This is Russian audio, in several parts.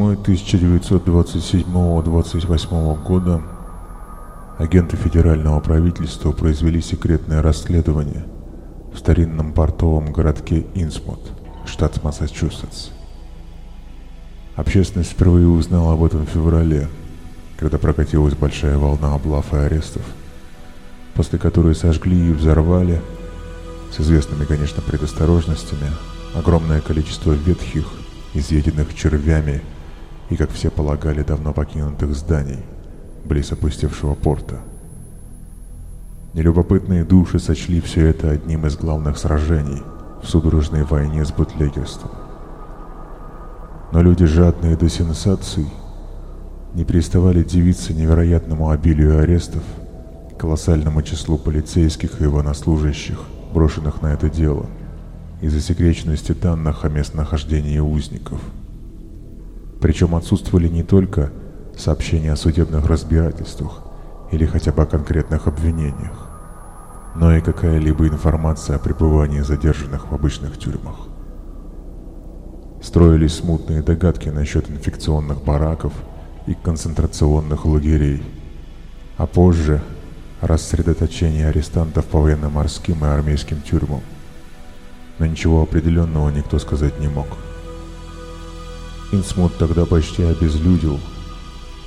Зимой 1927-28 года агенты федерального правительства произвели секретное расследование в старинном портовом городке Инсмут, штат Массачусетс. Общественность впервые узнала об этом в феврале, когда прокатилась большая волна облав и арестов, после которой сожгли и взорвали, с известными, конечно, предосторожностями, огромное количество ветхих, изъеденных червями и, как все полагали, давно покинутых зданий, близ опустевшего порта. Нелюбопытные души сочли все это одним из главных сражений в судорожной войне с бутлегерством. Но люди, жадные до сенсаций, не переставали дивиться невероятному обилию арестов, колоссальному числу полицейских и военнослужащих, брошенных на это дело – и засекреченности данных о местонахождении узников. Причем отсутствовали не только сообщения о судебных разбирательствах или хотя бы о конкретных обвинениях, но и какая-либо информация о пребывании задержанных в обычных тюрьмах. Строились смутные догадки насчет инфекционных бараков и концентрационных лагерей, а позже рассредоточение арестантов по военно-морским и армейским тюрьмам – но ничего определенного никто сказать не мог. Инсмут тогда почти обезлюдил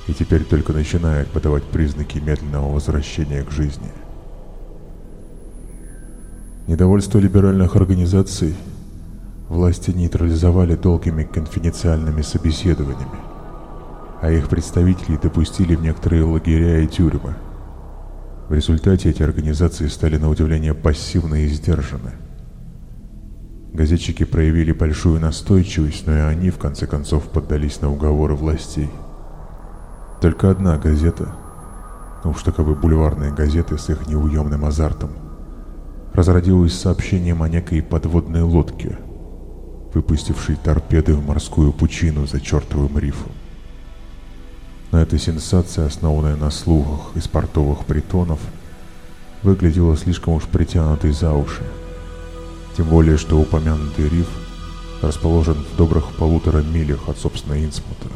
и теперь только начинает подавать признаки медленного возвращения к жизни. Недовольство либеральных организаций власти нейтрализовали долгими конфиденциальными собеседованиями, а их представителей допустили в некоторые лагеря и тюрьмы. В результате эти организации стали на удивление пассивны и сдержаны – Газетчики проявили большую настойчивость, но и они в конце концов поддались на уговоры властей. Только одна газета, ну уж таковы бульварные газеты с их неуемным азартом, разродилась сообщением о некой подводной лодке, выпустившей торпеды в морскую пучину за чертовым рифом. Но эта сенсация, основанная на слухах из портовых притонов, выглядела слишком уж притянутой за уши. Тем более, что упомянутый риф расположен в добрых полутора милях от собственной Инсмута.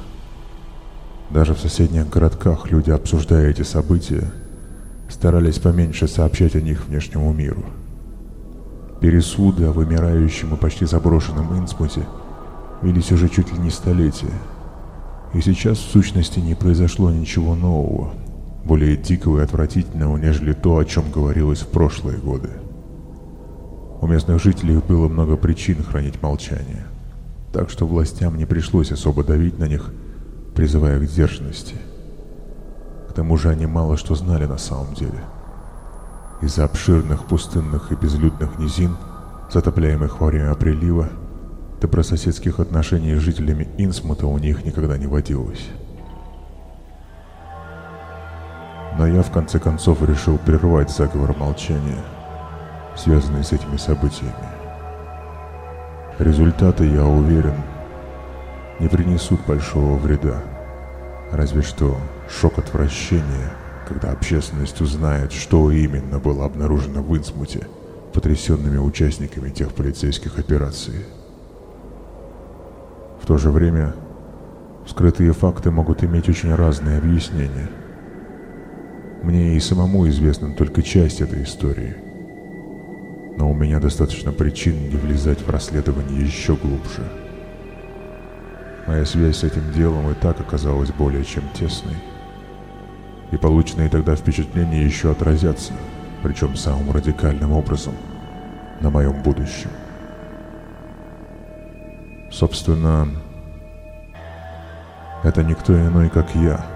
Даже в соседних городках люди, обсуждая эти события, старались поменьше сообщать о них внешнему миру. Пересуды о вымирающем и почти заброшенном Инсмуте велись уже чуть ли не столетия. И сейчас в сущности не произошло ничего нового, более дикого и отвратительного, нежели то, о чем говорилось в прошлые годы. У местных жителей было много причин хранить молчание, так что властям не пришлось особо давить на них, призывая к сдержанности. К тому же они мало что знали на самом деле. Из-за обширных пустынных и безлюдных низин, затопляемых во время прилива, добрососедских отношений с жителями Инсмута у них никогда не водилось. Но я в конце концов решил прервать заговор молчания – связанные с этими событиями. Результаты, я уверен, не принесут большого вреда. Разве что шок отвращения, когда общественность узнает, что именно было обнаружено в Инсмуте потрясенными участниками тех полицейских операций. В то же время скрытые факты могут иметь очень разные объяснения. Мне и самому известна только часть этой истории – но у меня достаточно причин не влезать в расследование еще глубже. Моя связь с этим делом и так оказалась более чем тесной. И полученные тогда впечатления еще отразятся, причем самым радикальным образом, на моем будущем. Собственно, это никто иной, как я,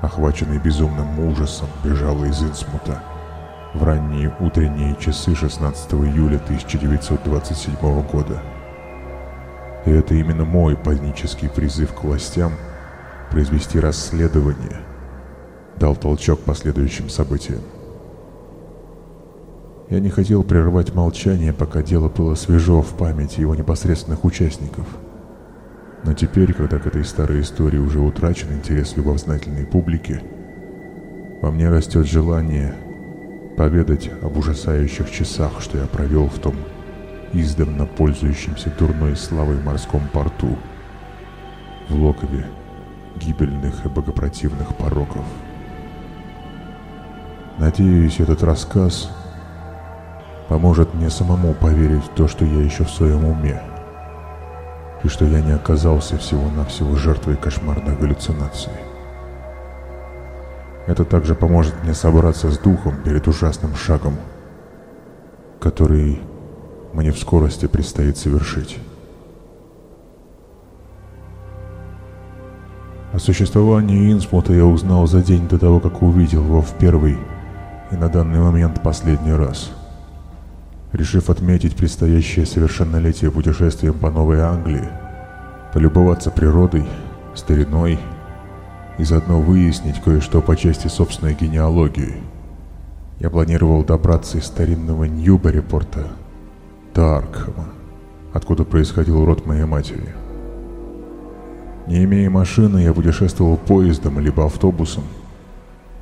охваченный безумным ужасом, бежал из Инсмута в ранние утренние часы 16 июля 1927 года. И это именно мой панический призыв к властям произвести расследование дал толчок последующим событиям. Я не хотел прервать молчание, пока дело было свежо в памяти его непосредственных участников. Но теперь, когда к этой старой истории уже утрачен интерес любознательной публики, во мне растет желание поведать об ужасающих часах, что я провел в том издавна пользующемся дурной славой морском порту, в локове гибельных и богопротивных пороков. Надеюсь, этот рассказ поможет мне самому поверить в то, что я еще в своем уме, и что я не оказался всего-навсего жертвой кошмарных галлюцинаций. Это также поможет мне собраться с духом перед ужасным шагом, который мне в скорости предстоит совершить. О существовании Инсмута я узнал за день до того, как увидел его в первый и на данный момент последний раз. Решив отметить предстоящее совершеннолетие путешествием по Новой Англии, полюбоваться природой, стариной и заодно выяснить кое-что по части собственной генеалогии, я планировал добраться из старинного Ньюберипорта до Аркхема, откуда происходил род моей матери. Не имея машины, я путешествовал поездом либо автобусом,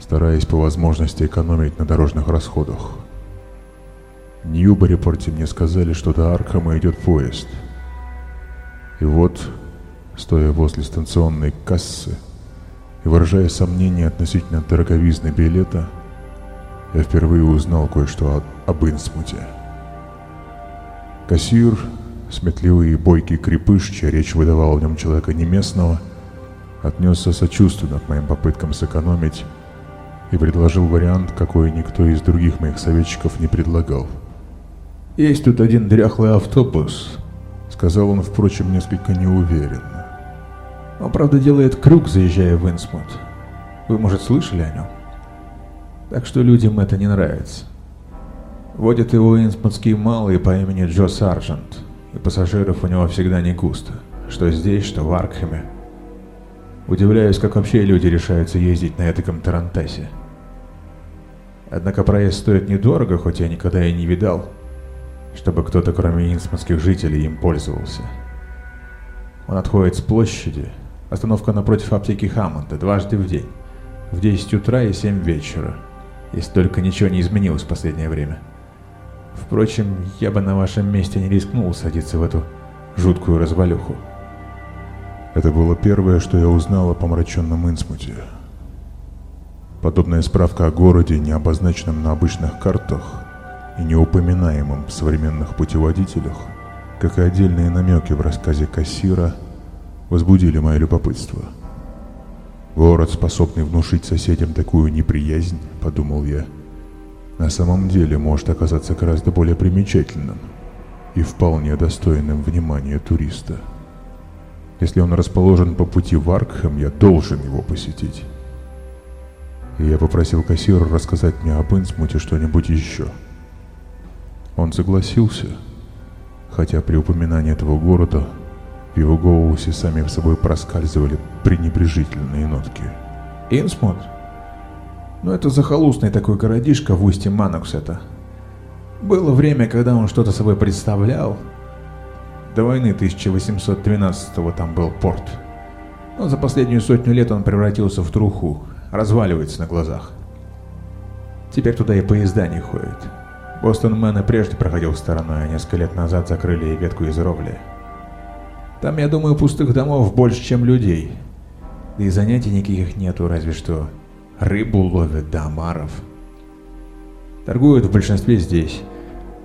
стараясь по возможности экономить на дорожных расходах. В Ньюберипорте мне сказали, что до Аркхема идет поезд. И вот, стоя возле станционной кассы и выражая сомнения относительно дороговизны билета, я впервые узнал кое-что об Инсмуте. Кассир, сметливый и бойкий крепыш, чья речь выдавала в нем человека неместного, отнесся сочувственно к моим попыткам сэкономить и предложил вариант, какой никто из других моих советчиков не предлагал. «Есть тут один дряхлый автобус», — сказал он, впрочем, несколько неуверенно. «Он, правда, делает крюк, заезжая в Инсмут. Вы, может, слышали о нем? Так что людям это не нравится. Водит его инсмутский малый по имени Джо Сарджент, и пассажиров у него всегда не густо, что здесь, что в Аркхеме. Удивляюсь, как вообще люди решаются ездить на этом Тарантасе. Однако проезд стоит недорого, хоть я никогда и не видал, чтобы кто-то кроме инсманских жителей им пользовался. Он отходит с площади, остановка напротив аптеки Хаммонда, дважды в день, в 10 утра и 7 вечера, если только ничего не изменилось в последнее время. Впрочем, я бы на вашем месте не рискнул садиться в эту жуткую развалюху. Это было первое, что я узнал о помраченном Инсмуте. Подобная справка о городе, не обозначенном на обычных картах и не упоминаемом в современных путеводителях, как и отдельные намеки в рассказе кассира, возбудили мое любопытство. Город, способный внушить соседям такую неприязнь, подумал я, на самом деле может оказаться гораздо более примечательным и вполне достойным внимания туриста. Если он расположен по пути в Аркхэм, я должен его посетить и я попросил кассира рассказать мне об Инсмуте что-нибудь еще. Он согласился, хотя при упоминании этого города в его голосе в собой проскальзывали пренебрежительные нотки. «Инсмут? Ну это захолустный такой городишко в устье Маноксета. Было время, когда он что-то собой представлял. До войны 1812-го там был порт. Но за последнюю сотню лет он превратился в труху, разваливается на глазах. Теперь туда и поезда не ходят. Бостон Мэн и прежде проходил стороной, а несколько лет назад закрыли и ветку из Ровли. Там, я думаю, пустых домов больше, чем людей. Да и занятий никаких нету, разве что рыбу ловят до омаров. Торгуют в большинстве здесь.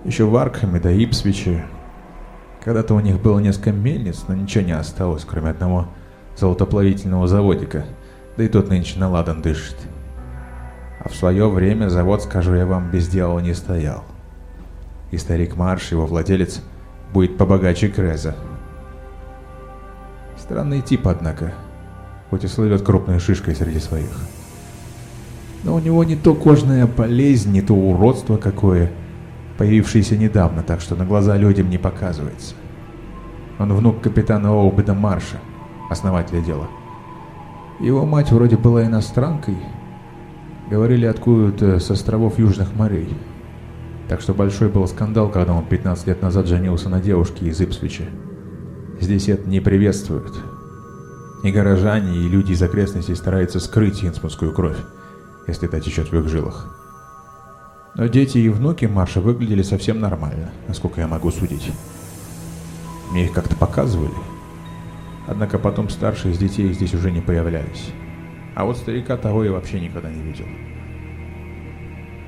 Еще в Аркхаме да Ипсвиче. Когда-то у них было несколько мельниц, но ничего не осталось, кроме одного золотоплавительного заводика – да и тот нынче наладан дышит. А в свое время завод, скажу я вам, без дела не стоял. И старик Марш, его владелец, будет побогаче Креза. Странный тип, однако, хоть и слывет крупной шишкой среди своих. Но у него не то кожная болезнь, не то уродство какое, появившееся недавно, так что на глаза людям не показывается. Он внук капитана Оубеда Марша, основателя дела. Его мать вроде была иностранкой. Говорили откуда-то с островов Южных морей. Так что большой был скандал, когда он 15 лет назад женился на девушке из Ипсвича. Здесь это не приветствуют. И горожане, и люди из окрестностей стараются скрыть инсмутскую кровь, если та течет в их жилах. Но дети и внуки Марша выглядели совсем нормально, насколько я могу судить. Мне их как-то показывали. Однако потом старшие из детей здесь уже не появлялись. А вот старика того я вообще никогда не видел.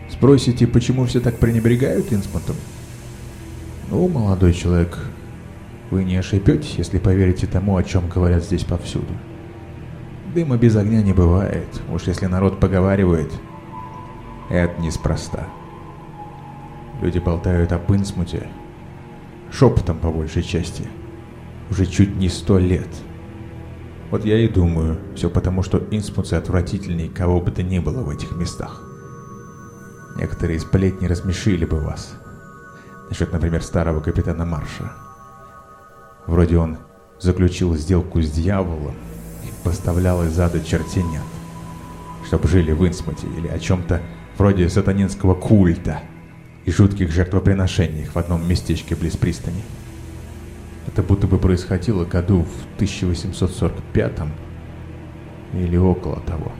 Спросите, почему все так пренебрегают Инсмутом? Ну, молодой человек, вы не ошибетесь, если поверите тому, о чем говорят здесь повсюду. Дыма без огня не бывает, уж если народ поговаривает, это неспроста. Люди болтают об Инсмуте, шепотом по большей части, уже чуть не сто лет. Вот я и думаю, все потому, что Инсмутцы отвратительней кого бы то ни было в этих местах. Некоторые сплетни размешили бы вас. Насчет, например, старого капитана Марша. Вроде он заключил сделку с дьяволом и поставлял из ада чертенят, чтобы жили в Инсмуте или о чем-то вроде сатанинского культа и жутких жертвоприношениях в одном местечке близ пристани. Это будто бы происходило году в 1845 или около того.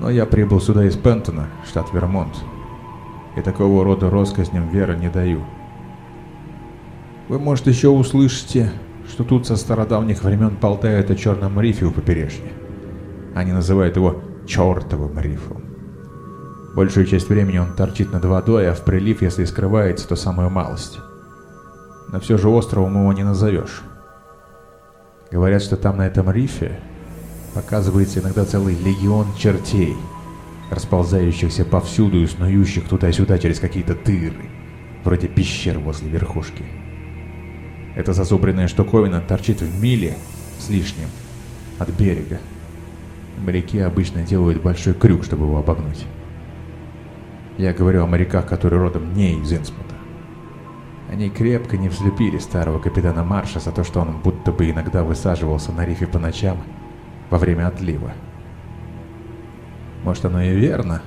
Но я прибыл сюда из Пентона, штат Вермонт, и такого рода россказням веры не даю. Вы, может, еще услышите, что тут со стародавних времен болтают о черном рифе у побережья. Они называют его чертовым рифом. Большую часть времени он торчит над водой, а в прилив, если и скрывается, то самую малость. Но все же островом его не назовешь. Говорят, что там на этом рифе показывается иногда целый легион чертей, расползающихся повсюду и снующих туда-сюда через какие-то дыры, вроде пещер возле верхушки. Эта зазубренная штуковина торчит в миле с лишним от берега. Моряки обычно делают большой крюк, чтобы его обогнуть. Я говорю о моряках, которые родом не из Инсмута. Они крепко не взлюбили старого капитана Марша за то, что он будто бы иногда высаживался на рифе по ночам во время отлива. Может, оно и верно.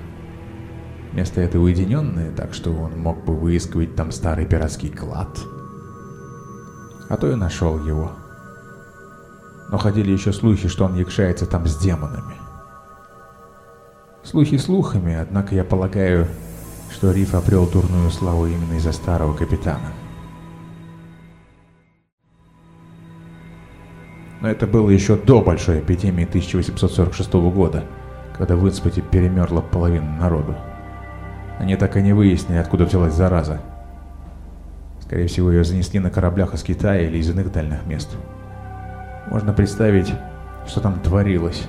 Место это уединенное, так что он мог бы выискивать там старый пиратский клад. А то и нашел его. Но ходили еще слухи, что он якшается там с демонами. Слухи слухами, однако я полагаю, что Риф обрел дурную славу именно из-за старого капитана. Но это было еще до большой эпидемии 1846 года, когда в Инспоте перемерла половина народу. Они так и не выяснили, откуда взялась зараза. Скорее всего, ее занесли на кораблях из Китая или из иных дальних мест. Можно представить, что там творилось.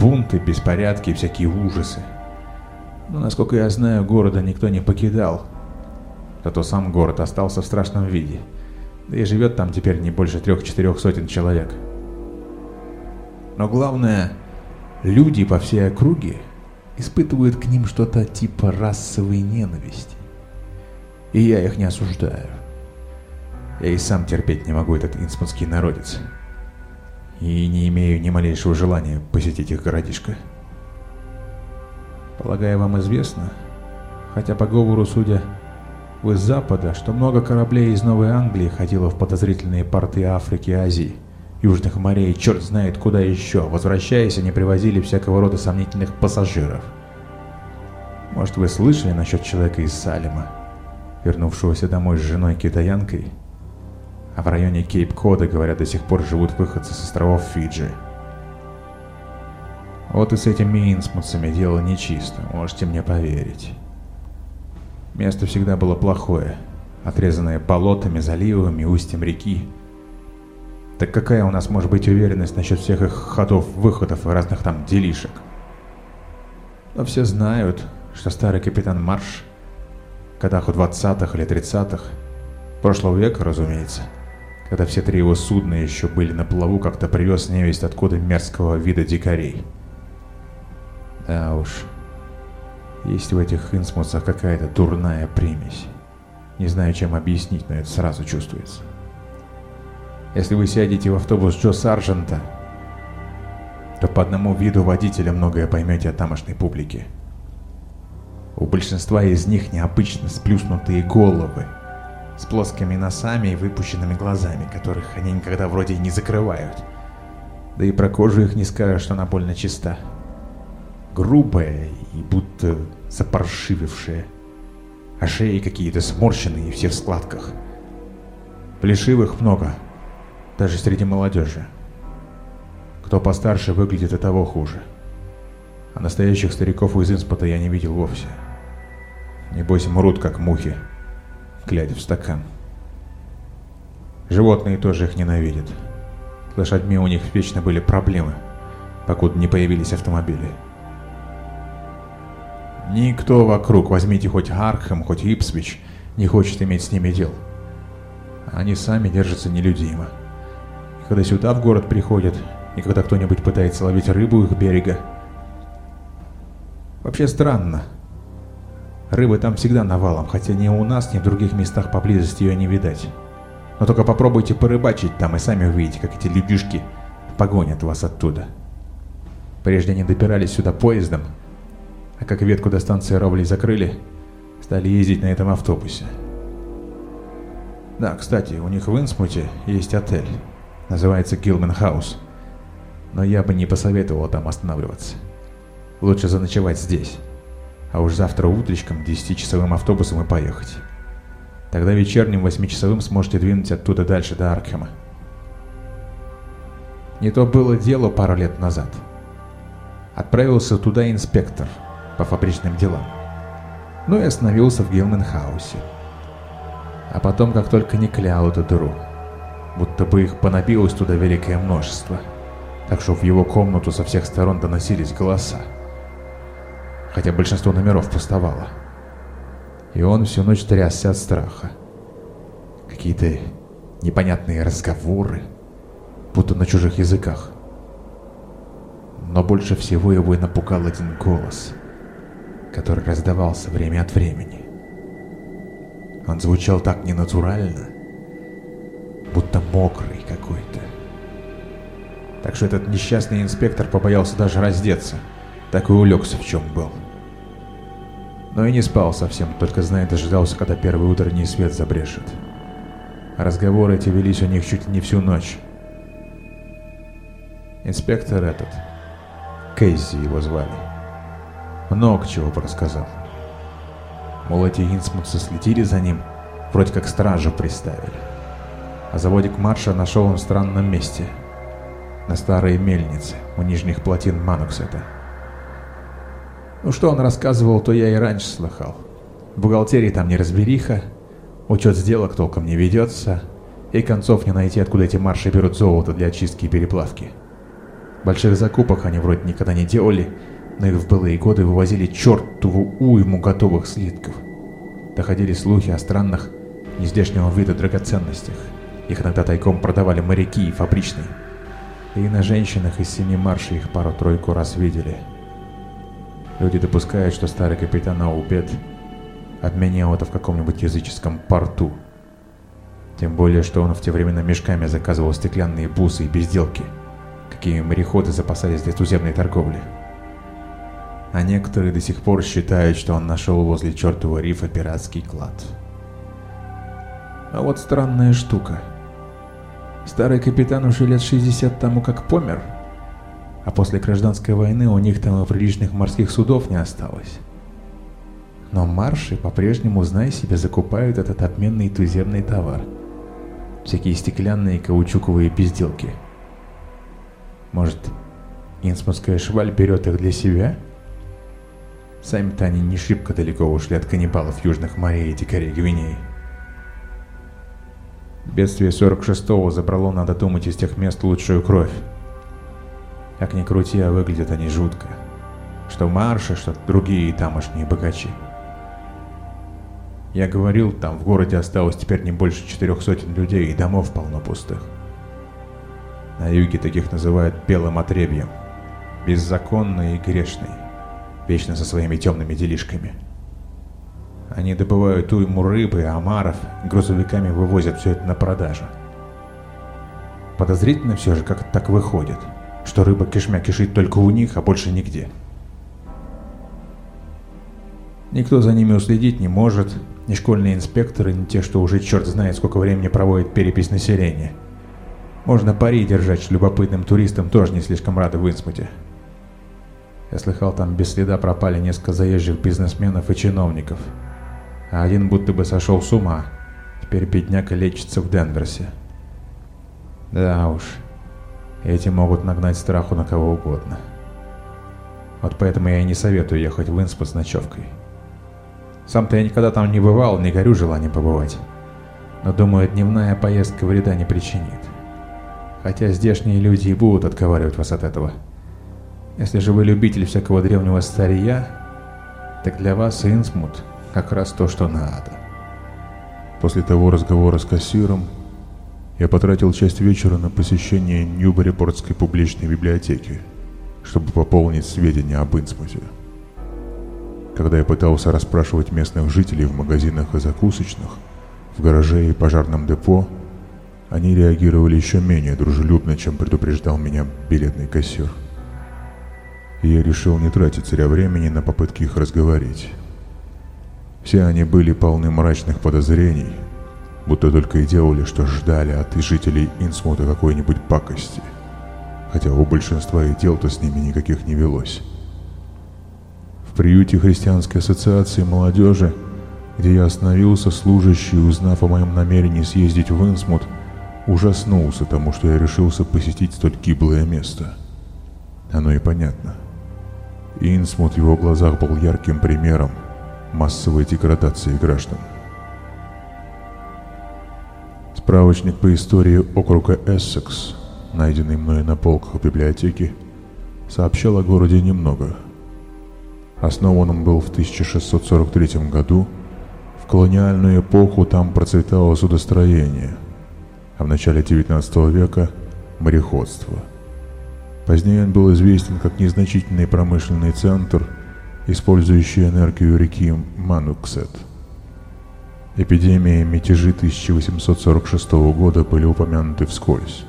Бунты, беспорядки и всякие ужасы. Но, насколько я знаю, города никто не покидал. Зато сам город остался в страшном виде. Да и живет там теперь не больше трех-четырех сотен человек. Но главное, люди по всей округе испытывают к ним что-то типа расовой ненависти. И я их не осуждаю. Я и сам терпеть не могу этот инсмутский народец и не имею ни малейшего желания посетить их городишко. Полагаю, вам известно, хотя по говору, судя вы с запада, что много кораблей из Новой Англии ходило в подозрительные порты Африки и Азии, Южных морей, черт знает куда еще. Возвращаясь, они привозили всякого рода сомнительных пассажиров. Может, вы слышали насчет человека из Салема, вернувшегося домой с женой-китаянкой, а в районе Кейп-Кода, говорят, до сих пор живут выходцы с островов Фиджи. Вот и с этими инсмутцами дело нечисто, можете мне поверить. Место всегда было плохое, отрезанное болотами, заливами, устьем реки. Так какая у нас может быть уверенность насчет всех их ходов-выходов и разных там делишек? Но все знают, что старый капитан Марш, годах в 20-х или 30-х, прошлого века, разумеется, когда все три его судна еще были на плаву, как-то привез невесть откуда мерзкого вида дикарей. Да уж, есть в этих инсмусах какая-то дурная примесь. Не знаю, чем объяснить, но это сразу чувствуется. Если вы сядете в автобус Джо Саржента, то по одному виду водителя многое поймете о тамошней публике. У большинства из них необычно сплюснутые головы, с плоскими носами и выпущенными глазами, которых они никогда вроде и не закрывают. Да и про кожу их не скажешь, что она больно чиста. Грубая и будто запаршивившая. А шеи какие-то сморщенные, все в складках. Плешивых много. даже среди молодежи. Кто постарше, выглядит и того хуже. А настоящих стариков из Инспота я не видел вовсе. Небось, мрут, как мухи, глядя в стакан. Животные тоже их ненавидят. С лошадьми у них вечно были проблемы, покуда не появились автомобили. Никто вокруг, возьмите хоть Аркхэм, хоть Ипсвич, не хочет иметь с ними дел. Они сами держатся нелюдимо. И когда сюда в город приходят, и когда кто-нибудь пытается ловить рыбу их берега. Вообще странно. Рыбы там всегда навалом, хотя ни у нас, ни в других местах поблизости ее не видать. Но только попробуйте порыбачить там, и сами увидите, как эти людишки погонят вас оттуда. Прежде они добирались сюда поездом, а как ветку до станции Ровли закрыли, стали ездить на этом автобусе. Да, кстати, у них в Инсмуте есть отель. Называется Гилмен Хаус. Но я бы не посоветовал там останавливаться. Лучше заночевать здесь. А уж завтра утречком 10-часовым автобусом и поехать. Тогда вечерним восьмичасовым сможете двинуть оттуда дальше до Аркхема. Не то было дело пару лет назад. Отправился туда инспектор по фабричным делам. Ну и остановился в Гилменхаусе. А потом, как только не клял эту дыру, будто бы их понабилось туда великое множество, так что в его комнату со всех сторон доносились голоса. Хотя большинство номеров пустовало и он всю ночь трясся от страха. Какие-то непонятные разговоры, будто на чужих языках. Но больше всего его и напугал один голос, который раздавался время от времени. Он звучал так ненатурально, будто мокрый какой-то. Так что этот несчастный инспектор побоялся даже раздеться, так и улегся в чем был. — но и не спал совсем, только знай дожидался, когда первый утренний свет забрешет. разговоры эти велись у них чуть ли не всю ночь. Инспектор этот, Кейзи его звали, много чего рассказал. Мол, эти инсмутцы следили за ним, вроде как стражу приставили. А заводик Марша нашел он в странном месте, на старой мельнице у нижних плотин Мануксета. Ну что он рассказывал, то я и раньше слыхал. В бухгалтерии там неразбериха, учет сделок толком не ведется, и концов не найти, откуда эти марши берут золото для очистки и переплавки. Больших закупок они вроде никогда не делали, но их в былые годы вывозили чертову уйму готовых слитков. Доходили слухи о странных, нездешнего вида драгоценностях. Их иногда тайком продавали моряки и фабричные. И на женщинах из семи маршей их пару-тройку раз видели – Люди допускают, что старый капитан Аубет обменял это в каком-нибудь языческом порту. Тем более, что он в те времена мешками заказывал стеклянные бусы и безделки, какими мореходы запасались для туземной торговли. А некоторые до сих пор считают, что он нашел возле чертового рифа пиратский клад. А вот странная штука. Старый капитан уже лет 60 тому как помер – а после гражданской войны у них там и приличных морских судов не осталось. Но марши по-прежнему, знай себе, закупают этот обменный туземный товар. Всякие стеклянные каучуковые безделки. Может, инсмутская шваль берет их для себя? Сами-то они не шибко далеко ушли от каннибалов южных морей и дикарей Гвинеи. Бедствие 46-го забрало, надо думать, из тех мест лучшую кровь. Как ни крути, а выглядят они жутко. Что марши, что другие тамошние богачи. Я говорил, там в городе осталось теперь не больше четырех сотен людей и домов полно пустых. На юге таких называют белым отребьем. Беззаконный и грешный. Вечно со своими темными делишками. Они добывают уйму рыбы, омаров, грузовиками вывозят все это на продажу. Подозрительно все же, как так выходит что рыба кишмя кишит только у них, а больше нигде. Никто за ними уследить не может, ни школьные инспекторы, ни те, что уже черт знает, сколько времени проводят перепись населения. Можно пари держать, что любопытным туристам тоже не слишком рады в Инсмуте. Я слыхал, там без следа пропали несколько заезжих бизнесменов и чиновников. А один будто бы сошел с ума. Теперь бедняка лечится в Денверсе. Да уж, эти могут нагнать страху на кого угодно. Вот поэтому я и не советую ехать в Инспа с ночевкой. Сам-то я никогда там не бывал, не горю желанием побывать. Но думаю, дневная поездка вреда не причинит. Хотя здешние люди и будут отговаривать вас от этого. Если же вы любитель всякого древнего старья, так для вас Инсмут как раз то, что надо. После того разговора с кассиром я потратил часть вечера на посещение Ньюберипортской публичной библиотеки чтобы пополнить сведения об Инсмуте. Когда я пытался расспрашивать местных жителей в магазинах и закусочных, в гараже и пожарном депо, они реагировали еще менее дружелюбно, чем предупреждал меня билетный кассир. И я решил не тратить зря времени на попытки их разговорить. Все они были полны мрачных подозрений, будто только и делали, что ждали от жителей Инсмута какой-нибудь пакости – хотя у большинства и дел-то с ними никаких не велось. В приюте Христианской ассоциации молодежи, где я остановился, служащий, узнав о моем намерении съездить в Инсмут, ужаснулся тому, что я решился посетить столь гиблое место. Оно и понятно. Инсмут в его глазах был ярким примером массовой деградации граждан. Справочник по истории округа Эссекс найденный мной на полках библиотеки, сообщал о городе немного. Основан он был в 1643 году. В колониальную эпоху там процветало судостроение, а в начале 19 века – мореходство. Позднее он был известен как незначительный промышленный центр, использующий энергию реки Мануксет. Эпидемии мятежи 1846 года были упомянуты вскользь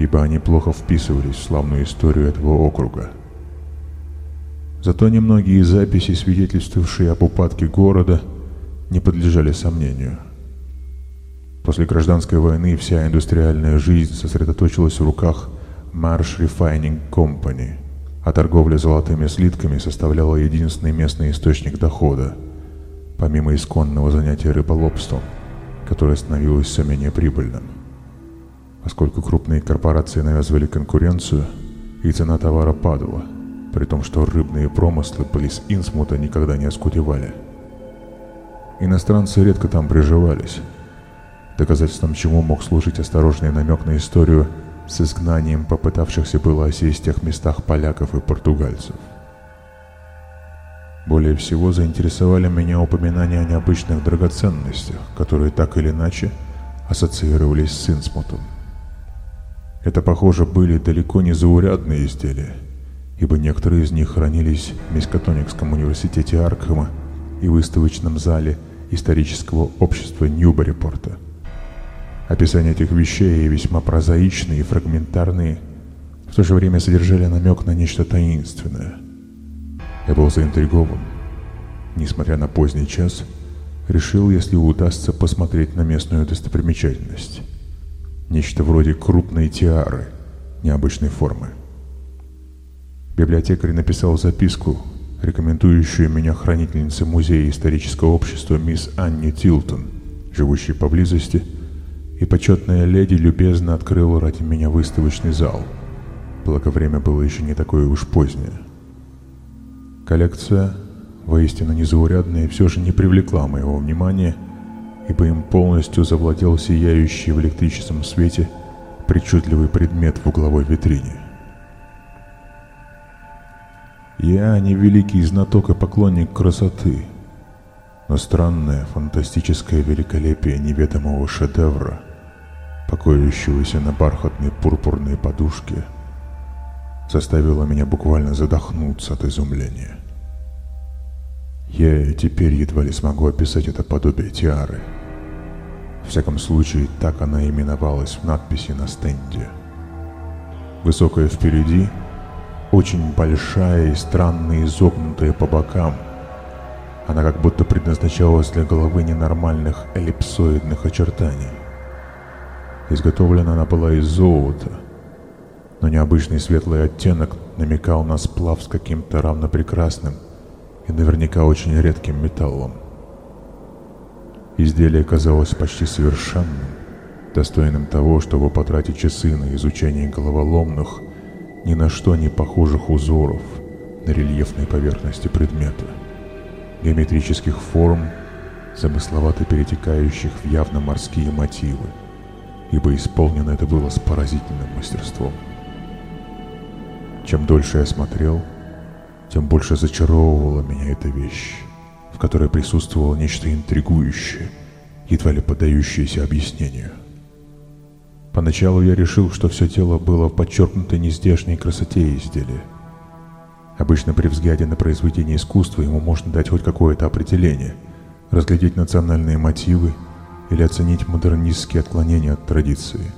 ибо они плохо вписывались в славную историю этого округа. Зато немногие записи, свидетельствовавшие об упадке города, не подлежали сомнению. После гражданской войны вся индустриальная жизнь сосредоточилась в руках Marsh Refining Company, а торговля золотыми слитками составляла единственный местный источник дохода, помимо исконного занятия рыболовством, которое становилось все менее прибыльным поскольку крупные корпорации навязывали конкуренцию, и цена товара падала, при том, что рыбные промыслы близ Инсмута никогда не оскудевали. Иностранцы редко там приживались, доказательством чему мог служить осторожный намек на историю с изгнанием попытавшихся было осесть в тех местах поляков и португальцев. Более всего заинтересовали меня упоминания о необычных драгоценностях, которые так или иначе ассоциировались с Инсмутом. Это, похоже, были далеко не заурядные изделия, ибо некоторые из них хранились в Мискатоникском университете Аркхема и выставочном зале исторического общества Ньюберипорта. Описания этих вещей весьма прозаичные и фрагментарные, в то же время содержали намек на нечто таинственное. Я был заинтригован. Несмотря на поздний час, решил, если удастся посмотреть на местную достопримечательность. Нечто вроде крупной тиары необычной формы. Библиотекарь написал записку, рекомендующую меня хранительнице Музея исторического общества мисс Анни Тилтон, живущей поблизости, и почетная леди любезно открыла ради меня выставочный зал, благо время было еще не такое уж позднее. Коллекция, воистину незаурядная, все же не привлекла моего внимания – ибо им полностью завладел сияющий в электрическом свете причудливый предмет в угловой витрине. Я не великий знаток и поклонник красоты, но странное фантастическое великолепие неведомого шедевра, покоящегося на бархатной пурпурной подушке, заставило меня буквально задохнуться от изумления. Я теперь едва ли смогу описать это подобие тиары — всяком случае, так она именовалась в надписи на стенде. Высокая впереди, очень большая и странно изогнутая по бокам. Она как будто предназначалась для головы ненормальных эллипсоидных очертаний. Изготовлена она была из золота, но необычный светлый оттенок намекал на сплав с каким-то равнопрекрасным и наверняка очень редким металлом. Изделие казалось почти совершенным, достойным того, чтобы потратить часы на изучение головоломных, ни на что не похожих узоров на рельефной поверхности предмета, геометрических форм, замысловато перетекающих в явно морские мотивы, ибо исполнено это было с поразительным мастерством. Чем дольше я смотрел, тем больше зачаровывала меня эта вещь, в которой присутствовало нечто интригующее, едва ли поддающееся объяснению. Поначалу я решил, что все тело было в подчеркнутой нездешней красоте изделия. Обычно при взгляде на произведение искусства ему можно дать хоть какое-то определение, разглядеть национальные мотивы или оценить модернистские отклонения от традиции.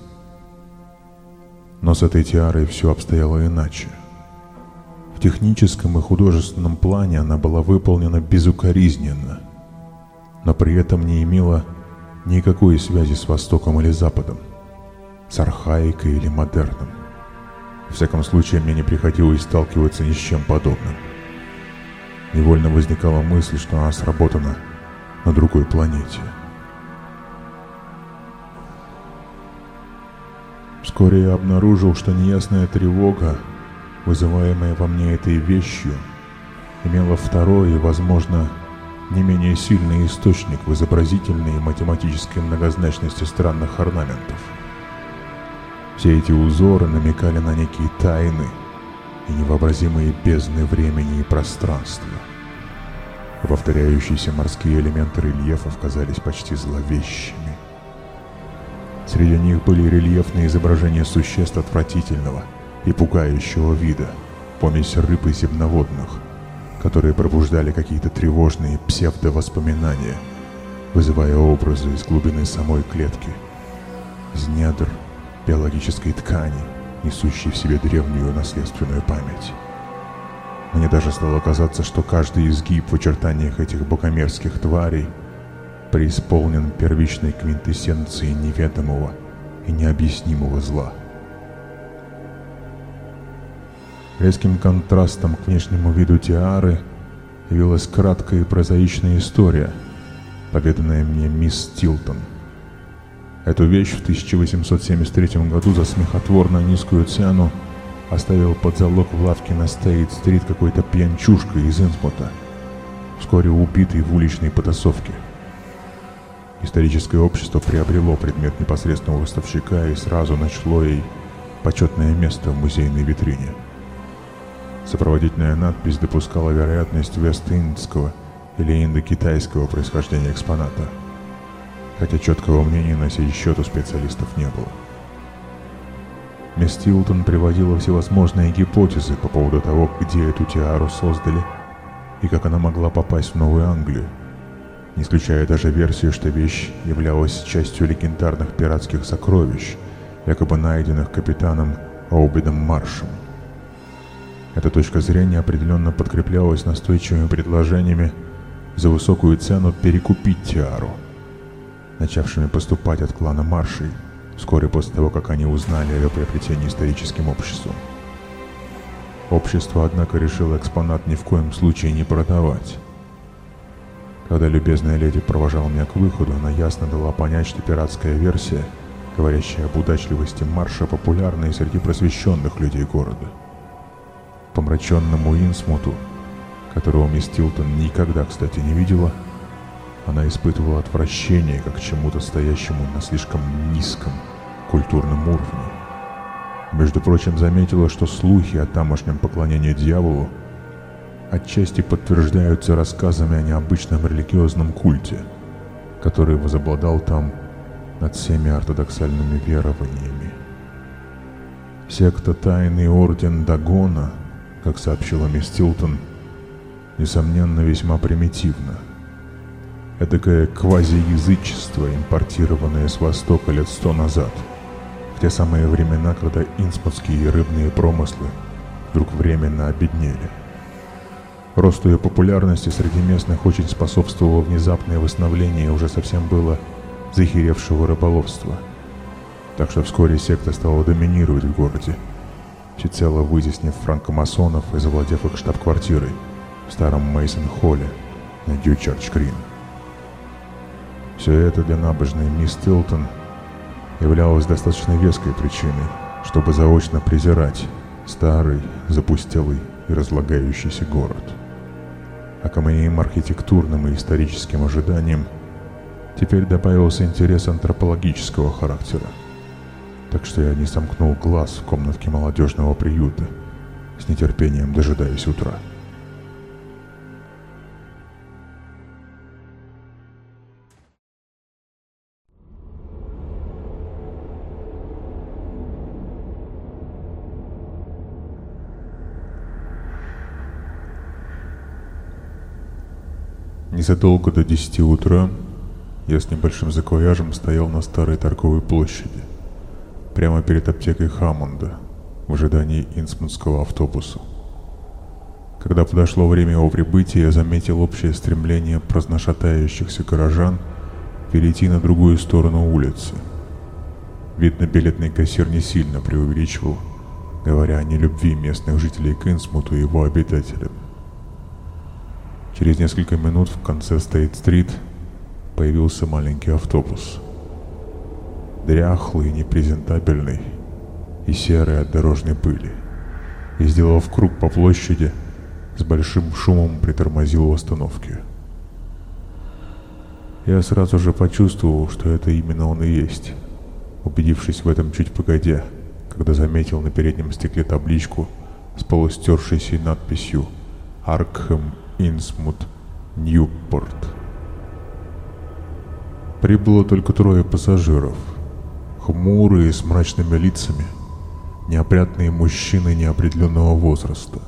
Но с этой тиарой все обстояло иначе. Техническом и художественном плане она была выполнена безукоризненно, но при этом не имела никакой связи с Востоком или Западом с архаикой или модерном. В всяком случае, мне не приходилось сталкиваться ни с чем подобным. Невольно возникала мысль, что она сработана на другой планете. Вскоре я обнаружил, что неясная тревога, вызываемая во мне этой вещью, имела второй и, возможно, не менее сильный источник в изобразительной и математической многозначности странных орнаментов – все эти узоры намекали на некие тайны и невообразимые бездны времени и пространства. Повторяющиеся морские элементы рельефов казались почти зловещими. Среди них были рельефные изображения существ отвратительного и пугающего вида, помесь и земноводных, которые пробуждали какие-то тревожные псевдовоспоминания, вызывая образы из глубины самой клетки, из недр биологической ткани, несущей в себе древнюю наследственную память. Мне даже стало казаться, что каждый изгиб в очертаниях этих богомерзких тварей преисполнен первичной квинтэссенцией неведомого и необъяснимого зла. Резким контрастом к внешнему виду Тиары явилась краткая и прозаичная история, поведанная мне мисс Тилтон – Эту вещь в 1873 году за смехотворно низкую цену оставил под залог в лавке на Стейт-стрит какой-то пьянчушка из Инсмута, вскоре убитый в уличной потасовке. Историческое общество приобрело предмет непосредственного выставщика и сразу начло ей почетное место в музейной витрине. Сопроводительная надпись допускала вероятность вест-индского или индокитайского происхождения экспоната – хотя четкого мнения на сей счет у специалистов не было. Мисс Тилтон приводила всевозможные гипотезы по поводу того, где эту тиару создали и как она могла попасть в Новую Англию, не исключая даже версию, что вещь являлась частью легендарных пиратских сокровищ, якобы найденных капитаном Оубидом Маршем. Эта точка зрения определенно подкреплялась настойчивыми предложениями за высокую цену перекупить тиару – начавшими поступать от клана Маршей, вскоре после того, как они узнали о ее приобретении историческим обществом. Общество, однако, решило экспонат ни в коем случае не продавать. Когда любезная леди провожала меня к выходу, она ясно дала понять, что пиратская версия, говорящая об удачливости марша, популярна и среди просвещенных людей города. Помраченному Инсмуту, которого мисс Тилтон никогда, кстати, не видела, она испытывала отвращение как к чему-то стоящему на слишком низком культурном уровне. Между прочим, заметила, что слухи о тамошнем поклонении дьяволу отчасти подтверждаются рассказами о необычном религиозном культе, который возобладал там над всеми ортодоксальными верованиями. Секта Тайный Орден Дагона, как сообщила мисс Тилтон, несомненно весьма примитивна – Эдакое квазиязычество, импортированное с Востока лет сто назад, в те самые времена, когда инсмутские рыбные промыслы вдруг временно обеднели. Росту ее популярности среди местных очень способствовало внезапное восстановление уже совсем было захеревшего рыболовства. Так что вскоре секта стала доминировать в городе, всецело вытеснив франкомасонов и завладев их штаб-квартирой в старом Мейсон-холле на Дьючарч-Крин. Все это для набожной мисс Тилтон являлось достаточно веской причиной, чтобы заочно презирать старый, запустелый и разлагающийся город. А к моим архитектурным и историческим ожиданиям теперь добавился интерес антропологического характера. Так что я не сомкнул глаз в комнатке молодежного приюта, с нетерпением дожидаясь утра. Незадолго до 10 утра я с небольшим закояжем стоял на старой торговой площади, прямо перед аптекой Хаммонда, в ожидании инсмутского автобуса. Когда подошло время его прибытия, я заметил общее стремление праздношатающихся горожан перейти на другую сторону улицы. Видно, билетный кассир не сильно преувеличивал, говоря о нелюбви местных жителей к Инсмуту и его обитателям. Через несколько минут в конце Стейт-стрит появился маленький автобус. Дряхлый, непрезентабельный и серый от дорожной пыли. И, сделав круг по площади, с большим шумом притормозил у остановки. Я сразу же почувствовал, что это именно он и есть, убедившись в этом чуть погодя, когда заметил на переднем стекле табличку с полустершейся надписью «Аркхэм Инсмут, Ньюпорт. Прибыло только трое пассажиров. Хмурые, с мрачными лицами, неопрятные мужчины неопределенного возраста.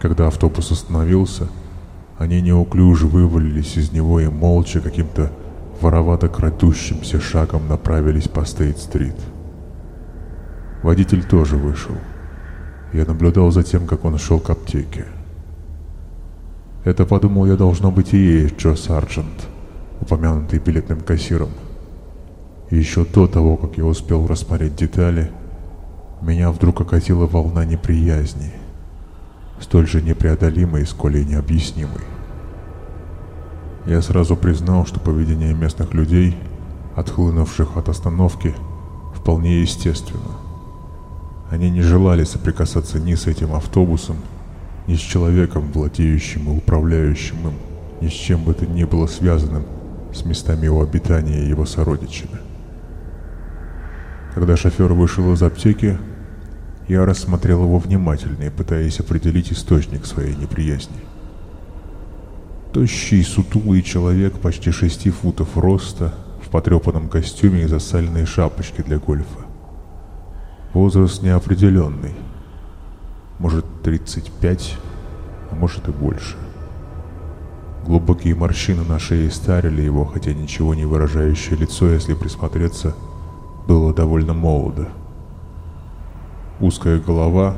Когда автобус остановился, они неуклюже вывалились из него и молча каким-то воровато крадущимся шагом направились по Стейт-стрит. Водитель тоже вышел. Я наблюдал за тем, как он шел к аптеке. Это, подумал я, должно быть и есть Джо Сарджент, упомянутый билетным кассиром. Еще до того, как я успел рассмотреть детали, меня вдруг окатила волна неприязни, столь же непреодолимой, сколь и необъяснимой. Я сразу признал, что поведение местных людей, отхлынувших от остановки, вполне естественно. Они не желали соприкасаться ни с этим автобусом, ни с человеком, владеющим и управляющим им, ни с чем бы то ни было связанным с местами его обитания и его сородичами. Когда шофер вышел из аптеки, я рассмотрел его внимательнее, пытаясь определить источник своей неприязни. Тощий, сутулый человек почти шести футов роста, в потрепанном костюме и засаленной шапочке для гольфа. Возраст неопределенный, может 35, а может и больше. Глубокие морщины на шее старили его, хотя ничего не выражающее лицо, если присмотреться, было довольно молодо. Узкая голова,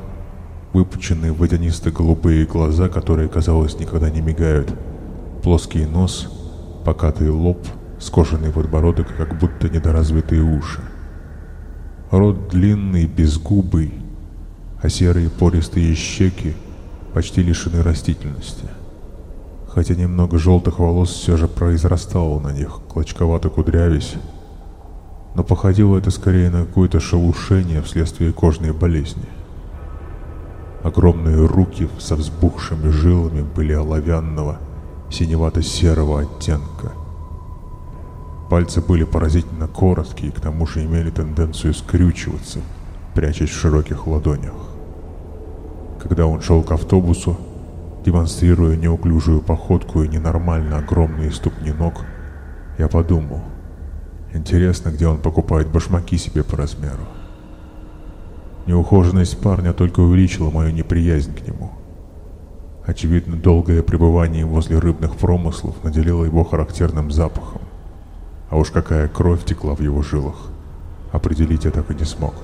выпученные водянисто-голубые глаза, которые, казалось, никогда не мигают, плоский нос, покатый лоб, скошенный подбородок, как будто недоразвитые уши. Рот длинный, безгубый, а серые пористые щеки почти лишены растительности. Хотя немного желтых волос все же произрастало на них, клочковато кудрявись, но походило это скорее на какое-то шелушение вследствие кожной болезни. Огромные руки со взбухшими жилами были оловянного, синевато-серого оттенка. Пальцы были поразительно короткие к тому же имели тенденцию скрючиваться, прячась в широких ладонях. Когда он шел к автобусу, демонстрируя неуклюжую походку и ненормально огромные ступни ног, я подумал, интересно, где он покупает башмаки себе по размеру. Неухоженность парня только увеличила мою неприязнь к нему. Очевидно, долгое пребывание возле рыбных промыслов наделило его характерным запахом. А уж какая кровь текла в его жилах, определить я так и не смог.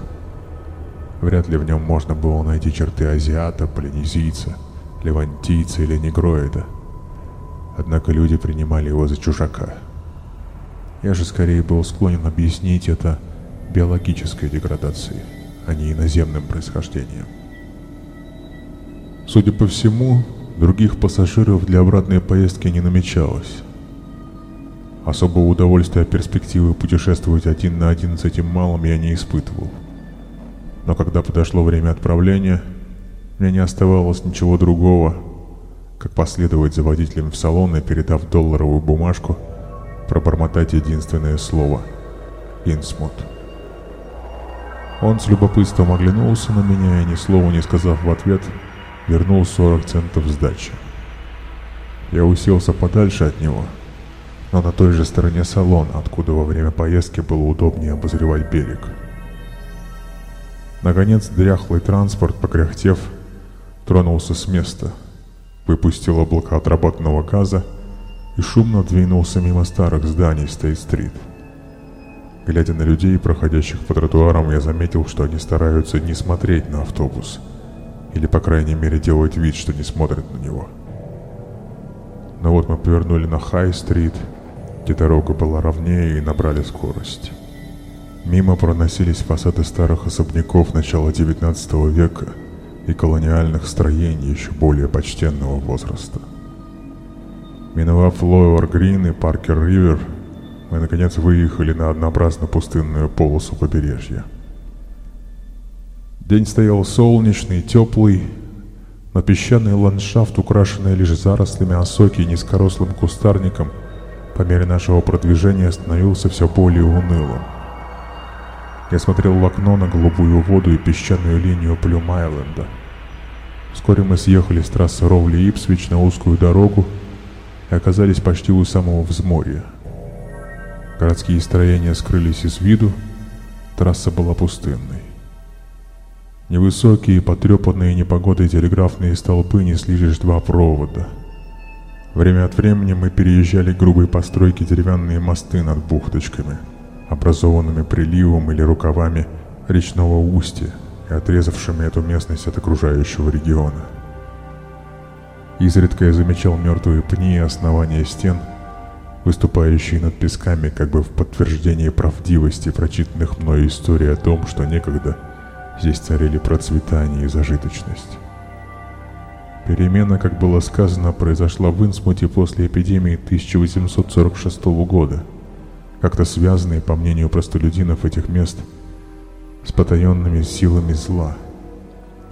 Вряд ли в нем можно было найти черты азиата, полинезийца, левантийца или негроида. Однако люди принимали его за чужака. Я же скорее был склонен объяснить это биологической деградацией, а не иноземным происхождением. Судя по всему, других пассажиров для обратной поездки не намечалось. Особого удовольствия от перспективы путешествовать один на один с этим малым я не испытывал. Но когда подошло время отправления, мне не оставалось ничего другого, как последовать за водителем в салон и, передав долларовую бумажку, пробормотать единственное слово — «Инсмут». Он с любопытством оглянулся на меня и, ни слова не сказав в ответ, вернул 40 центов сдачи. Я уселся подальше от него, но на той же стороне салона, откуда во время поездки было удобнее обозревать берег. Наконец, дряхлый транспорт, покряхтев, тронулся с места, выпустил облако отработанного газа и шумно двинулся мимо старых зданий Стейт-стрит. Глядя на людей, проходящих по тротуарам, я заметил, что они стараются не смотреть на автобус. Или, по крайней мере, делают вид, что не смотрят на него. Но вот мы повернули на Хай-стрит, где дорога была ровнее и набрали скорость. Мимо проносились фасады старых особняков начала 19 века и колониальных строений еще более почтенного возраста. Миновав Лоуэр Грин и Паркер Ривер, мы наконец выехали на однообразно пустынную полосу побережья. День стоял солнечный, теплый, но песчаный ландшафт, украшенный лишь зарослями осоки и низкорослым кустарником, по мере нашего продвижения становился все более унылым. Я смотрел в окно на голубую воду и песчаную линию Плюм-Айленда. Вскоре мы съехали с трассы Ровли-Ипсвич на узкую дорогу и оказались почти у самого взморья. Городские строения скрылись из виду, трасса была пустынной. Невысокие, потрепанные непогодой телеграфные столбы несли лишь два провода. Время от времени мы переезжали грубые постройки деревянные мосты над бухточками, образованными приливом или рукавами речного устья и отрезавшими эту местность от окружающего региона. Изредка я замечал мертвые пни и основания стен – выступающие над песками как бы в подтверждение правдивости прочитанных мной историй о том, что некогда здесь царили процветание и зажиточность. Перемена, как было сказано, произошла в Инсмуте после эпидемии 1846 года, как-то связанной, по мнению простолюдинов этих мест, с потаенными силами зла.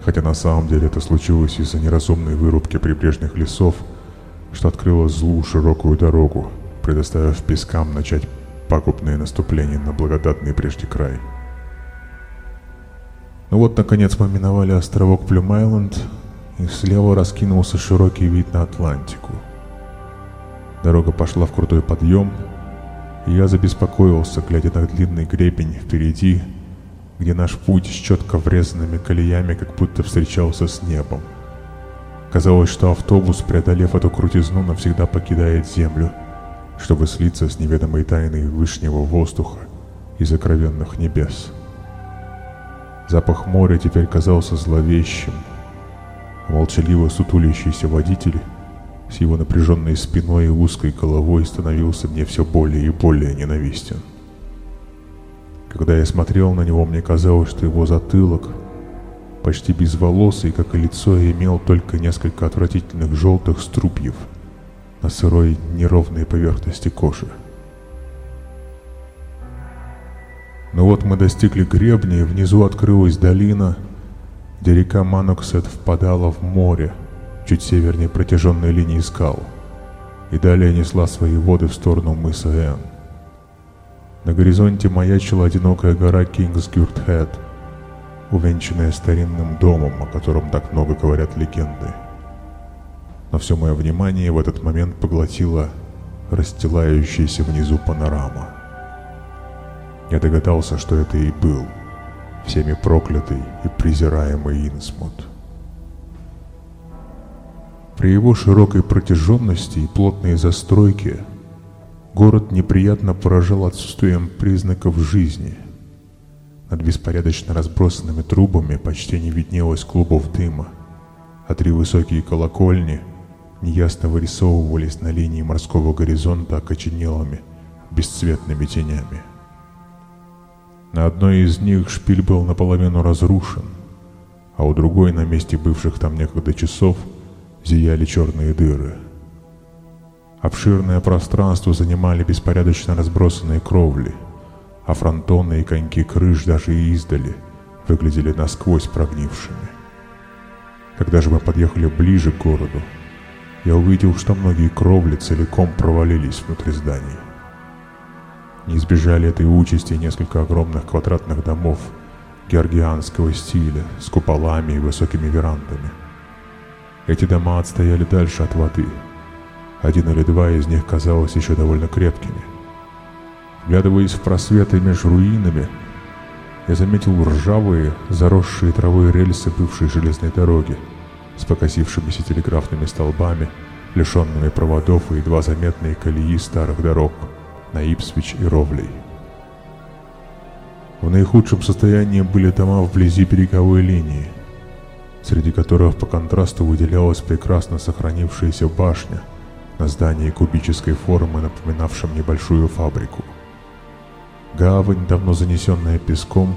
Хотя на самом деле это случилось из-за неразумной вырубки прибрежных лесов, что открыло злу широкую дорогу, предоставив пескам начать пагубные наступления на благодатный прежде край. Ну вот, наконец, мы миновали островок Плюм-Айленд, и слева раскинулся широкий вид на Атлантику. Дорога пошла в крутой подъем, и я забеспокоился, глядя на длинный гребень впереди, где наш путь с четко врезанными колеями как будто встречался с небом. Казалось, что автобус, преодолев эту крутизну, навсегда покидает землю — чтобы слиться с неведомой тайной вышнего воздуха и закровенных небес. Запах моря теперь казался зловещим, а молчаливо сутулящийся водитель с его напряженной спиной и узкой головой становился мне все более и более ненавистен. Когда я смотрел на него, мне казалось, что его затылок, почти безволосый, как и лицо, имел только несколько отвратительных желтых струпьев – на сырой неровной поверхности кожи. Но ну вот мы достигли гребня, и внизу открылась долина, где река Маноксет впадала в море, чуть севернее протяженной линии скал, и далее несла свои воды в сторону мыса Эн. На горизонте маячила одинокая гора Кингсгюрт-Хэт, увенчанная старинным домом, о котором так много говорят легенды но все мое внимание в этот момент поглотила расстилающаяся внизу панорама. Я догадался, что это и был всеми проклятый и презираемый Инсмут. При его широкой протяженности и плотной застройке город неприятно поражал отсутствием признаков жизни. Над беспорядочно разбросанными трубами почти не виднелось клубов дыма, а три высокие колокольни неясно вырисовывались на линии морского горизонта окоченелыми, бесцветными тенями. На одной из них шпиль был наполовину разрушен, а у другой на месте бывших там некогда часов зияли черные дыры. Обширное пространство занимали беспорядочно разбросанные кровли, а фронтоны и коньки крыш даже и издали выглядели насквозь прогнившими. Когда же мы подъехали ближе к городу, я увидел, что многие кровли целиком провалились внутрь зданий. Не избежали этой участи несколько огромных квадратных домов георгианского стиля с куполами и высокими верандами. Эти дома отстояли дальше от воды – один или два из них казалось еще довольно крепкими. Глядываясь в просветы между руинами, я заметил ржавые, заросшие травой рельсы бывшей железной дороги с покосившимися телеграфными столбами, лишенными проводов и едва заметные колеи старых дорог на Ипсвич и Ровлей. В наихудшем состоянии были дома вблизи береговой линии, среди которых по контрасту выделялась прекрасно сохранившаяся башня – на здании кубической формы, напоминавшем небольшую фабрику. Гавань, давно занесенная песком,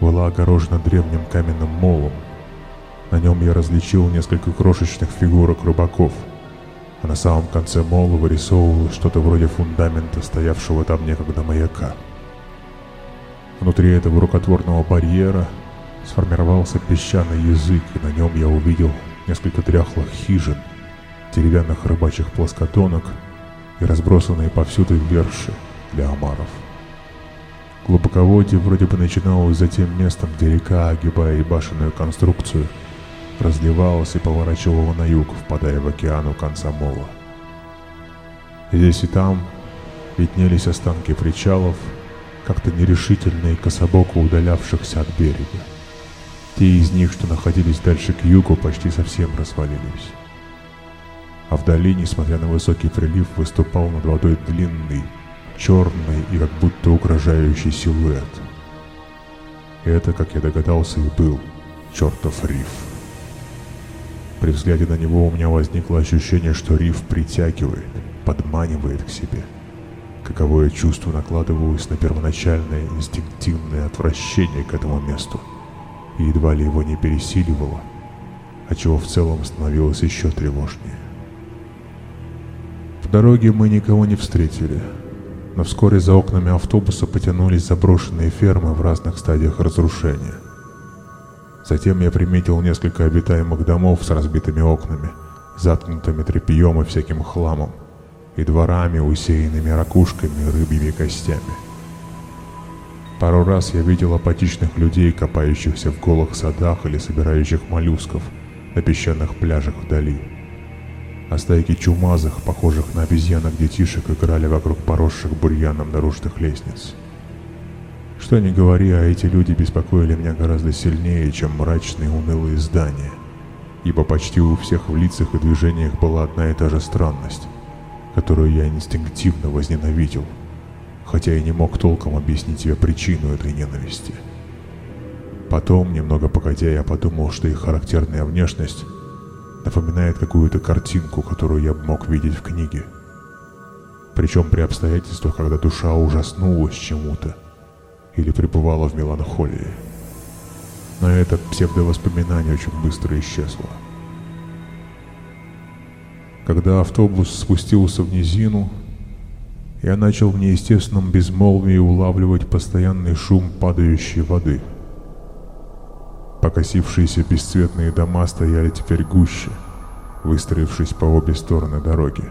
была огорожена древним каменным молом. На нем я различил несколько крошечных фигурок рыбаков, а на самом конце мола вырисовывалось что-то вроде фундамента, стоявшего там некогда маяка. Внутри этого рукотворного барьера сформировался песчаный язык, и на нем я увидел несколько дряхлых хижин – деревянных рыбачьих плоскотонок и разбросанные повсюду верши для омаров. Глубоководье вроде бы начиналось за тем местом, где река, огибая и башенную конструкцию, разливалась и поворачивала на юг, впадая в океан у конца мола. Здесь и там виднелись останки причалов, как-то нерешительно и кособоко удалявшихся от берега. Те из них, что находились дальше к югу, почти совсем развалились а вдали, несмотря на высокий прилив, выступал над водой длинный, черный и как будто угрожающий силуэт. Это, как я догадался, и был чертов риф. При взгляде на него у меня возникло ощущение, что риф притягивает, подманивает к себе. Каковое чувство накладывалось на первоначальное инстинктивное отвращение к этому месту, и едва ли его не пересиливало, отчего в целом становилось еще тревожнее. В дороге мы никого не встретили, но вскоре за окнами автобуса потянулись заброшенные фермы в разных стадиях разрушения. Затем я приметил несколько обитаемых домов с разбитыми окнами, заткнутыми тряпьем и всяким хламом, и дворами, усеянными ракушками и рыбьими костями. Пару раз я видел апатичных людей, копающихся в голых садах или собирающих моллюсков на песчаных пляжах вдали а стайки чумазых, похожих на обезьянок детишек, играли вокруг поросших бурьяном наружных лестниц. Что ни говори, а эти люди беспокоили меня гораздо сильнее, чем мрачные унылые здания, ибо почти у всех в лицах и движениях была одна и та же странность, которую я инстинктивно возненавидел, хотя и не мог толком объяснить себе причину этой ненависти. Потом, немного погодя, я подумал, что их характерная внешность напоминает какую-то картинку, которую я мог видеть в книге. Причем при обстоятельствах, когда душа ужаснулась чему-то или пребывала в меланхолии. Но это псевдовоспоминание очень быстро исчезло. Когда автобус спустился в низину, я начал в неестественном безмолвии улавливать постоянный шум падающей воды – Покосившиеся бесцветные дома стояли теперь гуще, выстроившись по обе стороны дороги,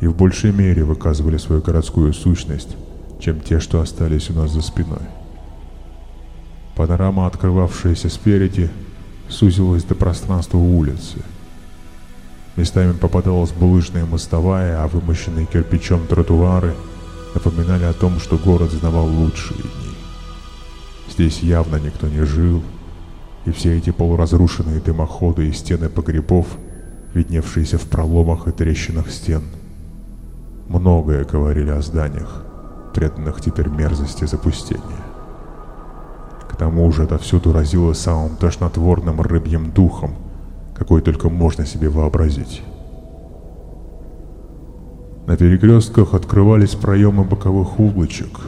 и в большей мере выказывали свою городскую сущность, чем те, что остались у нас за спиной. Панорама, открывавшаяся спереди, сузилась до пространства улицы. Местами попадалась булыжная мостовая, а вымощенные кирпичом тротуары напоминали о том, что город знавал лучшие дни. Здесь явно никто не жил, и все эти полуразрушенные дымоходы и стены погребов, видневшиеся в проломах и трещинах стен. Многое говорили о зданиях, преданных теперь мерзости запустения. К тому же отовсюду разило самым тошнотворным рыбьим духом, какой только можно себе вообразить. На перекрестках открывались проемы боковых улочек,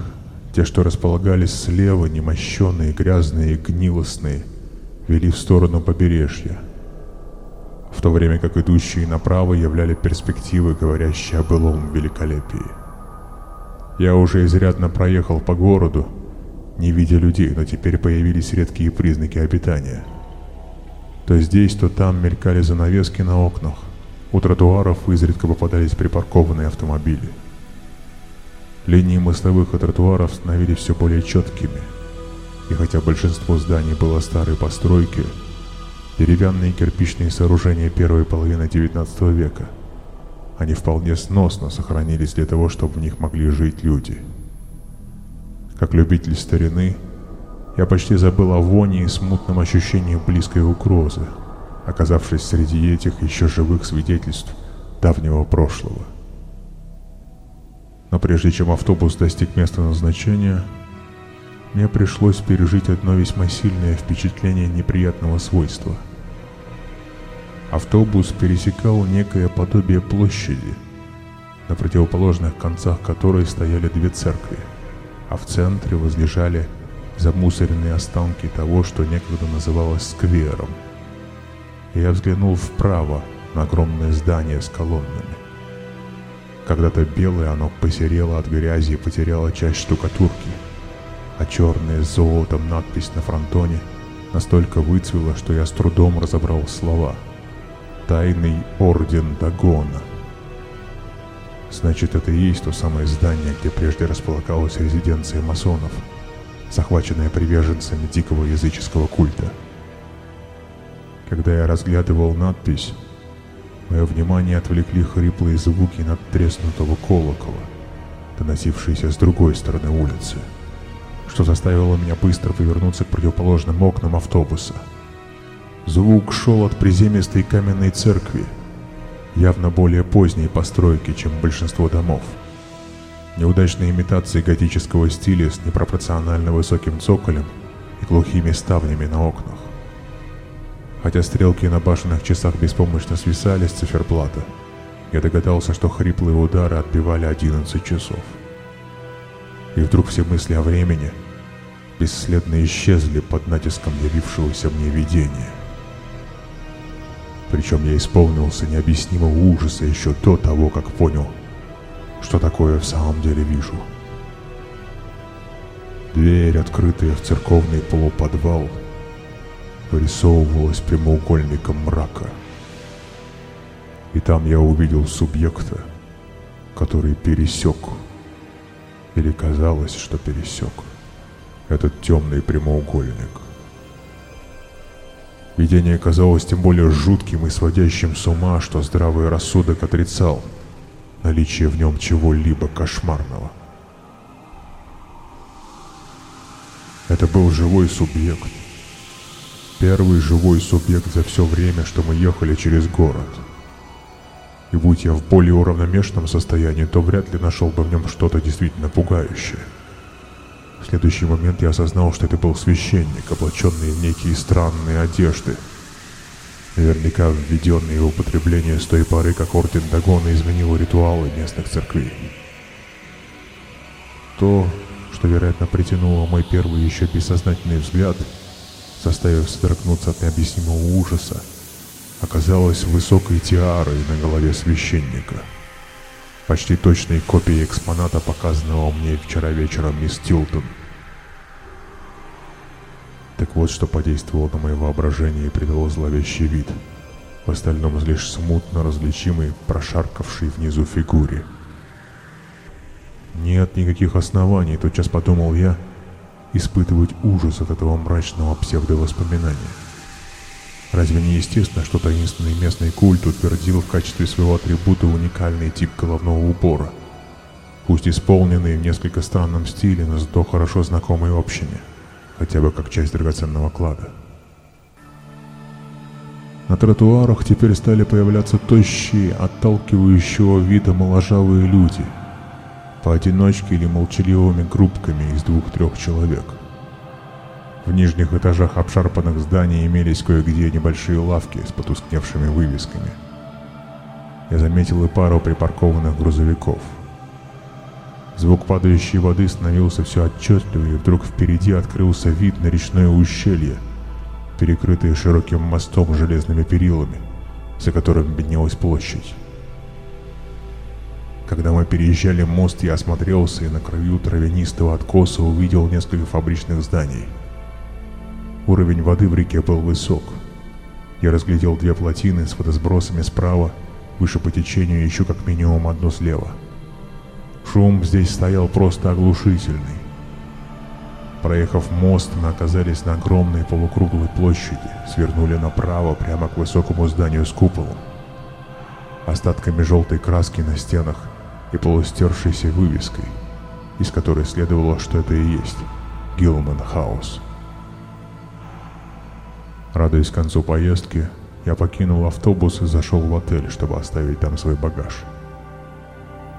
те, что располагались слева, немощенные, грязные и гнилостные – вели в сторону побережья. в то время как идущие направо являли перспективы, говорящие о былом великолепии. Я уже изрядно проехал по городу, не видя людей, но теперь появились редкие признаки обитания. То здесь, то там мелькали занавески на окнах, у тротуаров изредка попадались припаркованные автомобили. Линии мостовых и тротуаров становились все более четкими, и хотя большинство зданий было старой постройки, деревянные кирпичные сооружения первой половины XIX века, они вполне сносно сохранились для того, чтобы в них могли жить люди. Как любитель старины, я почти забыл о воне и смутном ощущении близкой угрозы, оказавшись среди этих еще живых свидетельств давнего прошлого. Но прежде чем автобус достиг места назначения, мне пришлось пережить одно весьма сильное впечатление неприятного свойства. Автобус пересекал некое подобие площади, на противоположных концах которой стояли две церкви, а в центре возлежали замусоренные останки того, что некогда называлось сквером. Я взглянул вправо на огромное здание с колоннами. Когда-то белое оно посерело от грязи и потеряло часть штукатурки, а черная с золотом надпись на фронтоне настолько выцвела, что я с трудом разобрал слова. «Тайный орден Дагона». Значит, это и есть то самое здание, где прежде располагалась резиденция масонов, захваченная приверженцами дикого языческого культа. Когда я разглядывал надпись, Мое внимание отвлекли хриплые звуки надтреснутого колокола, доносившиеся с другой стороны улицы, что заставило меня быстро повернуться к противоположным окнам автобуса. Звук шел от приземистой каменной церкви, явно более поздней постройки, чем большинство домов. Неудачные имитации готического стиля с непропорционально высоким цоколем и глухими ставнями на окнах. Хотя стрелки на башенных часах беспомощно свисали с циферблата, я догадался, что хриплые удары отбивали 11 часов. И вдруг все мысли о времени бесследно исчезли под натиском явившегося мне видения. Причем я исполнился необъяснимого ужаса еще до того, как понял, что такое в самом деле вижу. Дверь, открытая в церковный полуподвал, вырисовывалась прямоугольником мрака. И там я увидел субъекта, который пересек, или казалось, что пересек, этот темный прямоугольник. Видение казалось тем более жутким и сводящим с ума, что здравый рассудок отрицал наличие в нем чего-либо кошмарного. Это был живой субъект, Первый живой субъект за все время, что мы ехали через город. И будь я в более уравномешанном состоянии, то вряд ли нашел бы в нем что-то действительно пугающее. В следующий момент я осознал, что это был священник, облаченный в некие странные одежды. Наверняка введенные в употребление с той поры, как Орден Дагона изменил ритуалы местных церквей. То, что, вероятно, притянуло мой первый еще бессознательный взгляд – заставив содрогнуться от необъяснимого ужаса, оказалась высокой тиарой на голове священника. Почти точной копией экспоната, показанного мне вчера вечером мисс Тилтон. Так вот, что подействовало на мое воображение и придало зловещий вид. В остальном лишь смутно различимый, прошаркавший внизу фигуре. Нет никаких оснований, тотчас подумал я, — испытывать ужас от этого мрачного псевдовоспоминания. Разве не естественно, что таинственный местный культ утвердил в качестве своего атрибута уникальный тип головного убора, пусть исполненный в несколько странном стиле, но зато хорошо знакомый общине, хотя бы как часть драгоценного клада. На тротуарах теперь стали появляться тощие, отталкивающего вида моложавые люди – поодиночке или молчаливыми группками из двух-трех человек. В нижних этажах обшарпанных зданий имелись кое-где небольшие лавки с потускневшими вывесками. Я заметил и пару припаркованных грузовиков. Звук падающей воды становился все отчетливее, и вдруг впереди открылся вид на речное ущелье, перекрытое широким мостом с железными перилами, за которым беднелась площадь. Когда мы переезжали мост, я осмотрелся и на краю травянистого откоса увидел несколько фабричных зданий. Уровень воды в реке был высок. Я разглядел две плотины с водосбросами справа, выше по течению еще как минимум одну слева. Шум здесь стоял просто оглушительный. Проехав мост, мы оказались на огромной полукруглой площади, свернули направо прямо к высокому зданию с куполом. Остатками желтой краски на стенах и полустершейся вывеской, из которой следовало, что это и есть Гилман Хаус. Радуясь концу поездки, я покинул автобус и зашел в отель, чтобы оставить там свой багаж.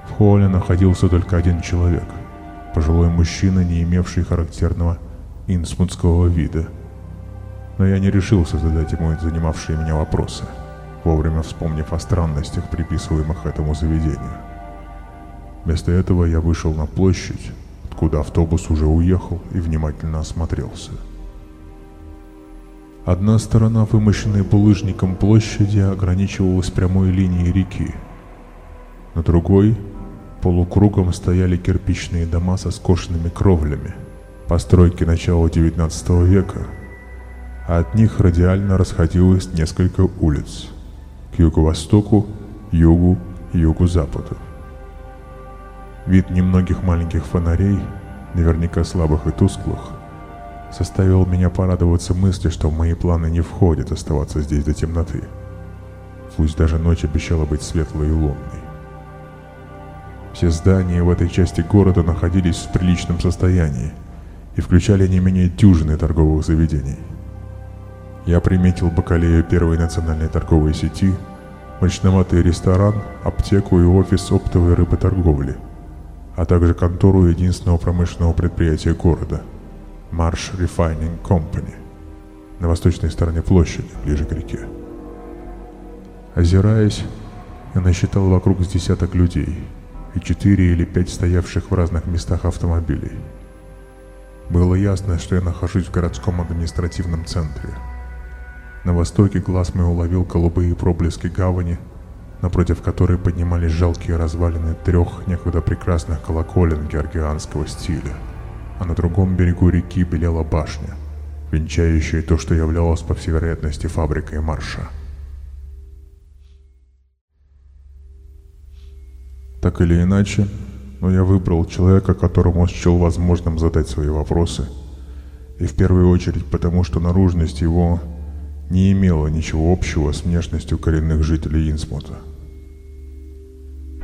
В холле находился только один человек – пожилой мужчина, не имевший характерного инсмутского вида. Но я не решился задать ему занимавшие меня вопросы, вовремя вспомнив о странностях, приписываемых этому заведению. Вместо этого я вышел на площадь, откуда автобус уже уехал и внимательно осмотрелся. Одна сторона, вымощенной булыжником площади, ограничивалась прямой линией реки. На другой Полукругом стояли кирпичные дома со скошенными кровлями, постройки начала XIX века, а от них радиально расходилось несколько улиц к юго-востоку, югу и югу-западу. Вид немногих маленьких фонарей, наверняка слабых и тусклых, заставил меня порадоваться мысли, что в мои планы не входит оставаться здесь до темноты. Пусть даже ночь обещала быть светлой и лунной. Все здания в этой части города находились в приличном состоянии и включали не менее дюжины торговых заведений. Я приметил бакалею первой национальной торговой сети, мрачноватый ресторан, аптеку и офис оптовой рыботорговли, а также контору единственного промышленного предприятия города – Marsh Refining Company на восточной стороне площади, ближе к реке. Озираясь, я насчитал вокруг с десяток людей – и четыре или пять стоявших в разных местах автомобилей. Было ясно, что я нахожусь в городском административном центре. На востоке глаз мой уловил голубые проблески гавани, напротив которой поднимались жалкие развалины трех некогда прекрасных колоколен георгианского стиля, а на другом берегу реки белела башня, венчающая то, что являлось, по всей вероятности, фабрикой марша. Так или иначе, но я выбрал человека, которому счел возможным задать свои вопросы. И в первую очередь потому, что наружность его не имела ничего общего с внешностью коренных жителей Инсмута.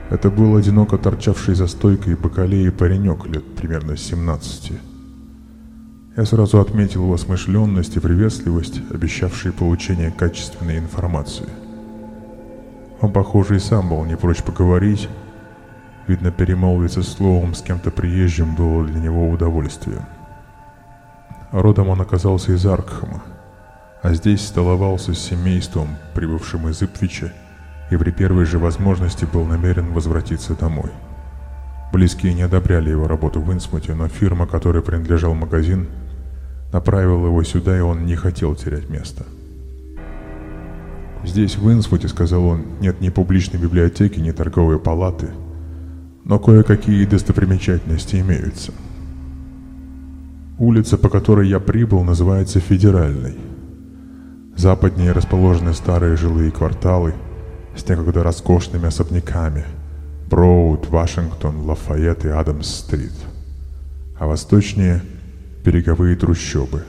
Это был одиноко торчавший за стойкой бакалеи паренек лет примерно 17. Я сразу отметил его смышленность и приветливость, обещавшие получение качественной информации. Он, похоже, и сам был не прочь поговорить, Видно, перемолвиться словом с кем-то приезжим было для него удовольствием. Родом он оказался из Аркхема, а здесь столовался с семейством, прибывшим из Ипвича, и при первой же возможности был намерен возвратиться домой. Близкие не одобряли его работу в Инсмуте, но фирма, которой принадлежал магазин, направила его сюда, и он не хотел терять место. «Здесь, в Инсмуте, — сказал он, — нет ни публичной библиотеки, ни торговой палаты — но кое-какие достопримечательности имеются. Улица, по которой я прибыл, называется Федеральной. Западнее расположены старые жилые кварталы с некогда роскошными особняками Броуд, Вашингтон, Лафайет и Адамс-стрит. А восточнее – береговые трущобы.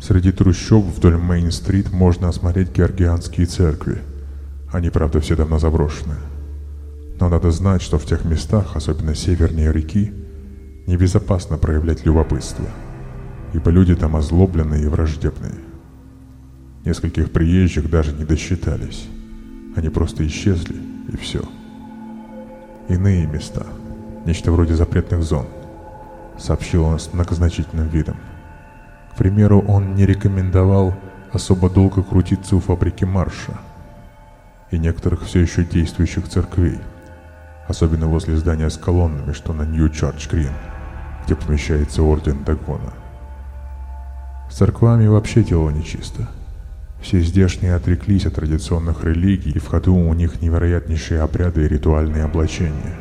Среди трущоб вдоль Мейн-стрит можно осмотреть георгианские церкви. Они, правда, все давно заброшены. Но надо знать, что в тех местах, особенно севернее реки, небезопасно проявлять любопытство, ибо люди там озлобленные и враждебные. Нескольких приезжих даже не досчитались. Они просто исчезли, и все. Иные места, нечто вроде запретных зон, сообщил он с многозначительным видом. К примеру, он не рекомендовал особо долго крутиться у фабрики Марша и некоторых все еще действующих церквей – особенно возле здания с колоннами, что на Нью-Чарч-Грин, где помещается орден Дагона. С церквами вообще дело нечисто. Все здешние отреклись от традиционных религий, и в ходу у них невероятнейшие обряды и ритуальные облачения.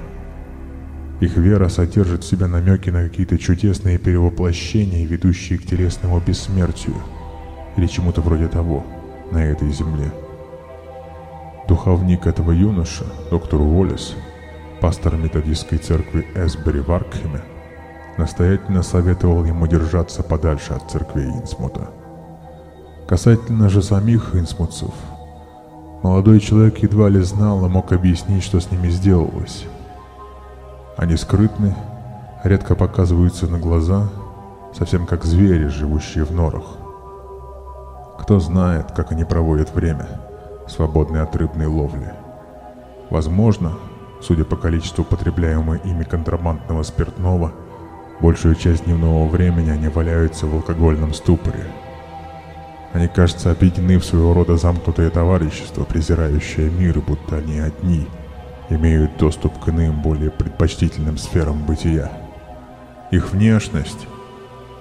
Их вера содержит в себе намеки на какие-то чудесные перевоплощения, ведущие к телесному бессмертию, или чему-то вроде того, на этой земле. Духовник этого юноша, доктор Уоллес, пастор методистской церкви Эсбери в Аркхеме, настоятельно советовал ему держаться подальше от церкви Инсмута. Касательно же самих инсмутцев, молодой человек едва ли знал и мог объяснить, что с ними сделалось. Они скрытны, редко показываются на глаза, совсем как звери, живущие в норах. Кто знает, как они проводят время, свободное от рыбной ловли. Возможно, судя по количеству потребляемого ими контрабандного спиртного, большую часть дневного времени они валяются в алкогольном ступоре – они, кажется, объединены в своего рода замкнутое товарищество, презирающее мир, будто они одни, имеют доступ к иным, более предпочтительным сферам бытия. Их внешность,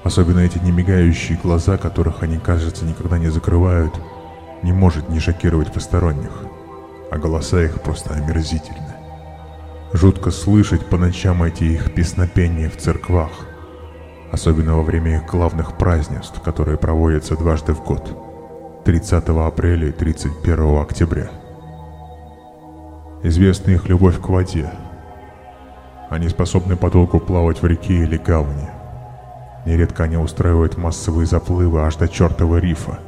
особенно эти немигающие глаза, которых они, кажется, никогда не закрывают, не может не шокировать посторонних, а голоса их просто омерзительны. Жутко слышать по ночам эти их песнопения в церквах, особенно во время их главных празднеств, которые проводятся дважды в год, 30 апреля и 31 октября. Известна их любовь к воде. Они способны подолгу плавать в реке или гавани. Нередко они устраивают массовые заплывы аж до чертова рифа,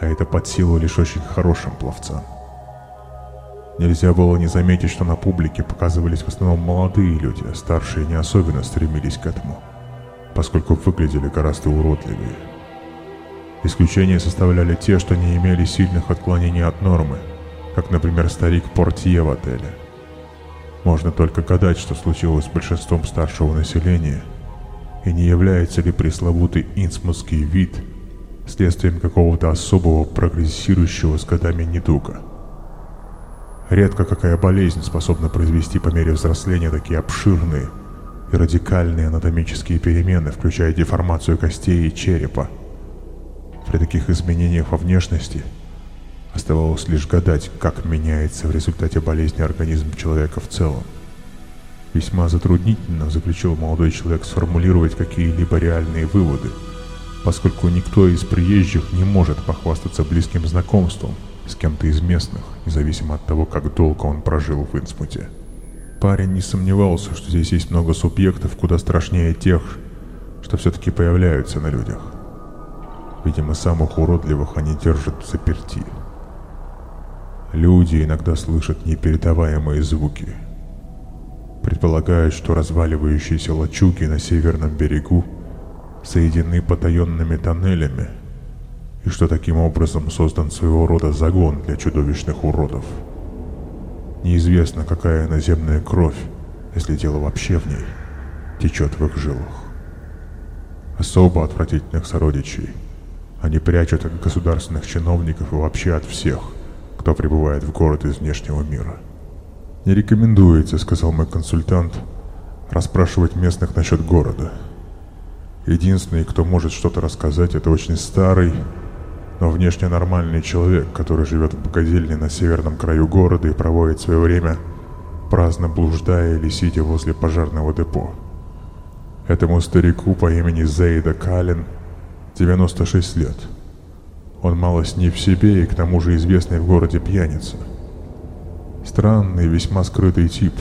а это под силу лишь очень хорошим пловцам. Нельзя было не заметить, что на публике показывались в основном молодые люди, а старшие не особенно стремились к этому – поскольку выглядели гораздо уродливее. Исключения составляли те, что не имели сильных отклонений от нормы, как, например, старик Портье в отеле. Можно только гадать, что случилось с большинством старшего населения, и не является ли пресловутый инсмутский вид следствием какого-то особого прогрессирующего с годами недуга. Редко какая болезнь способна произвести по мере взросления такие обширные, и радикальные анатомические перемены, включая деформацию костей и черепа. При таких изменениях во внешности оставалось лишь гадать, как меняется в результате болезни организм человека в целом. Весьма затруднительно, заключил молодой человек, сформулировать какие-либо реальные выводы, поскольку никто из приезжих не может похвастаться близким знакомством с кем-то из местных, независимо от того, как долго он прожил в Инсмуте. Парень не сомневался, что здесь есть много субъектов, куда страшнее тех, что все-таки появляются на людях. Видимо, самых уродливых они держат в заперти. Люди иногда слышат непередаваемые звуки. Предполагают, что разваливающиеся лачуги на северном берегу соединены потаенными тоннелями, и что таким образом создан своего рода загон для чудовищных уродов. Неизвестно, какая наземная кровь, если дело вообще в ней, течет в их жилах. Особо отвратительных сородичей они прячут от государственных чиновников и вообще от всех, кто прибывает в город из внешнего мира. «Не рекомендуется», — сказал мой консультант, — «расспрашивать местных насчет города. Единственный, кто может что-то рассказать, это очень старый, но внешне нормальный человек, который живет в богадельне на северном краю города и проводит свое время, праздно блуждая или сидя возле пожарного депо. Этому старику по имени Зейда Калин 96 лет. Он малость не в себе и к тому же известный в городе пьяница. Странный, весьма скрытый тип.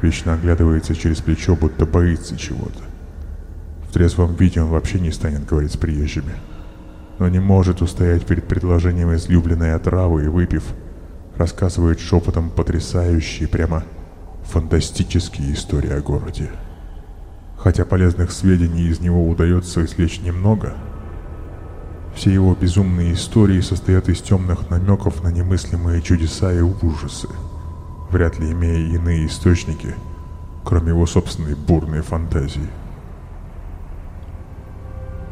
Вечно оглядывается через плечо, будто боится чего-то. В трезвом виде он вообще не станет говорить с приезжими но не может устоять перед предложением излюбленной отравы и, выпив, рассказывает шепотом потрясающие, прямо фантастические истории о городе. Хотя полезных сведений из него удается извлечь немного, все его безумные истории состоят из темных намеков на немыслимые чудеса и ужасы, вряд ли имея иные источники, кроме его собственной бурной фантазии.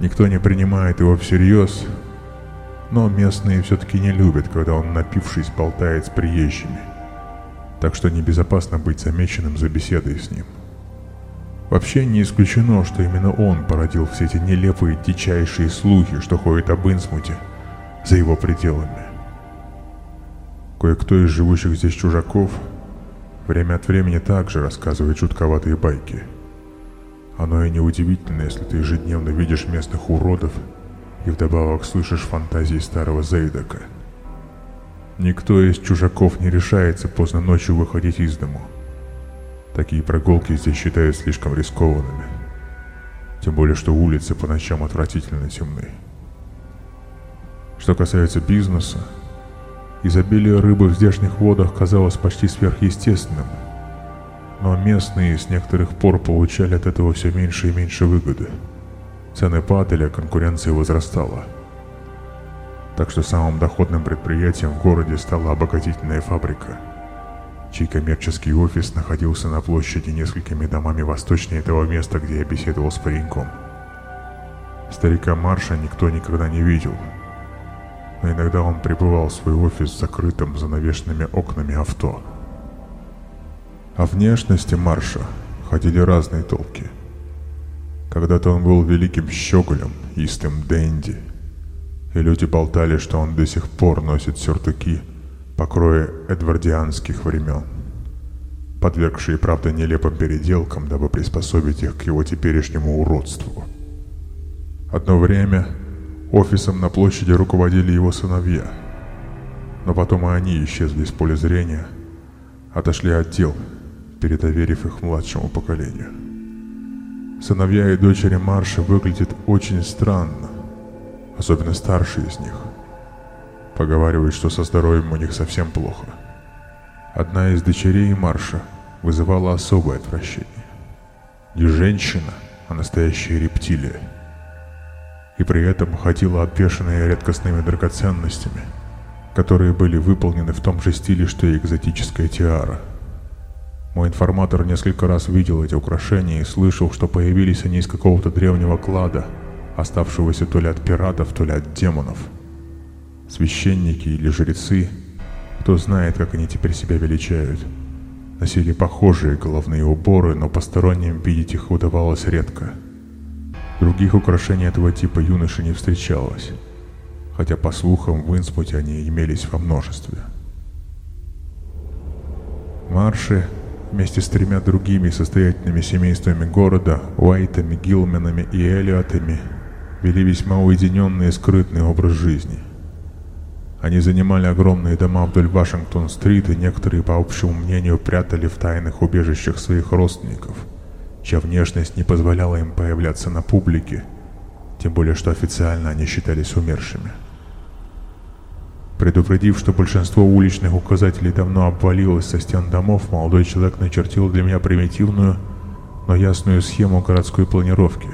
Никто не принимает его всерьез, но местные все-таки не любят, когда он, напившись, болтает с приезжими. Так что небезопасно быть замеченным за беседой с ним. Вообще не исключено, что именно он породил все эти нелепые, дичайшие слухи, что ходят об Инсмуте, за его пределами. Кое-кто из живущих здесь чужаков время от времени также рассказывает жутковатые байки. Оно и неудивительно, если ты ежедневно видишь местных уродов и вдобавок слышишь фантазии старого Зейдока. Никто из чужаков не решается поздно ночью выходить из дому. Такие прогулки здесь считают слишком рискованными. Тем более, что улицы по ночам отвратительно темны. Что касается бизнеса, изобилие рыбы в здешних водах казалось почти сверхъестественным. Но местные с некоторых пор получали от этого все меньше и меньше выгоды. Цены падали, а конкуренция возрастала. Так что самым доходным предприятием в городе стала обогатительная фабрика, чей коммерческий офис находился на площади несколькими домами восточнее того места, где я беседовал с пареньком. Старика Марша никто никогда не видел, но иногда он прибывал в свой офис с закрытым занавешенными окнами авто. О внешности Марша ходили разные толки – когда-то он был великим щеголем, истым денди. И люди болтали, что он до сих пор носит сюртуки покроя эдвардианских времен, подвергшие, правда, нелепым переделкам, дабы приспособить их к его теперешнему уродству. Одно время офисом на площади руководили его сыновья, но потом и они исчезли из поля зрения, отошли от дел, передоверив их младшему поколению. Сыновья и дочери Марша выглядят очень странно, особенно старший из них. Поговаривают, что со здоровьем у них совсем плохо. Одна из дочерей Марша вызывала особое отвращение. Не женщина, а настоящая рептилия. И при этом ходила обвешанная редкостными драгоценностями, которые были выполнены в том же стиле, что и экзотическая тиара – мой информатор несколько раз видел эти украшения и слышал, что появились они из какого-то древнего клада, оставшегося то ли от пиратов, то ли от демонов. Священники или жрецы, кто знает, как они теперь себя величают, носили похожие головные уборы, но посторонним видеть их удавалось редко. Других украшений этого типа юноши не встречалось, хотя по слухам в Инспуте они имелись во множестве. Марши вместе с тремя другими состоятельными семействами города, Уайтами, Гилменами и Элиотами, вели весьма уединенный и скрытный образ жизни. Они занимали огромные дома вдоль Вашингтон-стрит и некоторые, по общему мнению, прятали в тайных убежищах своих родственников, чья внешность не позволяла им появляться на публике, тем более что официально они считались умершими. Предупредив, что большинство уличных указателей давно обвалилось со стен домов, молодой человек начертил для меня примитивную, но ясную схему городской планировки.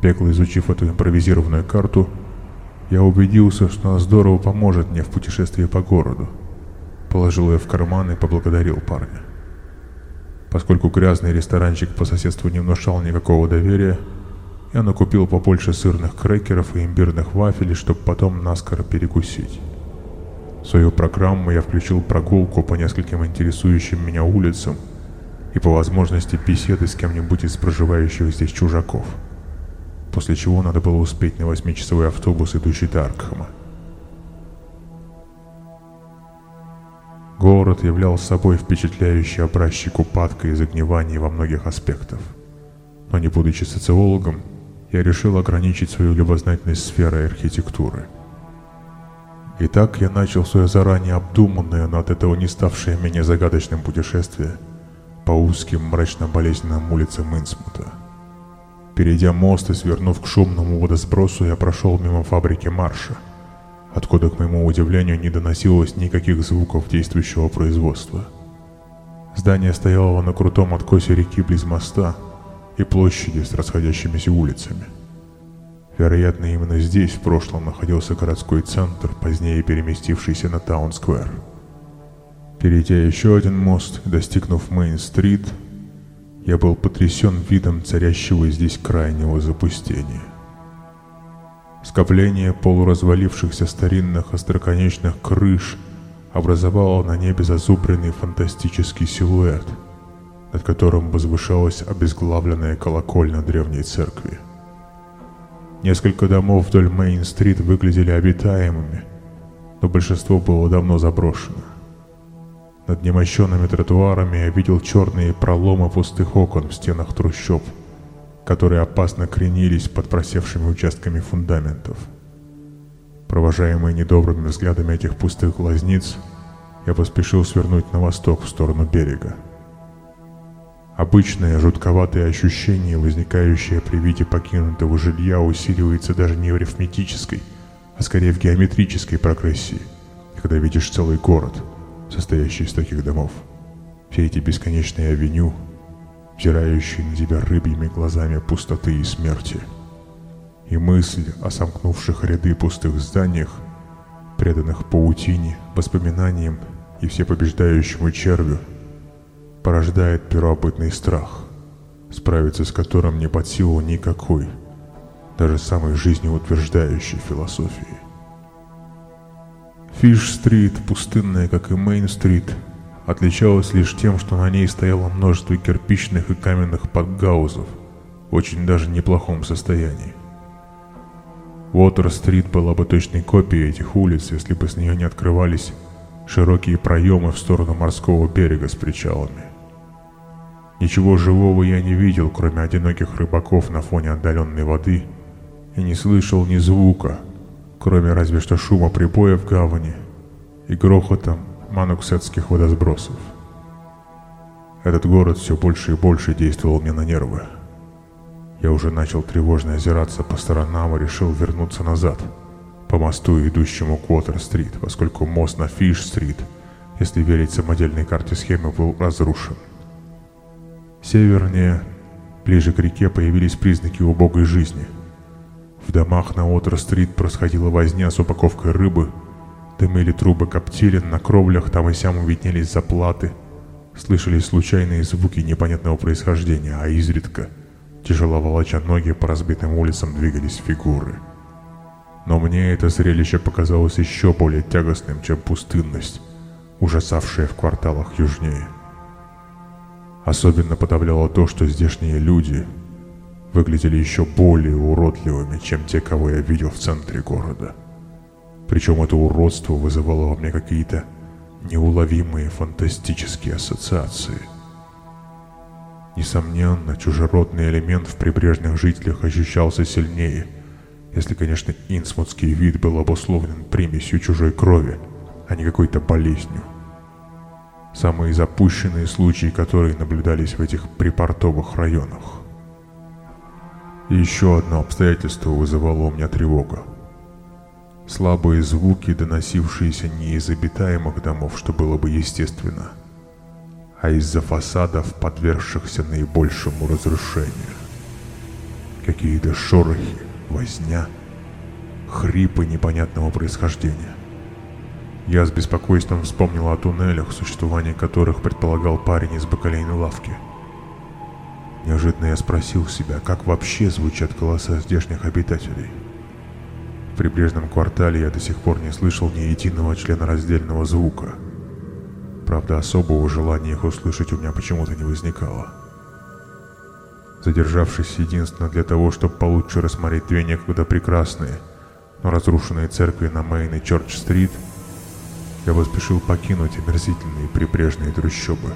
Бегло изучив эту импровизированную карту, я убедился, что она здорово поможет мне в путешествии по городу. Положил ее в карман и поблагодарил парня. Поскольку грязный ресторанчик по соседству не внушал никакого доверия, я накупил побольше сырных крекеров и имбирных вафелей, чтобы потом наскоро перекусить. В свою программу я включил прогулку по нескольким интересующим меня улицам и по возможности беседы с кем-нибудь из проживающих здесь чужаков. После чего надо было успеть на восьмичасовой автобус, идущий до Аркхема. Город являл собой впечатляющий образчик упадка и загнивания во многих аспектах. Но не будучи социологом, я решил ограничить свою любознательность сферой архитектуры – Итак, я начал свое заранее обдуманное, но от этого не ставшее менее загадочным путешествие по узким мрачно-болезненным улицам Инсмута. Перейдя мост и свернув к шумному водосбросу, я прошел мимо фабрики Марша, откуда, к моему удивлению, не доносилось никаких звуков действующего производства. Здание стояло на крутом откосе реки близ моста и площади с расходящимися улицами – Вероятно, именно здесь в прошлом находился городской центр, позднее переместившийся на Таун-сквер. Перейдя еще один мост, достигнув Мейн-стрит, я был потрясен видом царящего здесь крайнего запустения. Скопление полуразвалившихся старинных остроконечных крыш образовало на небе зазубренный фантастический силуэт, над которым возвышалась обезглавленная колокольня древней церкви. Несколько домов вдоль Мейн-стрит выглядели обитаемыми, но большинство было давно заброшено. Над немощенными тротуарами я видел черные проломы пустых окон в стенах трущоб, которые опасно кренились под просевшими участками фундаментов. Провожаемый недобрыми взглядами этих пустых глазниц, я поспешил свернуть на восток в сторону берега. Обычное жутковатое ощущение, возникающее при виде покинутого жилья, усиливается даже не в арифметической, а скорее в геометрической прогрессии, когда видишь целый город, состоящий из таких домов. Все эти бесконечные авеню, взирающие на тебя рыбьими глазами пустоты и смерти. И мысль о сомкнувших ряды пустых зданиях, преданных паутине, воспоминаниям и всепобеждающему червю – порождает первобытный страх, справиться с которым не под силу никакой, даже самой жизнеутверждающей философии. Фиш-стрит, пустынная, как и Мейн-стрит, отличалась лишь тем, что на ней стояло множество кирпичных и каменных подгаузов в очень даже неплохом состоянии. Уотер-стрит была бы точной копией этих улиц, если бы с нее не открывались широкие проемы в сторону морского берега с причалами. Ничего живого я не видел, кроме одиноких рыбаков на фоне отдаленной воды, и не слышал ни звука, кроме разве что шума прибоя в гавани и грохота мануксетских водосбросов. Этот город все больше и больше действовал мне на нервы. Я уже начал тревожно озираться по сторонам и решил вернуться назад, по мосту, идущему к Уотер-стрит, поскольку мост на Фиш-стрит, если верить самодельной карте схемы, был разрушен. Севернее, ближе к реке, появились признаки убогой жизни. В домах на Отер-стрит происходила возня с упаковкой рыбы, дымили трубы коптилин, на кровлях там и сям виднелись заплаты, слышались случайные звуки непонятного происхождения, а изредка, тяжело волоча ноги по разбитым улицам, двигались фигуры. Но мне это зрелище показалось еще более тягостным, чем пустынность, ужасавшая в кварталах южнее. Особенно подавляло то, что здешние люди выглядели еще более уродливыми, чем те, кого я видел в центре города. Причем это уродство вызывало во мне какие-то неуловимые фантастические ассоциации. Несомненно, чужеродный элемент в прибрежных жителях ощущался сильнее, если, конечно, инсмутский вид был обусловлен примесью чужой крови, а не какой-то болезнью самые запущенные случаи, которые наблюдались в этих припортовых районах. Еще одно обстоятельство вызывало у меня тревогу. Слабые звуки, доносившиеся не из обитаемых домов, что было бы естественно, а из-за фасадов, подвергшихся наибольшему разрушению. Какие-то шорохи, возня, хрипы непонятного происхождения. Я с беспокойством вспомнил о туннелях, существование которых предполагал парень из бакалейной лавки. Неожиданно я спросил себя, как вообще звучат голоса здешних обитателей. В прибрежном квартале я до сих пор не слышал ни единого члена раздельного звука. Правда, особого желания их услышать у меня почему-то не возникало. Задержавшись единственно для того, чтобы получше рассмотреть две некогда прекрасные, но разрушенные церкви на Мейн и Чорч-стрит, я поспешил покинуть омерзительные прибрежные трущобы.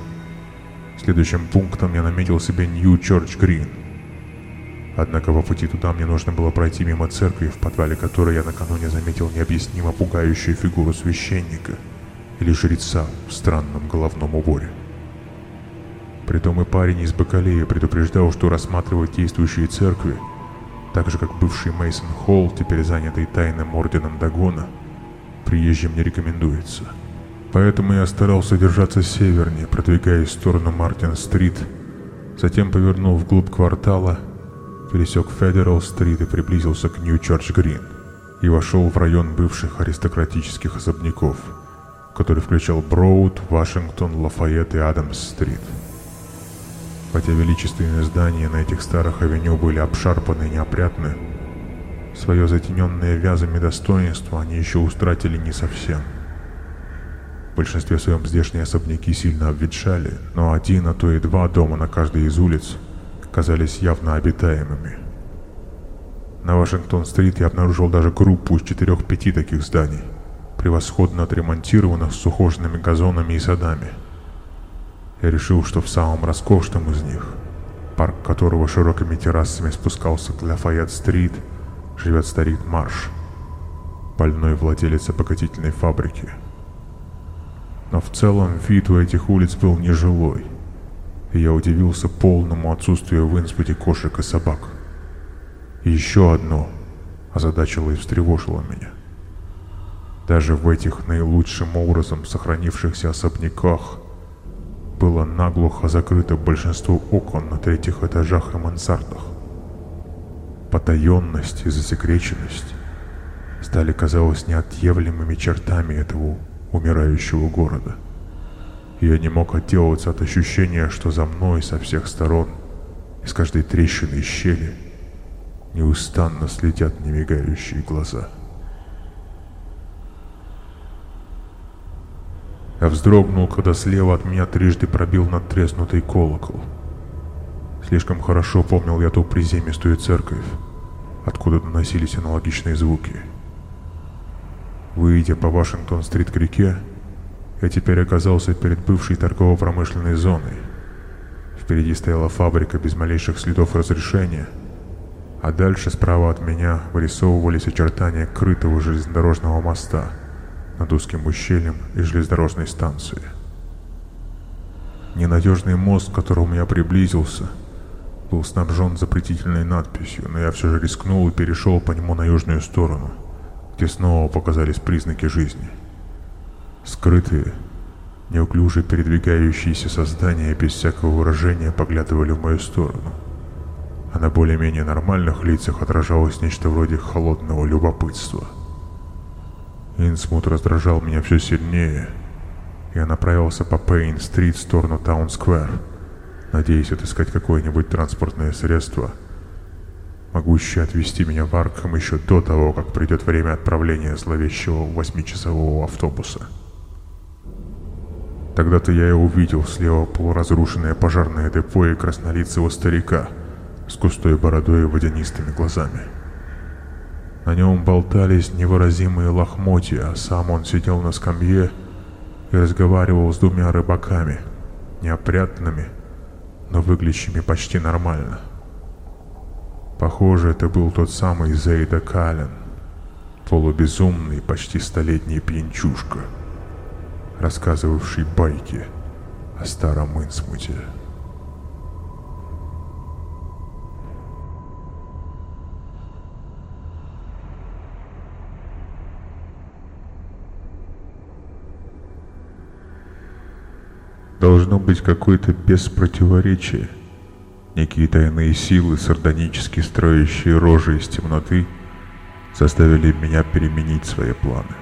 Следующим пунктом я наметил себе Нью-Чорч-Грин. Однако по пути туда мне нужно было пройти мимо церкви, в подвале которой я накануне заметил необъяснимо пугающую фигуру священника или жреца в странном головном уборе. Притом и парень из Бакалея предупреждал, что рассматривать действующие церкви, так же как бывший Мейсон Холл, теперь занятый тайным орденом Дагона, приезжим не рекомендуется. Поэтому я старался держаться севернее, продвигаясь в сторону Мартин-стрит, затем повернул вглубь квартала, пересек Федерал-стрит и приблизился к Нью-Чорч-Грин и вошел в район бывших аристократических особняков, который включал Броуд, Вашингтон, Лафайет и Адамс-стрит. Хотя величественные здания на этих старых авеню были обшарпаны и неопрятны, Свое затененное вязами достоинство они еще устратили не совсем. В большинстве своем здешние особняки сильно обветшали, но один, а то и два дома на каждой из улиц казались явно обитаемыми. На Вашингтон-стрит я обнаружил даже группу из четырех-пяти таких зданий, превосходно отремонтированных с ухоженными газонами и садами. Я решил, что в самом роскошном из них, парк которого широкими террасами спускался к Лафайет-стрит, живет старик Марш, больной владелец обогатительной фабрики. Но в целом вид у этих улиц был нежилой, и я удивился полному отсутствию в Инспуте кошек и собак. И еще одно озадачило и встревожило меня. Даже в этих наилучшим образом сохранившихся особняках было наглухо закрыто большинство окон на третьих этажах и мансардах. Потаенность и засекреченность стали, казалось, неотъемлемыми чертами этого умирающего города. Я не мог отделаться от ощущения, что за мной со всех сторон, из каждой трещины и щели – неустанно следят немигающие глаза. Я вздрогнул, когда слева от меня трижды пробил надтреснутый колокол. Слишком хорошо помнил я ту приземистую церковь, откуда доносились аналогичные звуки. Выйдя по Вашингтон-стрит к реке, я теперь оказался перед бывшей торгово-промышленной зоной. Впереди стояла фабрика без малейших следов разрешения — а дальше справа от меня вырисовывались очертания крытого железнодорожного моста над узким ущельем и железнодорожной станции. Ненадежный мост, к которому я приблизился, был снабжен запретительной надписью, но я все же рискнул и перешел по нему на южную сторону, где снова показались признаки жизни. Скрытые, неуклюже передвигающиеся создания без всякого выражения поглядывали в мою сторону – а на более-менее нормальных лицах отражалось нечто вроде холодного любопытства. Инсмут раздражал меня все сильнее. Я направился по Пейн-стрит в сторону Таун-сквер, надеясь отыскать какое-нибудь транспортное средство, могущее отвезти меня в Аркхам еще до того, как придет время отправления зловещего восьмичасового автобуса. Тогда-то я и увидел слева полуразрушенное пожарное депо и краснолицего старика — с густой бородой и водянистыми глазами. На нем болтались невыразимые лохмотья, а сам он сидел на скамье и разговаривал с двумя рыбаками, неопрятными, но выглядящими почти нормально. Похоже, это был тот самый Зейда Кален, полубезумный, почти столетний пьянчушка, рассказывавший байки о старом Инсмуте. Должно быть какое-то беспротиворечие. Некие тайные силы, сардонически строящие рожи из темноты, заставили меня переменить свои планы.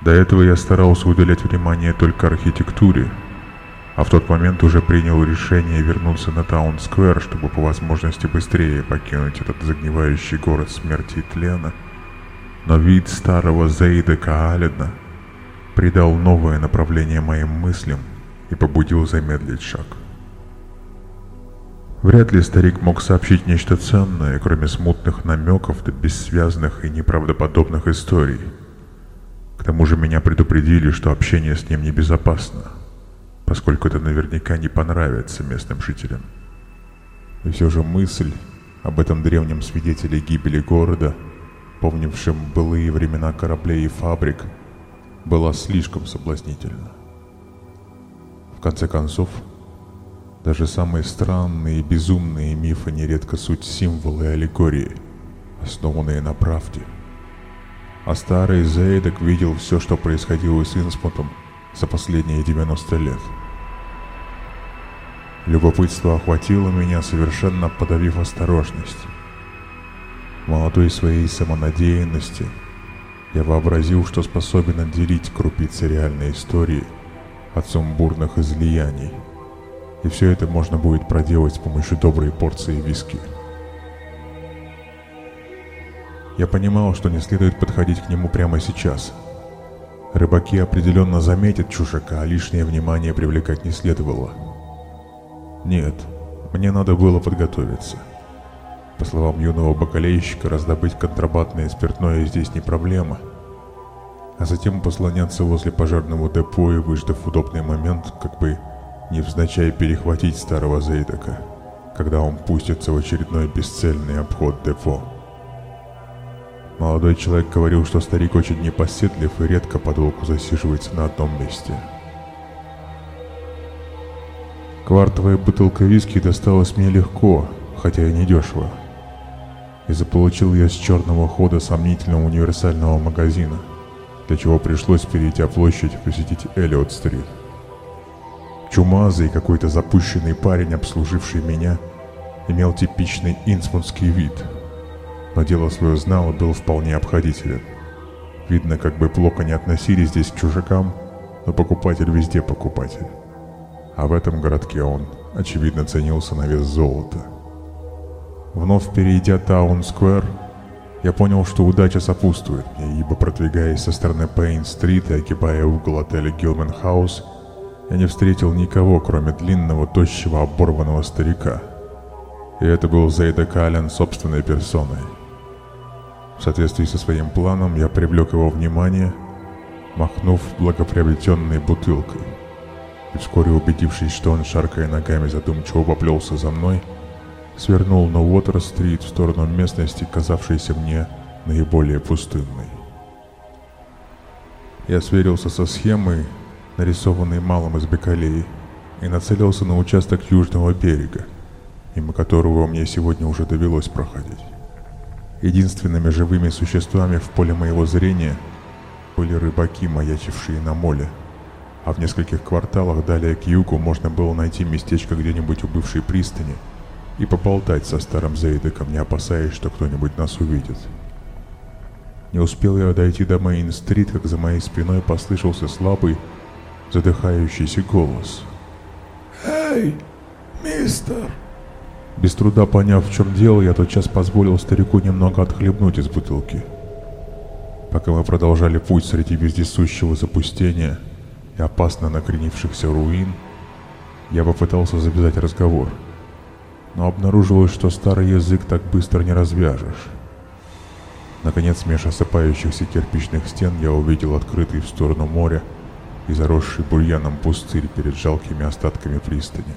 До этого я старался уделять внимание только архитектуре, а в тот момент уже принял решение вернуться на Таун-сквер, чтобы по возможности быстрее покинуть этот загнивающий город смерти и тлена. Но вид старого Зейда Каалина придал новое направление моим мыслям и побудил замедлить шаг. Вряд ли старик мог сообщить нечто ценное, кроме смутных намеков до бессвязных и неправдоподобных историй. К тому же меня предупредили, что общение с ним небезопасно, поскольку это наверняка не понравится местным жителям. И все же мысль об этом древнем свидетеле гибели города, помнившем былые времена кораблей и фабрик, была слишком соблазнительна конце концов, даже самые странные и безумные мифы нередко суть символы и аллегории, основанные на правде. А старый Зейдек видел все, что происходило с Инспутом за последние 90 лет. Любопытство охватило меня, совершенно подавив осторожность. Молодой своей самонадеянности я вообразил, что способен отделить крупицы реальной истории – от сумбурных излияний. И все это можно будет проделать с помощью доброй порции виски. Я понимал, что не следует подходить к нему прямо сейчас. Рыбаки определенно заметят чужака, а лишнее внимание привлекать не следовало. Нет, мне надо было подготовиться. По словам юного бакалейщика, раздобыть контрабандное спиртное здесь не проблема. А затем послоняться возле пожарного депо и, выждав удобный момент, как бы невзначай перехватить старого Зейдака, когда он пустится в очередной бесцельный обход депо. Молодой человек говорил, что старик очень непоседлив и редко подолгу засиживается на одном месте. Квартовая бутылка виски досталась мне легко, хотя и недешево. И заполучил я с черного хода сомнительного универсального магазина, для чего пришлось перейти площадь посетить Эллиот-стрит. Чумазый какой-то запущенный парень, обслуживший меня, имел типичный инсмутский вид – но дело свое знал и был вполне обходителен. Видно, как бы плохо не относились здесь к чужакам, но покупатель везде покупатель. А в этом городке он, очевидно, ценился на вес золота. Вновь перейдя Таун-сквер, я понял, что удача сопутствует мне, ибо продвигаясь со стороны Пейн-стрит и огибая угол отеля Гилмен Хаус, я не встретил никого, кроме длинного, тощего, оборванного старика. И это был Зейда Кален собственной персоной. В соответствии со своим планом я привлек его внимание, махнув благоприобретенной бутылкой. И вскоре убедившись, что он, шаркая ногами, задумчиво поплелся за мной, свернул на Уотер-стрит в сторону местности, казавшейся мне наиболее пустынной. Я сверился со схемой, нарисованной малым из Бекалеи, и нацелился на участок южного берега, мимо которого мне сегодня уже довелось проходить. Единственными живыми существами в поле моего зрения были рыбаки, маячившие на моле. А в нескольких кварталах далее к югу можно было найти местечко где-нибудь у бывшей пристани и поболтать со старым Зейдеком, не опасаясь, что кто-нибудь нас увидит. Не успел я дойти до Мейн-стрит, как за моей спиной послышался слабый, задыхающийся голос. «Эй, мистер!» Без труда поняв, в чем дело, я тотчас позволил старику немного отхлебнуть из бутылки. Пока мы продолжали путь среди вездесущего запустения и опасно накренившихся руин, я попытался завязать разговор, но обнаружилось, что старый язык так быстро не развяжешь. Наконец, меж осыпающихся кирпичных стен я увидел открытый в сторону моря и заросший бурьяном пустырь перед жалкими остатками пристани.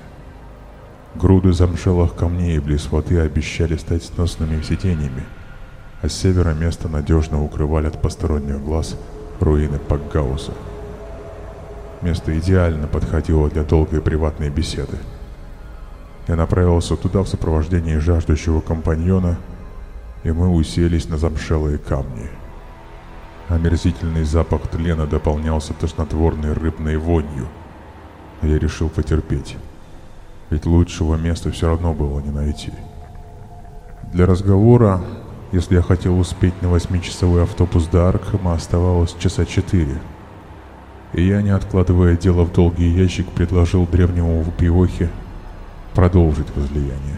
Груды замшелых камней близ воды обещали стать сносными сиденьями, а с севера место надежно укрывали от посторонних глаз руины Пакгауса. Место идеально подходило для долгой приватной беседы. Я направился туда в сопровождении жаждущего компаньона, и мы уселись на замшелые камни. Омерзительный запах тлена дополнялся тошнотворной рыбной вонью, но я решил потерпеть ведь лучшего места все равно было не найти. Для разговора, если я хотел успеть на восьмичасовой автобус до Аркхема, оставалось часа четыре. И я, не откладывая дело в долгий ящик, предложил древнему Вупиохе продолжить возлияние.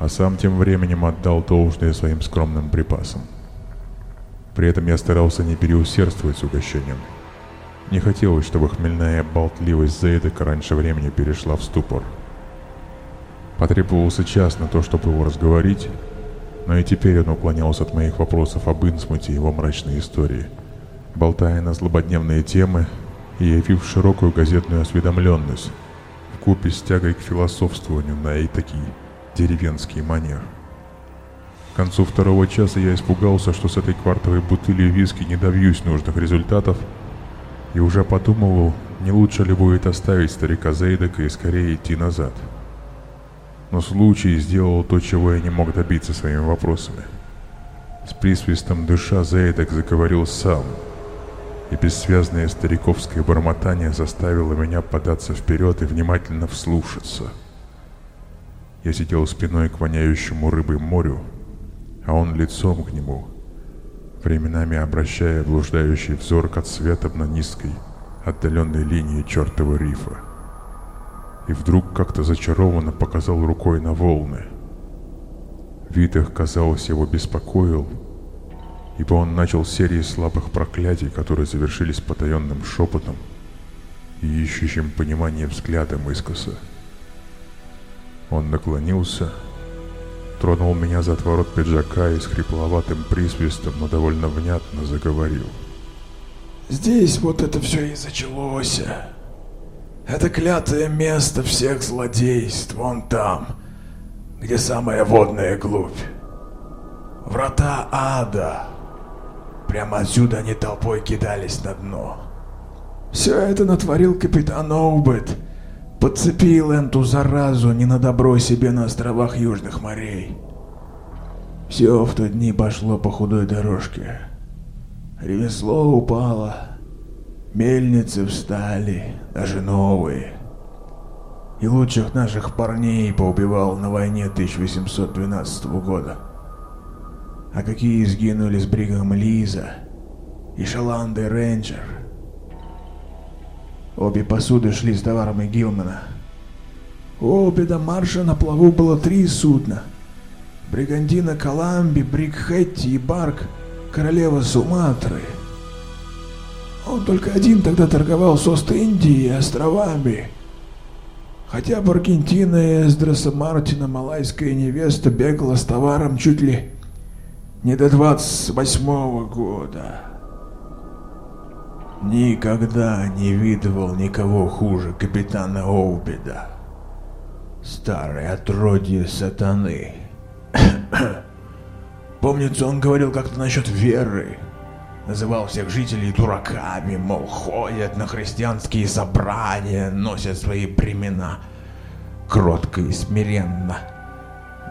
А сам тем временем отдал должное своим скромным припасам. При этом я старался не переусердствовать с угощением. Не хотелось, чтобы хмельная болтливость Зейдека раньше времени перешла в ступор. Потребовался час на то, чтобы его разговорить, но и теперь он уклонялся от моих вопросов об Инсмуте и его мрачной истории, болтая на злободневные темы и явив широкую газетную осведомленность, в купе с тягой к философствованию на и такие деревенский манер. К концу второго часа я испугался, что с этой квартовой бутыли виски не добьюсь нужных результатов, и уже подумывал, не лучше ли будет оставить старика Зейдека и скорее идти назад – но случай сделал то, чего я не мог добиться своими вопросами. С присвистом дыша Зейдек заговорил сам, и бессвязное стариковское бормотание заставило меня податься вперед и внимательно вслушаться. Я сидел спиной к воняющему рыбой морю, а он лицом к нему, временами обращая блуждающий взор к отсветам на низкой, отдаленной линии чертова рифа и вдруг как-то зачарованно показал рукой на волны. Вид их, казалось, его беспокоил, ибо он начал серии слабых проклятий, которые завершились потаенным шепотом и ищущим понимание взглядом искоса. Он наклонился тронул меня за отворот пиджака и с хрипловатым присвистом, но довольно внятно заговорил. Здесь вот это все и зачалось. Это клятое место всех злодейств, вон там, где самая водная глубь. Врата ада. Прямо отсюда они толпой кидались на дно. Все это натворил капитан Оубет. Подцепил эту заразу не на добро себе на островах Южных морей. Все в тот дни пошло по худой дорожке. Ремесло упало, мельницы встали, даже новые. И лучших наших парней поубивал на войне 1812 года. А какие сгинули с Бригом Лиза и Шаландой Рейнджер. Обе посуды шли с товарами Гилмана. У обеда марша на плаву было три судна. Бригандина Коламби, Бриг Хетти и Барк – королева Суматры. Он только один тогда торговал с Ост-Индией и островами. Хотя в Аргентине Эсдреса Мартина малайская невеста бегала с товаром чуть ли не до 28-го года. Никогда не видывал никого хуже капитана Оубеда. Старое отродье сатаны. Помнится, он говорил как-то насчет веры. Называл всех жителей дураками, мол, ходят на христианские собрания, носят свои племена кротко и смиренно.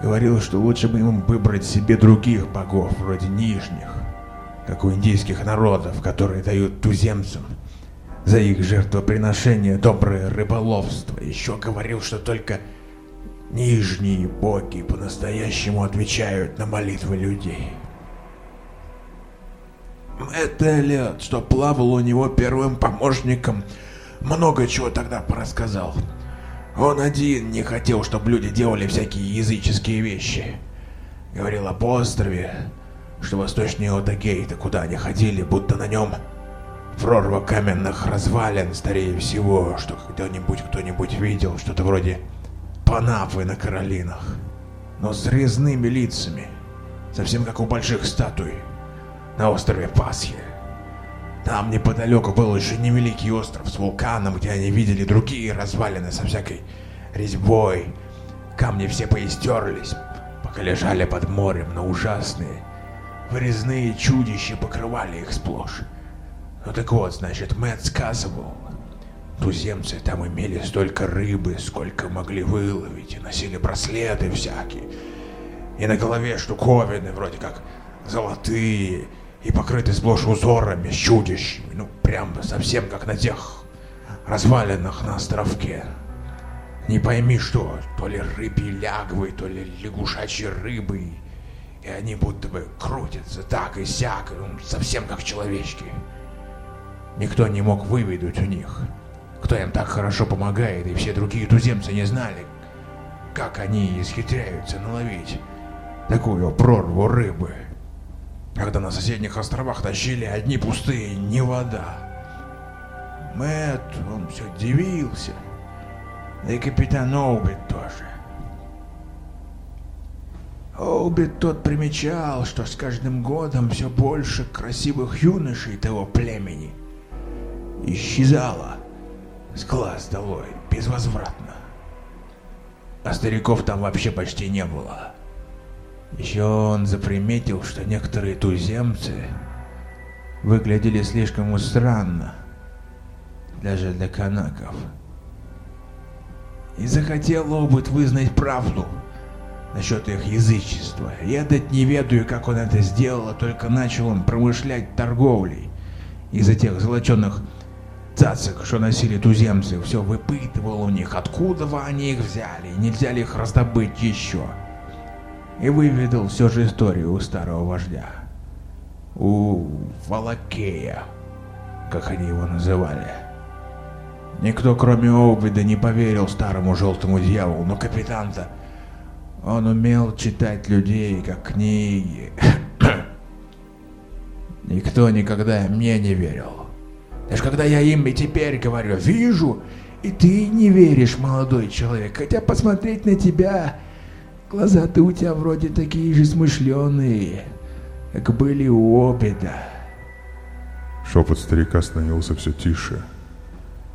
Говорил, что лучше бы им выбрать себе других богов, вроде нижних, как у индийских народов, которые дают туземцам за их жертвоприношение доброе рыболовство. Еще говорил, что только Нижние боги по-настоящему отвечают на молитвы людей. Это лет, что плавал у него первым помощником, много чего тогда порассказал. Он один не хотел, чтобы люди делали всякие языческие вещи. Говорил об острове, что восточнее Одагейта, куда они ходили, будто на нем прорва каменных развалин, скорее всего, что когда-нибудь кто-нибудь видел, что-то вроде панапы на Каролинах, но с резными лицами, совсем как у больших статуй на острове Пасхи. Там неподалеку был еще невеликий остров с вулканом, где они видели другие развалины со всякой резьбой. Камни все поистерлись, пока лежали под морем, но ужасные, вырезные чудища покрывали их сплошь. Ну так вот, значит, Мэтт сказывал, Туземцы там имели столько рыбы, сколько могли выловить, и носили браслеты всякие. И на голове штуковины, вроде как золотые, и покрыты сплошь узорами, чудищами. Ну, прям совсем как на тех развалинах на островке. Не пойми что, то ли рыбьи лягвы, то ли лягушачьи рыбы. И они будто бы крутятся так и сяк, ну, совсем как человечки. Никто не мог выведать у них кто им так хорошо помогает, и все другие туземцы не знали, как они исхитряются наловить такую прорву рыбы. Когда на соседних островах тащили одни пустые, не вода. Мэт, он все дивился. Да и капитан Оубит тоже. Оубит тот примечал, что с каждым годом все больше красивых юношей того племени исчезало с глаз долой, безвозвратно. А стариков там вообще почти не было. Еще он заприметил, что некоторые туземцы выглядели слишком странно, даже для канаков. И захотел обут вызнать правду насчет их язычества. Я дать не ведаю, как он это сделал, а только начал он промышлять торговлей из-за тех золоченных цацик, что носили туземцы, все выпытывал у них, откуда они их взяли, нельзя ли их раздобыть еще. И выведал все же историю у старого вождя. У Валакея, как они его называли. Никто, кроме Обида, не поверил старому желтому дьяволу, но капитан-то, он умел читать людей, как книги. Никто никогда мне не верил. Даже когда я им и теперь говорю, вижу, и ты не веришь, молодой человек, хотя посмотреть на тебя Глаза-то у тебя вроде такие же смышленые, как были у обеда. Шепот старика становился все тише,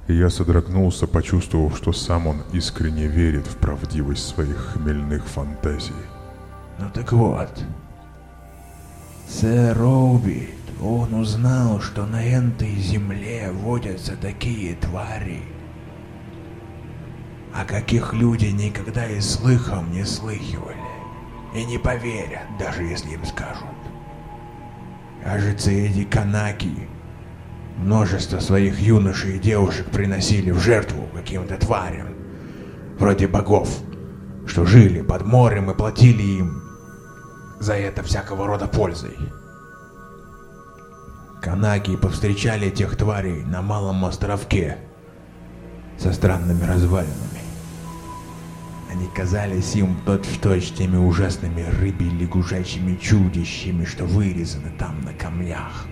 и я содрогнулся, почувствовав, что сам он искренне верит в правдивость своих хмельных фантазий. Ну так вот, сэр Обид, он узнал, что на этой земле водятся такие твари, о каких люди никогда и слыхом не слыхивали, и не поверят, даже если им скажут. Кажется, эти канаки множество своих юношей и девушек приносили в жертву каким-то тварям, вроде богов, что жили под морем и платили им за это всякого рода пользой. Канаки повстречали тех тварей на малом островке со странными развалинами. Они казались им точь-в-точь теми ужасными рыбьи-лягушачьими чудищами, что вырезаны там на камнях.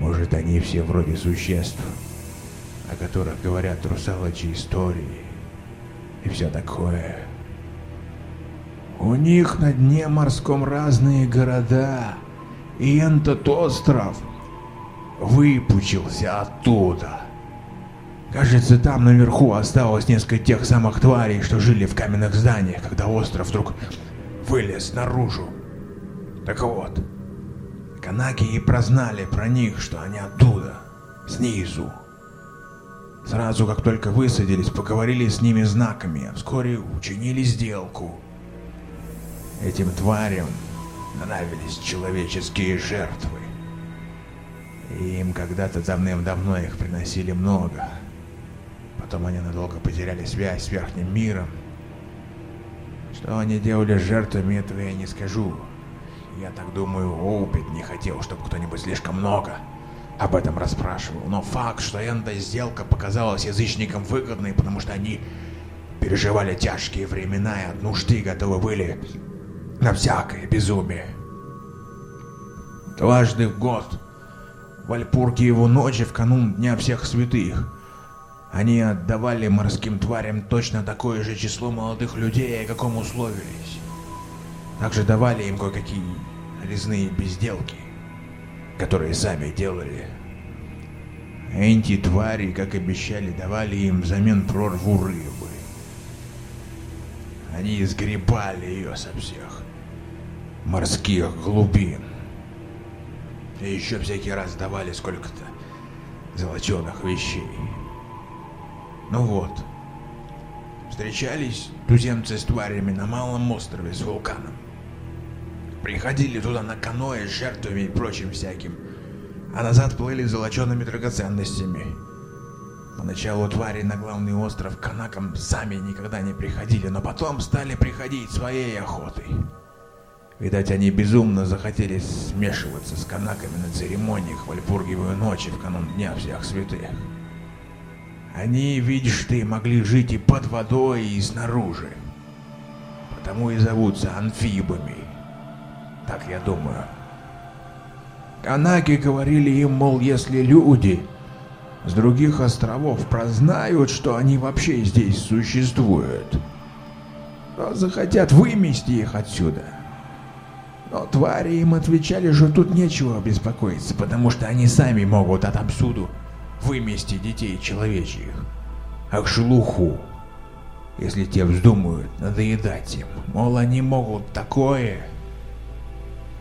Может, они все вроде существ, о которых говорят русалочи истории и все такое. У них на дне морском разные города, и этот остров выпучился оттуда. Кажется, там наверху осталось несколько тех самых тварей, что жили в каменных зданиях, когда остров вдруг вылез наружу. Так вот, канаки и прознали про них, что они оттуда, снизу. Сразу, как только высадились, поговорили с ними знаками, а вскоре учинили сделку. Этим тварям нравились человеческие жертвы. И им когда-то давным-давно их приносили много. Потом они надолго потеряли связь с верхним миром. Что они делали с жертвами, этого я не скажу. Я так думаю, Оупит не хотел, чтобы кто-нибудь слишком много об этом расспрашивал. Но факт, что эта сделка показалась язычникам выгодной, потому что они переживали тяжкие времена и от нужды готовы были на всякое безумие. Дважды в год, в Альпурге его ночи в канун Дня Всех Святых, они отдавали морским тварям точно такое же число молодых людей, о каком условились. Также давали им кое-какие резные безделки, которые сами делали. Эти твари, как обещали, давали им взамен прорву рыбы. Они изгребали ее со всех морских глубин. И еще всякий раз давали сколько-то золоченых вещей. Ну вот. Встречались туземцы с тварями на малом острове с вулканом. Приходили туда на каноэ с жертвами и прочим всяким. А назад плыли золочеными драгоценностями. Поначалу твари на главный остров канакам сами никогда не приходили, но потом стали приходить своей охотой. Видать, они безумно захотели смешиваться с канаками на церемониях в Альпургиевую ночь в канун Дня Всех Святых. Они, видишь ты, могли жить и под водой, и снаружи. Потому и зовутся амфибами. Так я думаю. Канаки говорили им, мол, если люди с других островов прознают, что они вообще здесь существуют, то захотят вымести их отсюда. Но твари им отвечали, что тут нечего беспокоиться, потому что они сами могут отовсюду вымести детей человечьих, а к шелуху, если те вздумают надоедать им. Мол, они могут такое,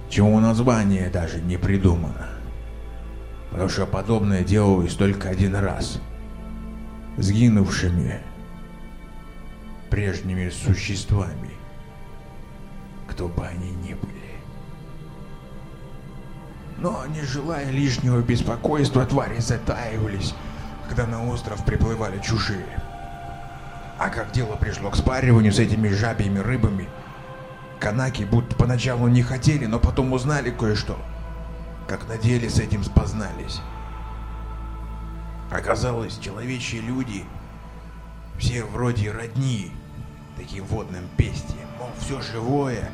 чему название даже не придумано. Потому что подобное делалось только один раз. Сгинувшими прежними существами, кто бы они ни были. Но, не желая лишнего беспокойства, твари затаивались, когда на остров приплывали чужие. А как дело пришло к спариванию с этими жабьими рыбами, канаки будто поначалу не хотели, но потом узнали кое-что. Как на деле с этим спознались. Оказалось, человечьи люди все вроде родни таким водным бестиям. Мол, все живое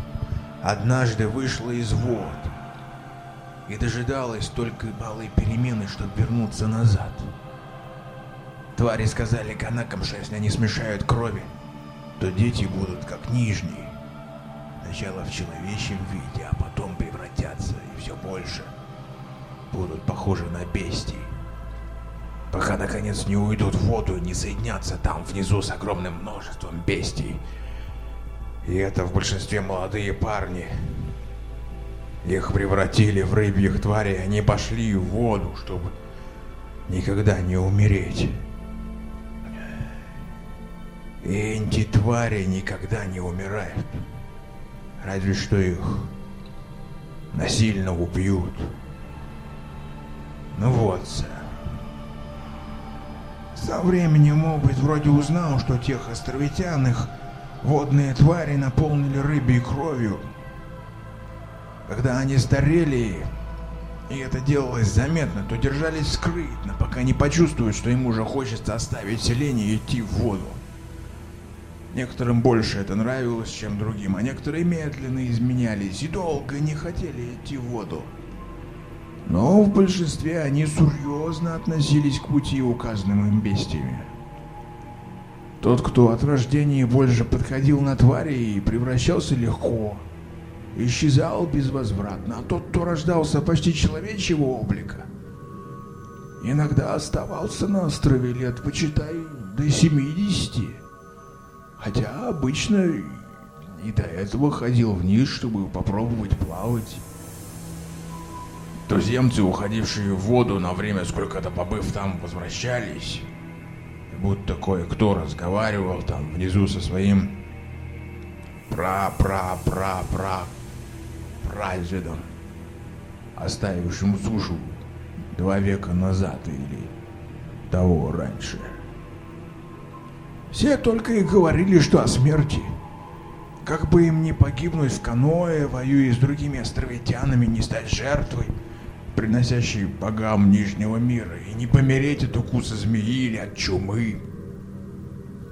однажды вышло из вод и дожидалась только малой перемены, чтобы вернуться назад. Твари сказали канакам, что если они смешают крови то дети будут как нижние. Сначала в человечьем виде, а потом превратятся и все больше будут похожи на бестий. Пока наконец не уйдут в воду и не соединятся там внизу с огромным множеством бестий. И это в большинстве молодые парни. Их превратили в рыбьих тварей, они пошли в воду, чтобы никогда не умереть. И эти твари никогда не умирают. Разве что их насильно убьют. Ну вот, сэр. Со временем Обрид вроде узнал, что тех островитян их водные твари наполнили рыбьей кровью. Когда они старели, и это делалось заметно, то держались скрытно, пока не почувствуют, что им уже хочется оставить селение и идти в воду. Некоторым больше это нравилось, чем другим, а некоторые медленно изменялись и долго не хотели идти в воду. Но в большинстве они серьезно относились к пути, указанным им бестиями. Тот, кто от рождения больше подходил на твари и превращался легко, исчезал безвозвратно, а тот, кто рождался почти человечьего облика, иногда оставался на острове лет, почитай, до 70, хотя обычно и до этого ходил вниз, чтобы попробовать плавать. Туземцы, уходившие в воду на время, сколько-то побыв там, возвращались. И будто кое-кто разговаривал там внизу со своим пра-пра-пра-пра прадедом, оставившим сушу два века назад или того раньше. Все только и говорили, что о смерти. Как бы им не погибнуть в каное, воюя с другими островитянами, не стать жертвой – приносящий богам Нижнего мира, и не помереть от укуса змеи или от чумы,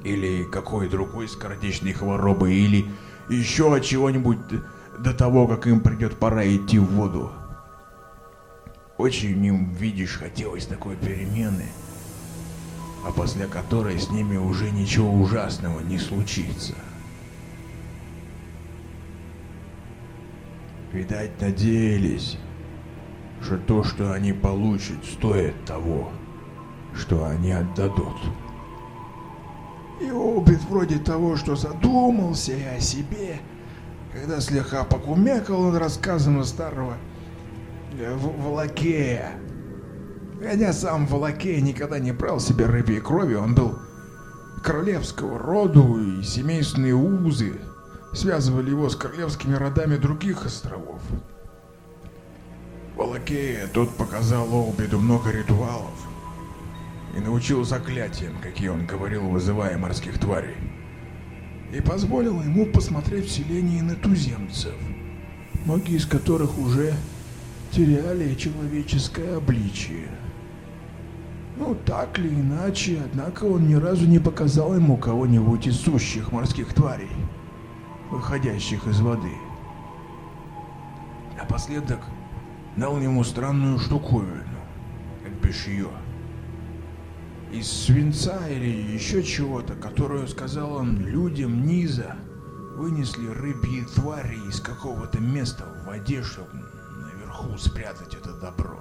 или какой другой скоротечной хворобы, или еще от чего-нибудь до того, как им придет пора идти в воду. Очень им, видишь, хотелось такой перемены, а после которой с ними уже ничего ужасного не случится. Видать, надеялись, что то, что они получат, стоит того, что они отдадут. И Обрид вроде того, что задумался и о себе, когда слегка покумекал над рассказом старого э, Волокея. Хотя сам Волокей никогда не брал себе рыбьей крови, он был королевского роду, и семейственные узы связывали его с королевскими родами других островов. Волокея тот показал Олбиду много ритуалов и научил заклятиям, какие он говорил, вызывая морских тварей. И позволил ему посмотреть в селении на туземцев, многие из которых уже теряли человеческое обличие. Ну, так или иначе, однако он ни разу не показал ему кого-нибудь из сущих морских тварей, выходящих из воды. Напоследок дал ему странную штуковину, как бишье. Из свинца или еще чего-то, которую, сказал он, людям низа вынесли рыбьи твари из какого-то места в воде, чтобы наверху спрятать это добро.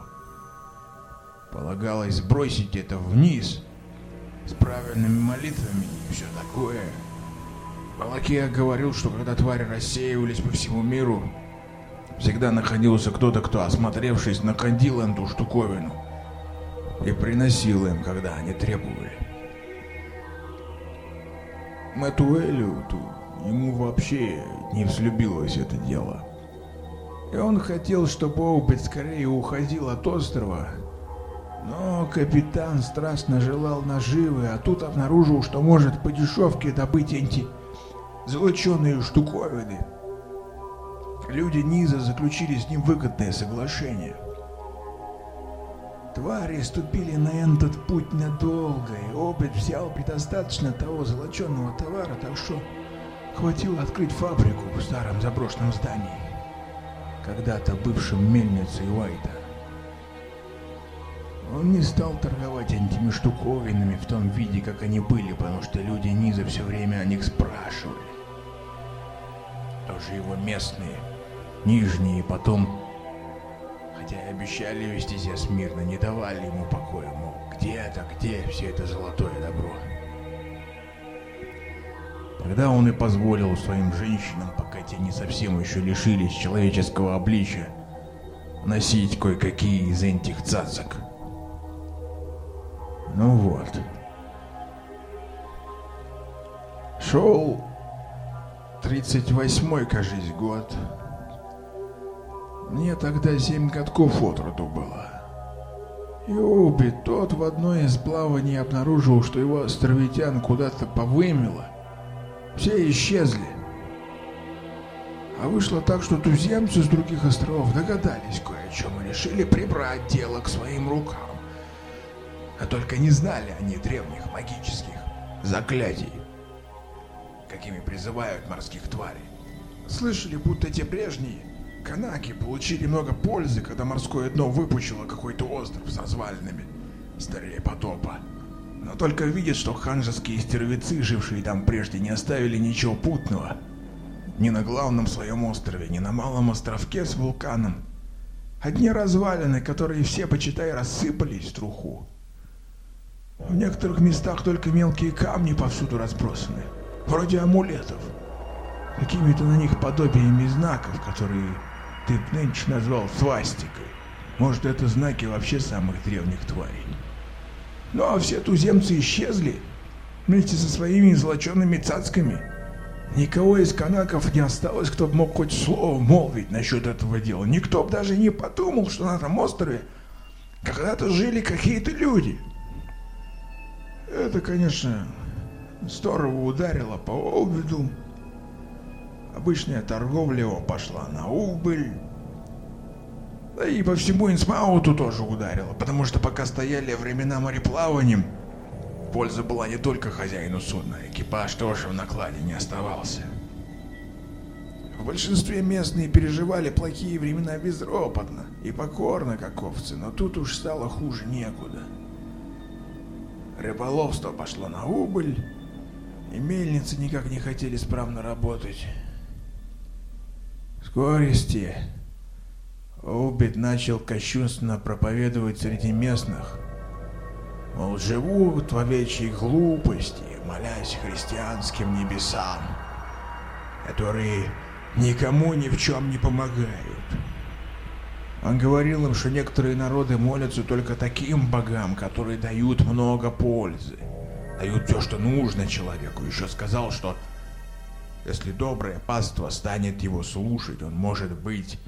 Полагалось бросить это вниз с правильными молитвами и все такое. Балакия говорил, что когда твари рассеивались по всему миру, Всегда находился кто-то, кто, осмотревшись, находил эту штуковину и приносил им, когда они требовали. Мэтту Эллиоту ему вообще не взлюбилось это дело. И он хотел, чтобы Оупет скорее уходил от острова, но капитан страстно желал наживы, а тут обнаружил, что может по дешевке добыть эти золоченые штуковины – Люди Низа заключили с ним выгодное соглашение. Твари ступили на этот путь надолго, и Обрид взял предостаточно того золоченного товара, так что хватило открыть фабрику в старом заброшенном здании, когда-то бывшем мельницей Уайта. Он не стал торговать этими штуковинами в том виде, как они были, потому что люди низа все время о них спрашивали. Тоже его местные, нижние, потом, хотя и обещали вести себя смирно, не давали ему покоя, мол, где это, где все это золотое добро. Тогда он и позволил своим женщинам, пока те не совсем еще лишились человеческого обличия, носить кое-какие из этих цацок. Ну вот. Шел 38-й, кажись, год. Мне тогда семь годков от роду было. И Оби тот в одной из плаваний обнаружил, что его островитян куда-то повымело. Все исчезли. А вышло так, что туземцы с других островов догадались кое о чем и решили прибрать дело к своим рукам. А только не знали они древних магических заклятий, какими призывают морских тварей. Слышали, будто те прежние канаки получили много пользы, когда морское дно выпучило какой-то остров с развалинами старее потопа. Но только видят, что ханжеские стервецы, жившие там прежде, не оставили ничего путного. Ни на главном своем острове, ни на малом островке с вулканом. Одни развалины, которые все, почитай, рассыпались в труху. В некоторых местах только мелкие камни повсюду разбросаны, вроде амулетов. Какими-то на них подобиями знаков, которые ты нынче назвал свастикой. Может, это знаки вообще самых древних тварей. Ну а все туземцы исчезли вместе со своими золочеными цацками. Никого из канаков не осталось, кто бы мог хоть слово молвить насчет этого дела. Никто бы даже не подумал, что на этом острове когда-то жили какие-то люди. Это, конечно, здорово ударило по Олбиду. Обычная торговля его пошла на убыль. Да и по всему Инсмауту тоже ударило, потому что пока стояли времена мореплаванием, польза была не только хозяину судна, экипаж тоже в накладе не оставался. В большинстве местные переживали плохие времена безропотно и покорно, как овцы, но тут уж стало хуже некуда. Рыболовство пошло на убыль, и мельницы никак не хотели справно работать. Скорости Убит начал кощунственно проповедовать среди местных, мол, живут в овечьей глупости, молясь христианским небесам, которые никому ни в чем не помогают. Он говорил им, что некоторые народы молятся только таким богам, которые дают много пользы, дают все, что нужно человеку. Еще сказал, что если доброе паство станет его слушать, он, может быть,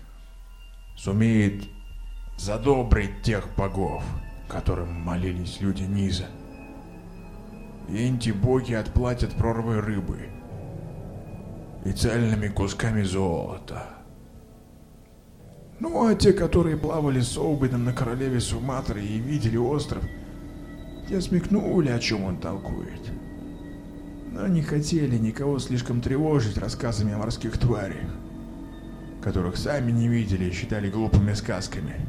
сумеет задобрить тех богов, которым молились люди низа. И эти боги отплатят прорвой рыбы и цельными кусками золота. Ну, а те, которые плавали с Оубином на королеве Суматры и видели остров, те смекнули, о чем он толкует. Но не хотели никого слишком тревожить рассказами о морских тварях, которых сами не видели и считали глупыми сказками.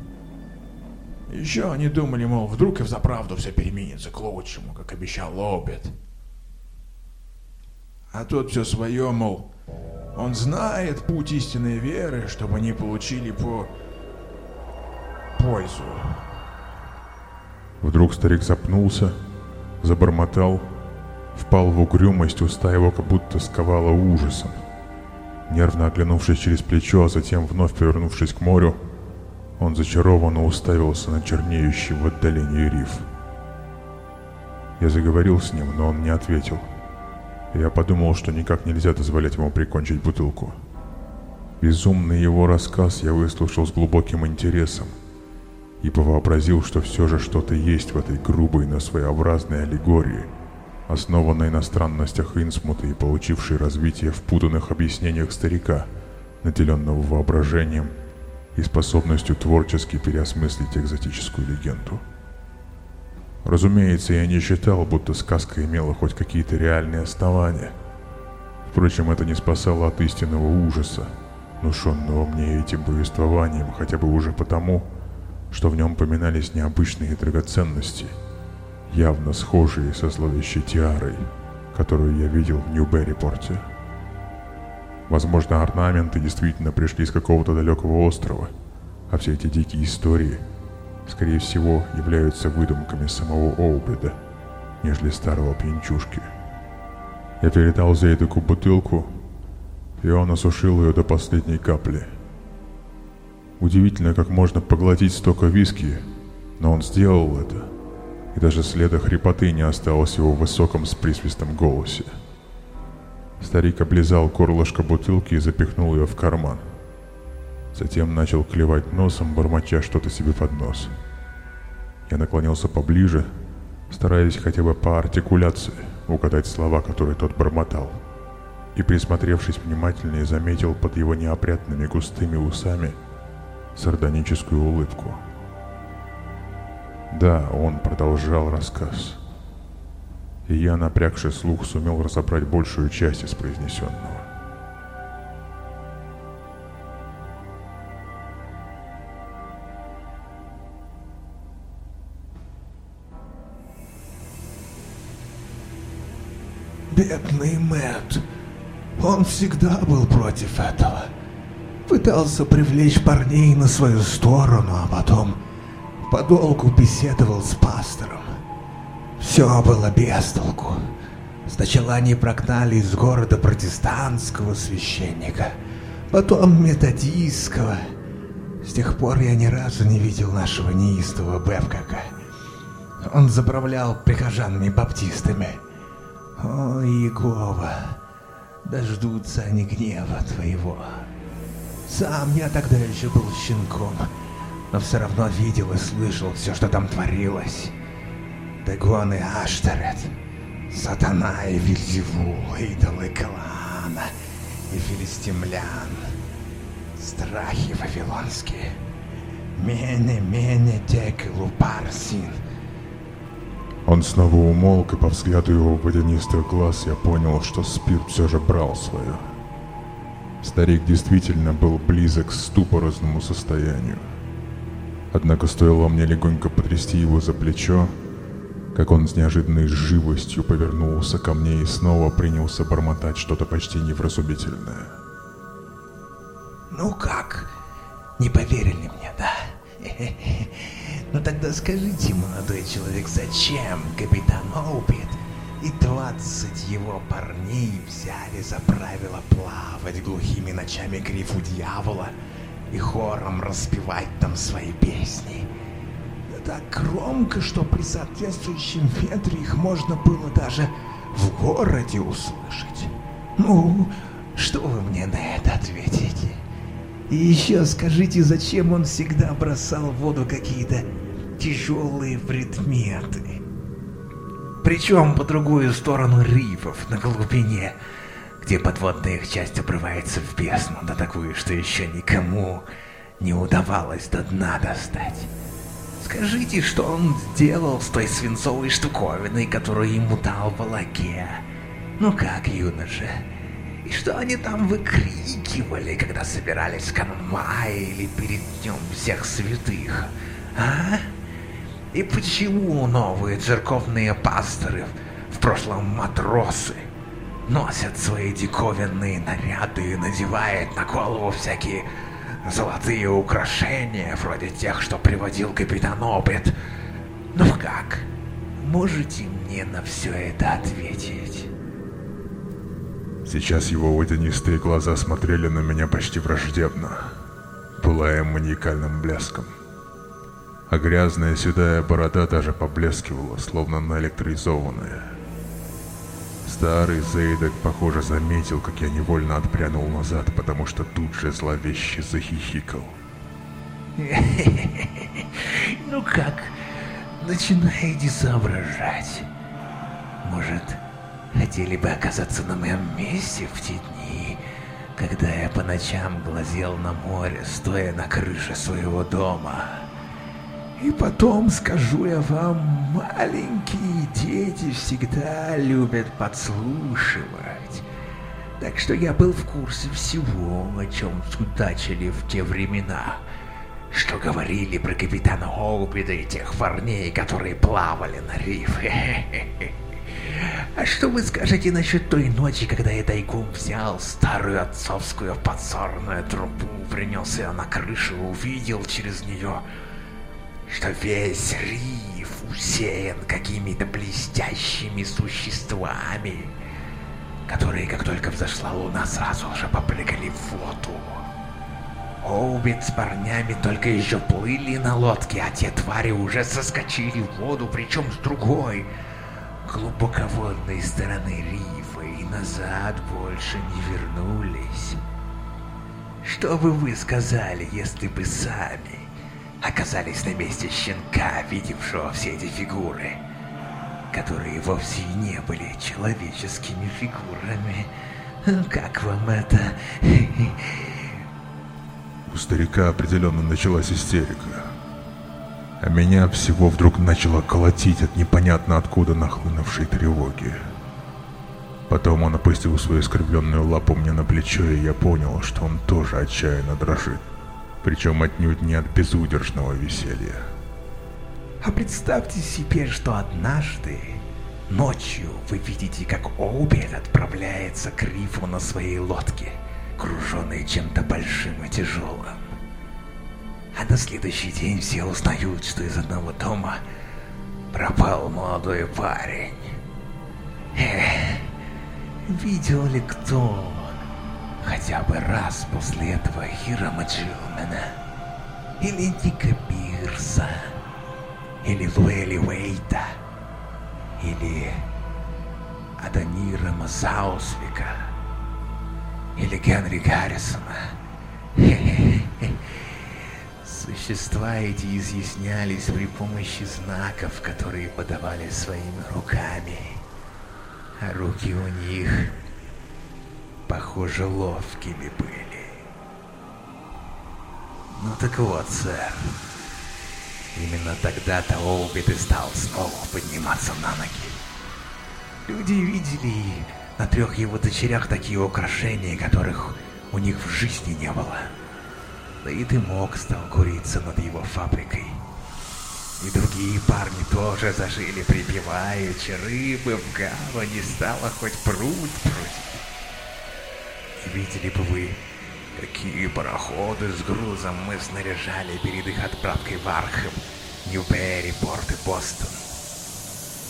Еще они думали, мол, вдруг и взаправду все переменится к лучшему, как обещал Лобет. А тот все свое, мол, он знает путь истинной веры, чтобы они получили по пользу. Вдруг старик запнулся, забормотал, впал в угрюмость, уста его как будто сковало ужасом. Нервно оглянувшись через плечо, а затем вновь повернувшись к морю, он зачарованно уставился на чернеющий в отдалении риф. Я заговорил с ним, но он не ответил. Я подумал, что никак нельзя дозволять ему прикончить бутылку. Безумный его рассказ я выслушал с глубоким интересом, ибо вообразил, что все же что-то есть в этой грубой, но своеобразной аллегории, основанной на странностях Инсмута и получившей развитие в путанных объяснениях старика, наделенного воображением и способностью творчески переосмыслить экзотическую легенду. Разумеется, я не считал, будто сказка имела хоть какие-то реальные основания. Впрочем, это не спасало от истинного ужаса, внушенного мне этим повествованием, хотя бы уже потому, что в нем поминались необычные драгоценности, явно схожие со зловещей тиарой, которую я видел в Нью-Берри-порте. Возможно, орнаменты действительно пришли с какого-то далекого острова, а все эти дикие истории, скорее всего, являются выдумками самого Оубеда, нежели старого пьянчушки. Я передал Зейдеку бутылку, и он осушил ее до последней капли. Удивительно, как можно поглотить столько виски, но он сделал это, и даже следа хрипоты не осталось в его высоком с присвистом голосе. Старик облизал горлышко бутылки и запихнул ее в карман. Затем начал клевать носом, бормоча что-то себе под нос. Я наклонился поближе, стараясь хотя бы по артикуляции угадать слова, которые тот бормотал. И присмотревшись внимательнее, заметил под его неопрятными густыми усами сардоническую улыбку. Да, он продолжал рассказ и я, напрягший слух, сумел разобрать большую часть из произнесенного. Бедный Мэтт. Он всегда был против этого. Пытался привлечь парней на свою сторону, а потом подолгу беседовал с пастором. Все было без толку. Сначала они прогнали из города протестантского священника, потом методистского. С тех пор я ни разу не видел нашего неистого Бевкака. Он заправлял прихожанами-баптистами. О, Иегова, дождутся они гнева твоего. Сам я тогда еще был щенком, но все равно видел и слышал все, что там творилось. Дагон и Ашторет, Сатана и Вильзевул, идолы клана и филистимлян, страхи вавилонские, мене, мене, текелу, парсин. Он снова умолк, и по взгляду его водянистых глаз я понял, что спирт все же брал свое. Старик действительно был близок к ступорозному состоянию. Однако стоило мне легонько потрясти его за плечо, как он с неожиданной живостью повернулся ко мне и снова принялся бормотать что-то почти невразумительное. Ну как? Не поверили мне, да? Ну тогда скажите, молодой человек, зачем капитан Оупит и двадцать его парней взяли за правило плавать глухими ночами к рифу дьявола и хором распевать там свои песни? так громко, что при соответствующем ветре их можно было даже в городе услышать. Ну, что вы мне на это ответите? И еще скажите, зачем он всегда бросал в воду какие-то тяжелые предметы? Причем по другую сторону рифов, на глубине, где подводная их часть обрывается в бездну, да такую, что еще никому не удавалось до дна достать. Скажите, что он сделал с той свинцовой штуковиной, которую ему дал Балаке? Ну как, юноша? И что они там выкрикивали, когда собирались в Канмае или перед Днем Всех Святых? А? И почему новые церковные пасторы, в прошлом матросы, носят свои диковинные наряды и надевают на голову всякие золотые украшения, вроде тех, что приводил капитан Обед. Ну как, можете мне на все это ответить? Сейчас его водянистые глаза смотрели на меня почти враждебно, пылая маниакальным блеском. А грязная седая борода даже поблескивала, словно наэлектризованная. Старый Зейдек, похоже, заметил, как я невольно отпрянул назад, потому что тут же зловеще захихикал. Ну как, начинаете соображать? Может, хотели бы оказаться на моем месте в те дни, когда я по ночам глазел на море, стоя на крыше своего дома? И потом скажу я вам, маленькие дети всегда любят подслушивать. Так что я был в курсе всего, о чем судачили в те времена. что говорили про капитана Оупида и тех парней, которые плавали на рифе. А что вы скажете насчет той ночи, когда я тайком взял старую отцовскую подсорную трубу, принес ее на крышу и увидел через нее, что весь риф усеян какими-то блестящими существами, которые, как только взошла луна, сразу же попрыгали в воду. Оубит с парнями только еще плыли на лодке, а те твари уже соскочили в воду, причем с другой, глубоководной стороны рифа, и назад больше не вернулись. Что бы вы сказали, если бы сами оказались на месте щенка, видевшего все эти фигуры, которые вовсе и не были человеческими фигурами? Как вам это? У старика определенно началась истерика. А меня всего вдруг начало колотить от непонятно откуда нахлынувшей тревоги. Потом он опустил свою искривленную лапу мне на плечо, и я понял, что он тоже отчаянно дрожит. Причем отнюдь не от безудержного веселья. А представьте себе, что однажды ночью вы видите, как Оубет отправляется к рифу на своей лодке – груженные чем-то большим и тяжелым. А на следующий день все узнают, что из одного дома пропал молодой парень. Эх, видел ли кто хотя бы раз после этого Хирама Джилмена? Или Дика Пирса? Или Луэли Уэйта? Или Аданира Мазаусвика? или Генри Гаррисона. Существа эти изъяснялись при помощи знаков, которые подавали своими руками. А руки у них, похоже, ловкими были. Ну так вот, сэр. Именно тогда-то Оубит и стал снова подниматься на ноги. Люди видели на трех его дочерях такие украшения, которых у них в жизни не было. Да и дымок стал куриться над его фабрикой. И другие парни тоже зажили припеваючи, рыбы в гавани стало хоть пруд прудить. Видели бы вы, какие пароходы с грузом мы снаряжали перед их отправкой в Архем, Ньюберри, Порт и Бостон.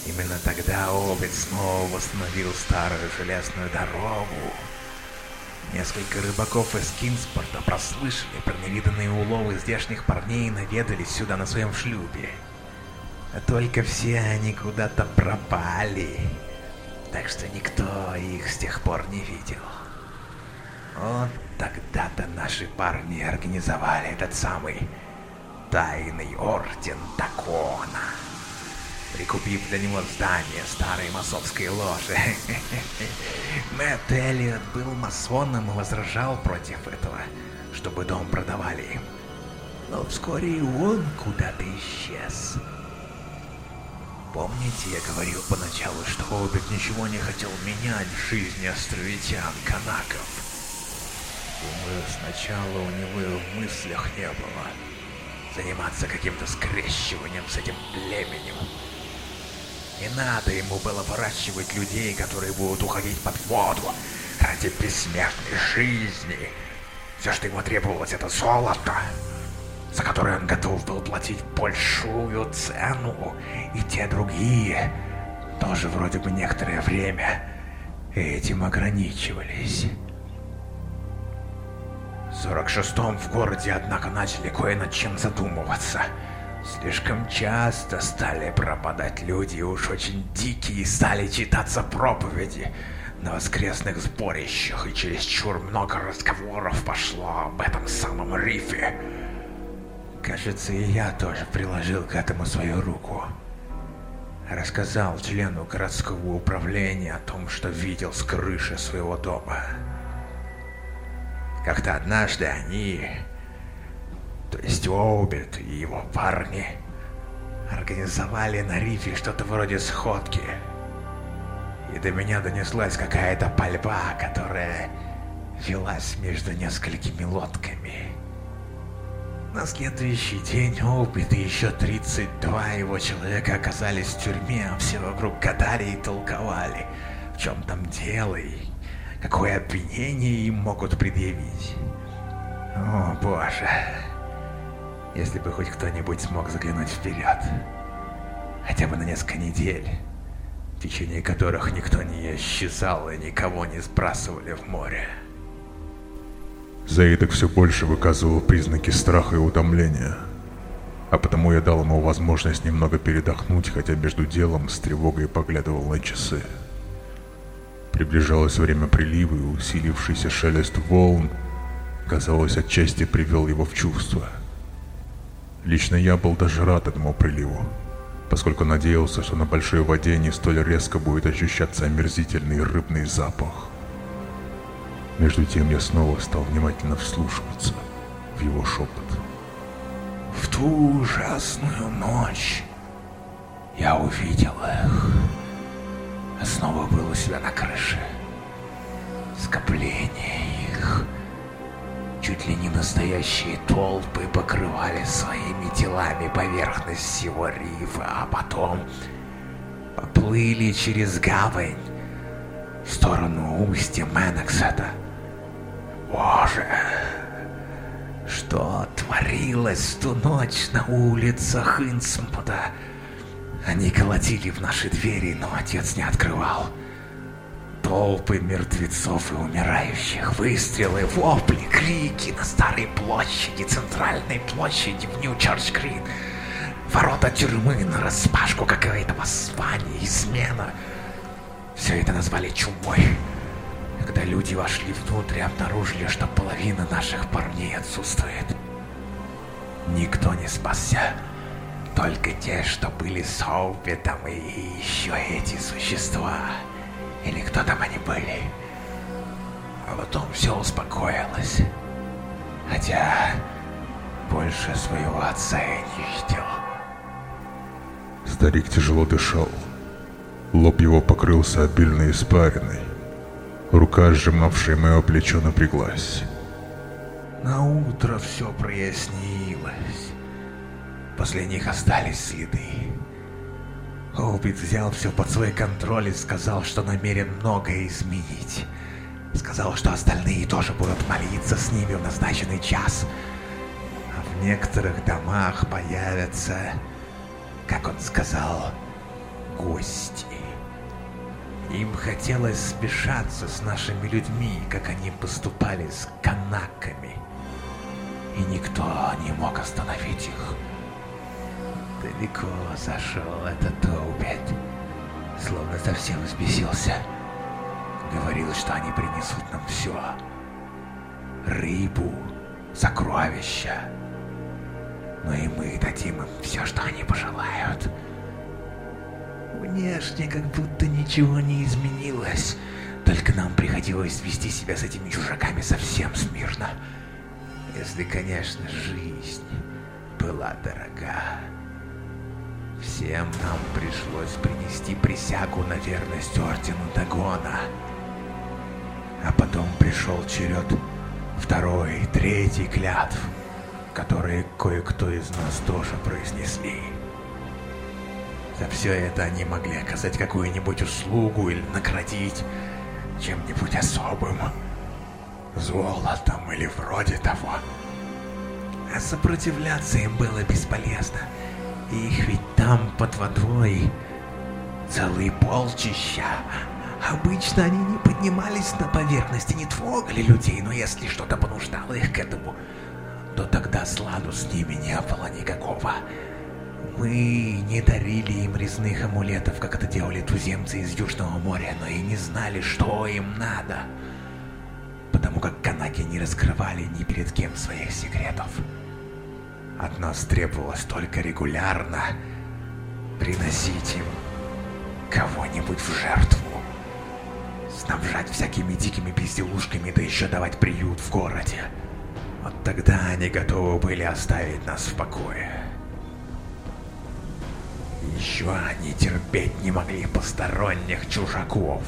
Именно тогда Обед снова восстановил старую железную дорогу. Несколько рыбаков из Кинспорта прослышали про невиданные уловы здешних парней и наведались сюда на своем шлюпе. А только все они куда-то пропали, так что никто их с тех пор не видел. Вот тогда-то наши парни организовали этот самый тайный орден Такона прикупив для него здание старой масонской ложи. Мэтт Эллиот был масоном и возражал против этого, чтобы дом продавали им. Но вскоре и он куда-то исчез. Помните, я говорил поначалу, что Хоббит ничего не хотел менять в жизни островитян, канаков? Думаю, сначала у него и в мыслях не было заниматься каким-то скрещиванием с этим племенем. Не надо ему было выращивать людей, которые будут уходить под воду ради бессмертной жизни. Все, что ему требовалось, это золото, за которое он готов был платить большую цену. И те другие тоже вроде бы некоторое время этим ограничивались. В 46-м в городе, однако, начали кое над чем задумываться – Слишком часто стали пропадать люди, уж очень дикие стали читаться проповеди на воскресных сборищах, и чересчур много разговоров пошло об этом самом рифе. Кажется, и я тоже приложил к этому свою руку. Рассказал члену городского управления о том, что видел с крыши своего дома. Как-то однажды они то есть Оубит и его парни, организовали на рифе что-то вроде сходки. И до меня донеслась какая-то пальба, которая велась между несколькими лодками. На следующий день Оупит и еще 32 его человека оказались в тюрьме, а все вокруг гадали и толковали, в чем там дело и какое обвинение им могут предъявить. О, боже. Если бы хоть кто-нибудь смог заглянуть вперед. Хотя бы на несколько недель, в течение которых никто не исчезал и никого не сбрасывали в море. Заиток все больше выказывал признаки страха и утомления. А потому я дал ему возможность немного передохнуть, хотя между делом с тревогой поглядывал на часы. Приближалось время прилива, и усилившийся шелест волн, казалось, отчасти привел его в чувство. Лично я был даже рад этому приливу, поскольку надеялся, что на большой воде не столь резко будет ощущаться омерзительный рыбный запах. Между тем я снова стал внимательно вслушиваться в его шепот. В ту ужасную ночь я увидел их. Я снова был у себя на крыше. Скопление их, чуть ли не настоящие толпы, покрывали своими телами поверхность всего рифа, а потом поплыли через гавань в сторону устья Менексета. Боже, что творилось в ту ночь на улицах Инсмуда? Они колотили в наши двери, но отец не открывал. Толпы мертвецов и умирающих, выстрелы, вопли, крики на старой площади, центральной площади в Нью-Чарч-Грин. Ворота тюрьмы на распашку, какое-то восстание, измена. Все это назвали чумой. Когда люди вошли внутрь и обнаружили, что половина наших парней отсутствует. Никто не спасся. Только те, что были с Хоупетом и еще эти существа. Или кто там они были. А потом все успокоилось. Хотя больше своего отца я не видел. Старик тяжело дышал. Лоб его покрылся обильной испариной. Рука, сжимавшая мое плечо, напряглась. На утро все прояснилось. После них остались следы. Хоупит взял все под свой контроль и сказал, что намерен многое изменить. Сказал, что остальные тоже будут молиться с ними в назначенный час. А в некоторых домах появятся, как он сказал, гости. Им хотелось смешаться с нашими людьми, как они поступали с канаками. И никто не мог остановить их. Далеко зашел этот Тоубет. Словно совсем взбесился. Говорил, что они принесут нам все. Рыбу, сокровища. Но и мы дадим им все, что они пожелают. Внешне как будто ничего не изменилось. Только нам приходилось вести себя с этими чужаками совсем смирно. Если, конечно, жизнь была дорога. Всем нам пришлось принести присягу на верность Ордену Дагона. А потом пришел черед второй, третий клятв, которые кое-кто из нас тоже произнесли. За все это они могли оказать какую-нибудь услугу или наградить чем-нибудь особым. Золотом или вроде того. А сопротивляться им было бесполезно. Их ведь там под водой целые полчища. Обычно они не поднимались на поверхность и не трогали людей, но если что-то понуждало их к этому, то тогда сладу с ними не было никакого. Мы не дарили им резных амулетов, как это делали туземцы из Южного моря, но и не знали, что им надо. Потому как канаки не раскрывали ни перед кем своих секретов. От нас требовалось только регулярно приносить им кого-нибудь в жертву. Снабжать всякими дикими безделушками, да еще давать приют в городе. Вот тогда они готовы были оставить нас в покое. Еще они терпеть не могли посторонних чужаков,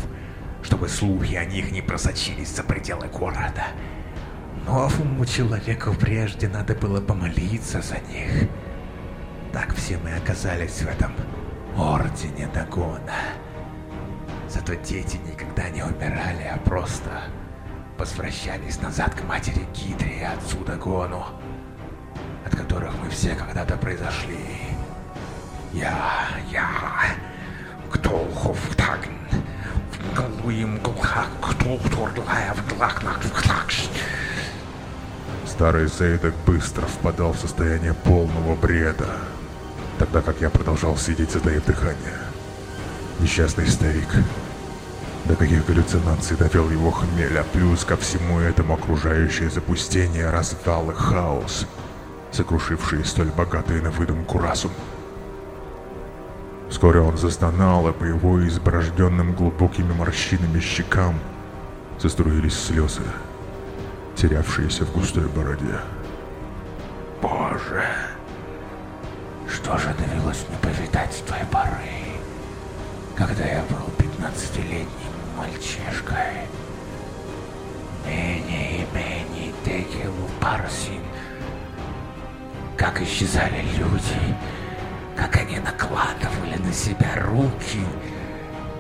чтобы слухи о них не просочились за пределы города. Новому человеку прежде надо было помолиться за них. Так все мы оказались в этом ордене Дагона. Зато дети никогда не умирали, а просто возвращались назад к матери Гидре и отцу Дагону, от которых мы все когда-то произошли. Я, я, Ктулхов Тагн, Галуим Глхак, Ктулхурдлаев Глакнак Старый Зейдек быстро впадал в состояние полного бреда, тогда как я продолжал сидеть, затаив дыхание. Несчастный старик. До каких галлюцинаций довел его хмель, а плюс ко всему этому окружающее запустение, развал и хаос, сокрушившие столь богатые на выдумку разум. Вскоре он застонал, и по его изборожденным глубокими морщинами щекам заструились слезы, терявшиеся в густой бороде. Боже, что же довелось мне повидать с той поры, когда я был пятнадцатилетним мальчишкой? Мени и Мени Декилу Парсин. Как исчезали люди, как они накладывали на себя руки,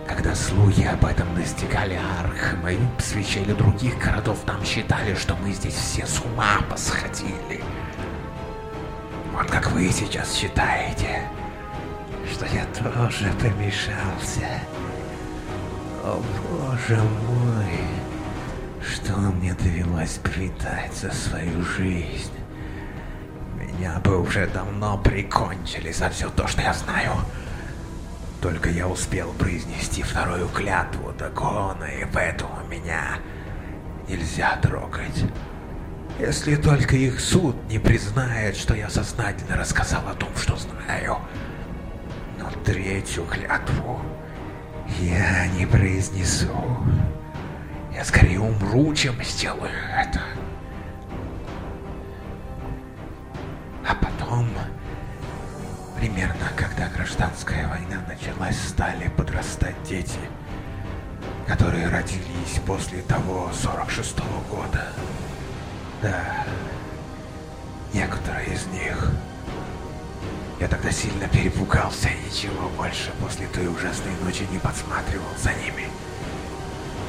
когда слухи об этом достигали Архама и свящели других городов, нам считали, что мы здесь все с ума посходили. Вот как вы сейчас считаете, что я тоже помешался. О боже мой, что мне довелось повидать за свою жизнь. Меня бы уже давно прикончили за все то, что я знаю. Только я успел произнести вторую клятву Дагона, и поэтому меня нельзя трогать. Если только их суд не признает, что я сознательно рассказал о том, что знаю. Но третью клятву я не произнесу. Я скорее умру, чем сделаю это. А потом, примерно когда гражданская война началась, стали подрастать дети, которые родились после того 46-го года. Да, некоторые из них. Я тогда сильно перепугался и ничего больше после той ужасной ночи не подсматривал за ними.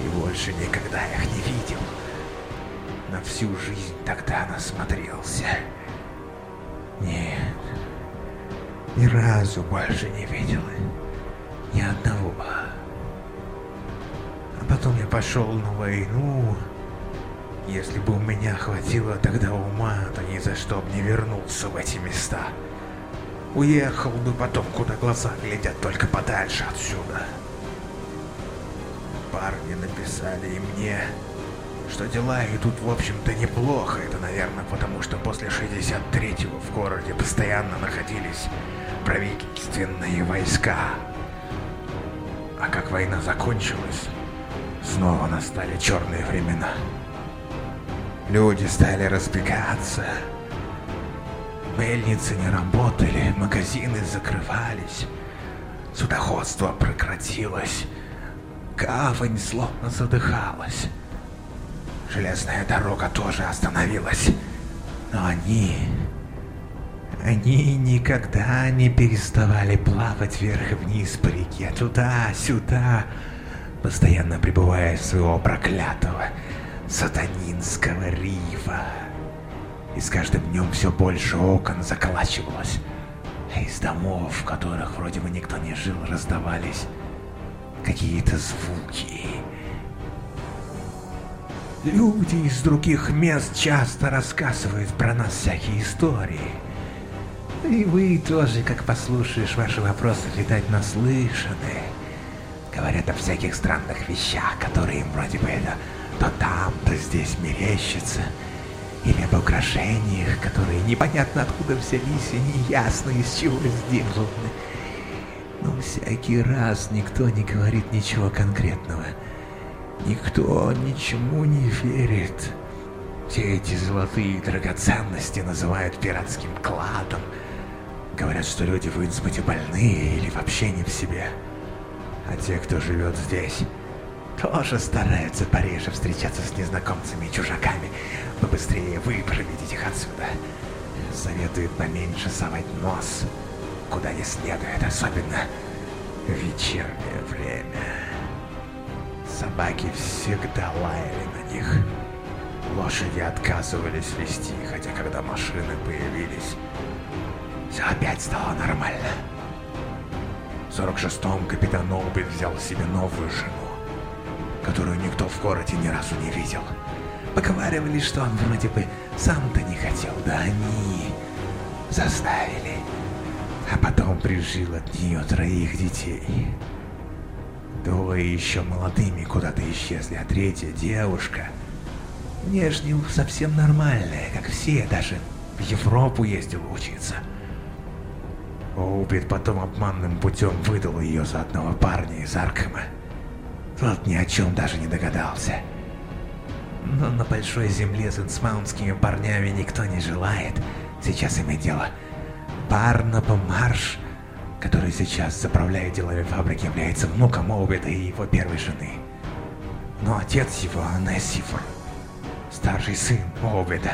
И больше никогда их не видел. На всю жизнь тогда насмотрелся. Нет, ни разу больше не видел ни одного. А потом я пошел на войну. Если бы у меня хватило тогда ума, то ни за что бы не вернулся в эти места. Уехал бы потом, куда глаза глядят, только подальше отсюда. Парни написали и мне, что дела идут, в общем-то, неплохо. Это, наверное, потому что после 63-го в городе постоянно находились правительственные войска. А как война закончилась, снова настали черные времена. Люди стали разбегаться. Мельницы не работали, магазины закрывались. Судоходство прекратилось. Гавань словно задыхалась. Железная дорога тоже остановилась. Но они... Они никогда не переставали плавать вверх и вниз по реке, туда-сюда, постоянно пребывая своего проклятого сатанинского рифа. И с каждым днем все больше окон заколачивалось, а из домов, в которых вроде бы никто не жил, раздавались какие-то звуки. Люди из других мест часто рассказывают про нас всякие истории. И вы тоже, как послушаешь ваши вопросы, видать, наслышаны. Говорят о всяких странных вещах, которые им вроде бы это то там, то здесь мерещится. Или об украшениях, которые непонятно откуда взялись и неясно из чего сделаны. Но всякий раз никто не говорит ничего конкретного. Никто ничему не верит. Все эти золотые драгоценности называют пиратским кладом. Говорят, что люди в Инсмуте больные или вообще не в себе. А те, кто живет здесь, тоже стараются пореже встречаться с незнакомцами и чужаками, побыстрее выпроводить их отсюда. Советуют поменьше совать нос, куда не следует, особенно в вечернее время. Собаки всегда лаяли на них. Лошади отказывались вести, хотя когда машины появились, все опять стало нормально. В 46-м капитан Олбит взял себе новую жену, которую никто в городе ни разу не видел. Поговаривали, что он вроде бы сам-то не хотел, да они заставили. А потом прижил от нее троих детей. Двое еще молодыми куда-то исчезли, а третья девушка внешне совсем нормальная, как все, даже в Европу ездила учиться. Оупит потом обманным путем выдал ее за одного парня из Аркема. Тот ни о чем даже не догадался. Но на большой земле с инсмаунскими парнями никто не желает сейчас иметь дело. Барнаба Марш, который сейчас заправляет делами фабрики, является внуком Оубита и его первой жены. Но отец его, Анессифор, старший сын Оубита,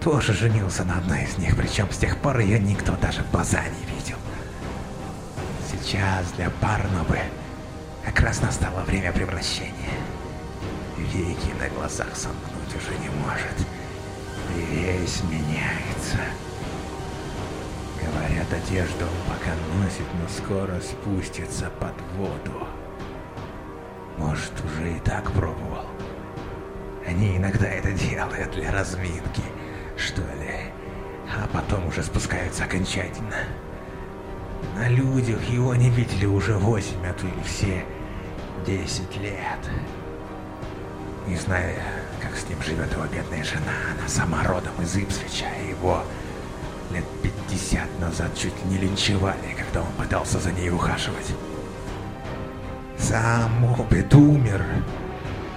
тоже женился на одной из них, причем с тех пор ее никто даже глаза не видел. Сейчас для Барнабы как раз настало время превращения. Веки на глазах сомкнуть уже не может. Весь меняется. Говорят, одежду он пока носит, но скоро спустится под воду. Может, уже и так пробовал. Они иногда это делают для разминки, что ли. А потом уже спускаются окончательно. На людях его не видели уже восемь, а то и все десять лет. Не знаю, как с ним живет его бедная жена, она сама родом из Ипсвича, и его лет пятьдесят назад чуть не линчевали, когда он пытался за ней ухаживать. Сам Обед умер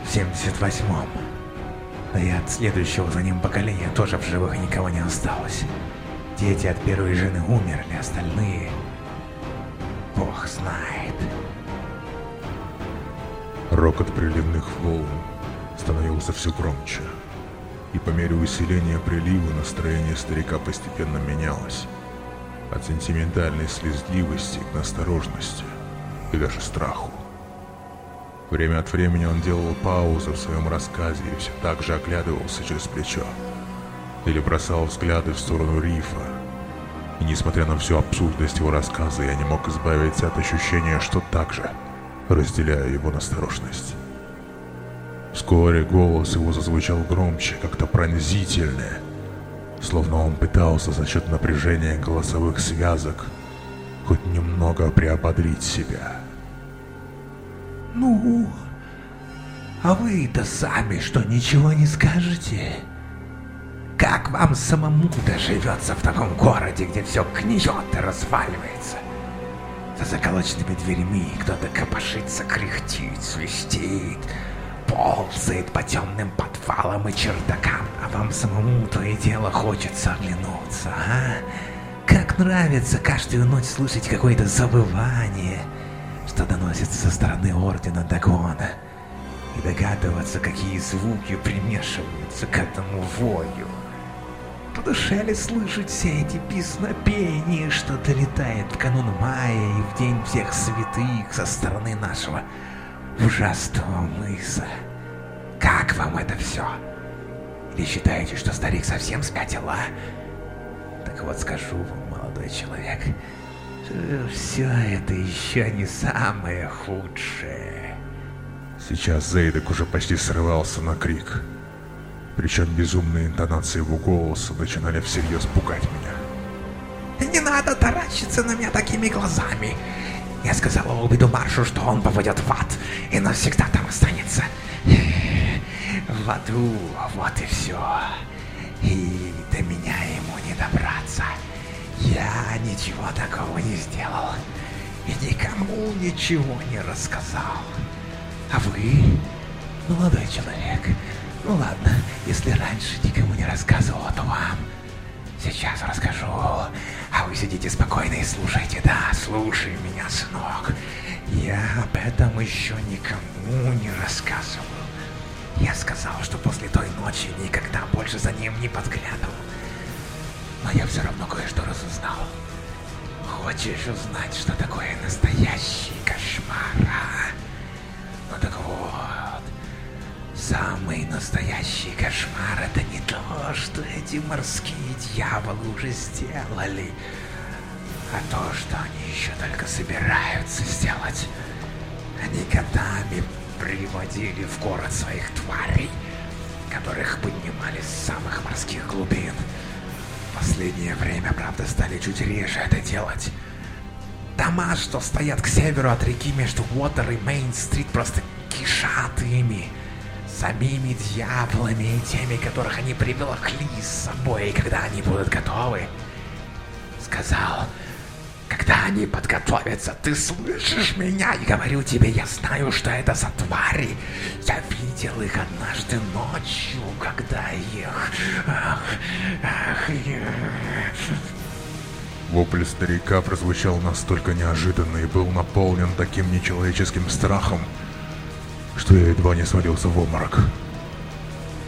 в 78-м. Да и от следующего за ним поколения тоже в живых никого не осталось. Дети от первой жены умерли, остальные... Бог знает. Рокот приливных волн становился все громче, и по мере усиления прилива настроение старика постепенно менялось. От сентиментальной слезливости к насторожности и даже страху. Время от времени он делал паузы в своем рассказе и все так же оглядывался через плечо. Или бросал взгляды в сторону рифа. И несмотря на всю абсурдность его рассказа, я не мог избавиться от ощущения, что так же разделяю его настороженность. Вскоре голос его зазвучал громче, как-то пронзительно, словно он пытался за счет напряжения голосовых связок хоть немного приободрить себя. Ну, а вы-то сами что, ничего не скажете? Как вам самому-то живется в таком городе, где все гниет и разваливается? За заколоченными дверями кто-то копошится, кряхтит, свистит, ползает по темным подвалам и чердакам, а вам самому то и дело хочется оглянуться, а? Как нравится каждую ночь слышать какое-то забывание, что доносится со стороны Ордена Дагона, и догадываться, какие звуки примешиваются к этому вою. По душе ли слышать все эти песнопения, что долетает в канун мая и в день всех святых со стороны нашего ужасного мыса? Как вам это все? Или считаете, что старик совсем спятил, а? Так вот скажу вам, молодой человек, все это еще не самое худшее. Сейчас Зейдек уже почти срывался на крик. Причем безумные интонации его голоса начинали всерьез пугать меня. Не надо таращиться на меня такими глазами. Я сказала Обиду Маршу, что он попадет в ад и навсегда там останется. В аду, вот и все. И до меня ему не добраться. Я ничего такого не сделал. И никому ничего не рассказал. А вы, молодой человек, ну ладно, если раньше никому не рассказывал, то вам сейчас расскажу. А вы сидите спокойно и слушайте, да, слушай меня, сынок. Я об этом еще никому не рассказывал. Я сказал, что после той ночи никогда больше за ним не подглядывал. Но я все равно кое-что разузнал. Хочешь узнать, что такое настоящий кошмар, а? Ну так вот, самый настоящий кошмар это не то, что эти морские дьяволы уже сделали, а то, что они еще только собираются сделать. Они годами приводили в город своих тварей, которых поднимали с самых морских глубин. В последнее время, правда, стали чуть реже это делать. Дома, что стоят к северу от реки между Уотер и Мейн-стрит, просто кишат ими. Самими дьяволами и теми, которых они приволокли с собой, и когда они будут готовы. Сказал, когда они подготовятся, ты слышишь меня? И говорю тебе, я знаю, что это за твари. Я видел их однажды ночью, когда их... Ах, ах, Вопль старика прозвучал настолько неожиданно и был наполнен таким нечеловеческим страхом, что я едва не свалился в обморок.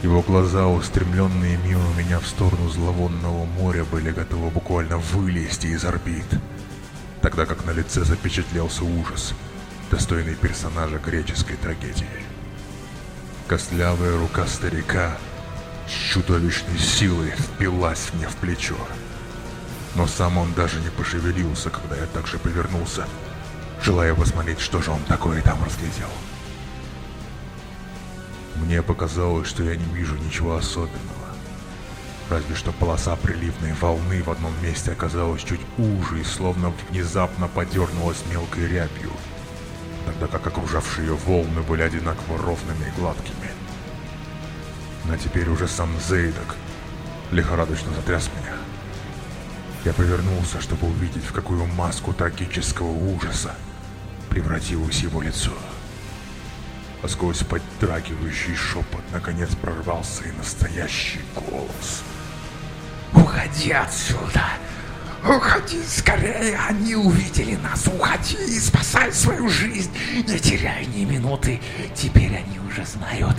Его глаза, устремленные мимо меня в сторону зловонного моря, были готовы буквально вылезти из орбит, тогда как на лице запечатлелся ужас, достойный персонажа греческой трагедии. Костлявая рука старика с чудовищной силой впилась мне в плечо. Но сам он даже не пошевелился, когда я также повернулся, желая посмотреть, что же он такое там разглядел. Мне показалось, что я не вижу ничего особенного. Разве что полоса приливной волны в одном месте оказалась чуть уже и словно внезапно подернулась мелкой рябью, тогда как окружавшие ее волны были одинаково ровными и гладкими. Но теперь уже сам Зейдок лихорадочно затряс меня. Я повернулся, чтобы увидеть, в какую маску трагического ужаса превратилось его лицо а сквозь поддрагивающий шепот наконец прорвался и настоящий голос. Уходи отсюда! Уходи скорее, они увидели нас. Уходи и спасай свою жизнь. Не теряй ни минуты. Теперь они уже знают.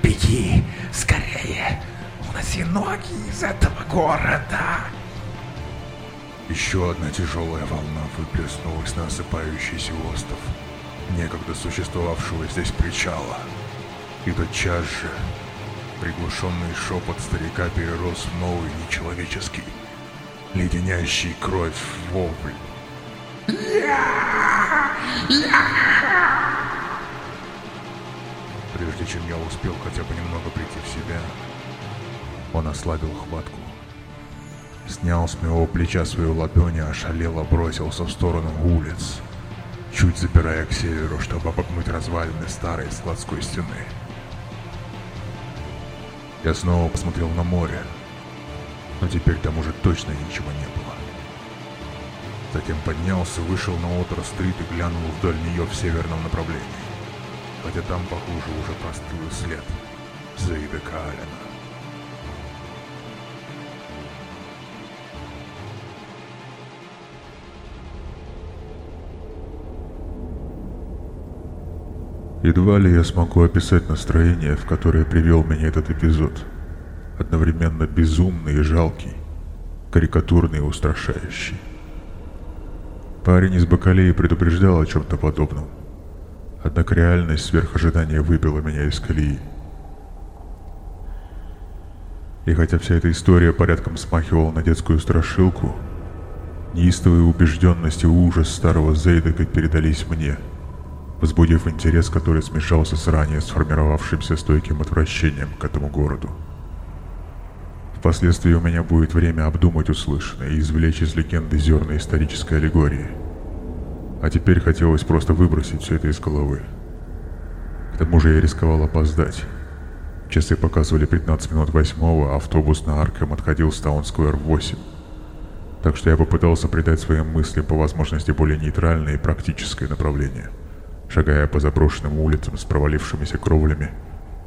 Беги скорее. Уноси ноги из этого города. Еще одна тяжелая волна выплеснулась на осыпающийся остров некогда существовавшего здесь причала. И тотчас же приглушенный шепот старика перерос в новый нечеловеческий, леденящий кровь вопль. Прежде чем я успел хотя бы немного прийти в себя, он ослабил хватку, снял с моего плеча свою ладонь и ошалело бросился в сторону улиц чуть запирая к северу, чтобы обогнуть развалины старой складской стены. Я снова посмотрел на море, но теперь там уже точно ничего не было. Затем поднялся, вышел на Отер-стрит и глянул вдоль нее в северном направлении, хотя там, похоже, уже простыл след Заида Каалина. Едва ли я смогу описать настроение, в которое привел меня этот эпизод. Одновременно безумный и жалкий, карикатурный и устрашающий. Парень из Бакалеи предупреждал о чем-то подобном. Однако реальность сверх ожидания выбила меня из колеи. И хотя вся эта история порядком смахивала на детскую страшилку, неистовая убежденность и ужас старого Зейдека передались мне – возбудив интерес, который смешался с ранее сформировавшимся стойким отвращением к этому городу. Впоследствии у меня будет время обдумать услышанное и извлечь из легенды зерна исторической аллегории. А теперь хотелось просто выбросить все это из головы. К тому же я рисковал опоздать. Часы показывали 15 минут восьмого, а автобус на Аркем отходил с Таун-сквер в 8. Так что я попытался придать своим мыслям по возможности более нейтральное и практическое направление – шагая по заброшенным улицам с провалившимися кровлями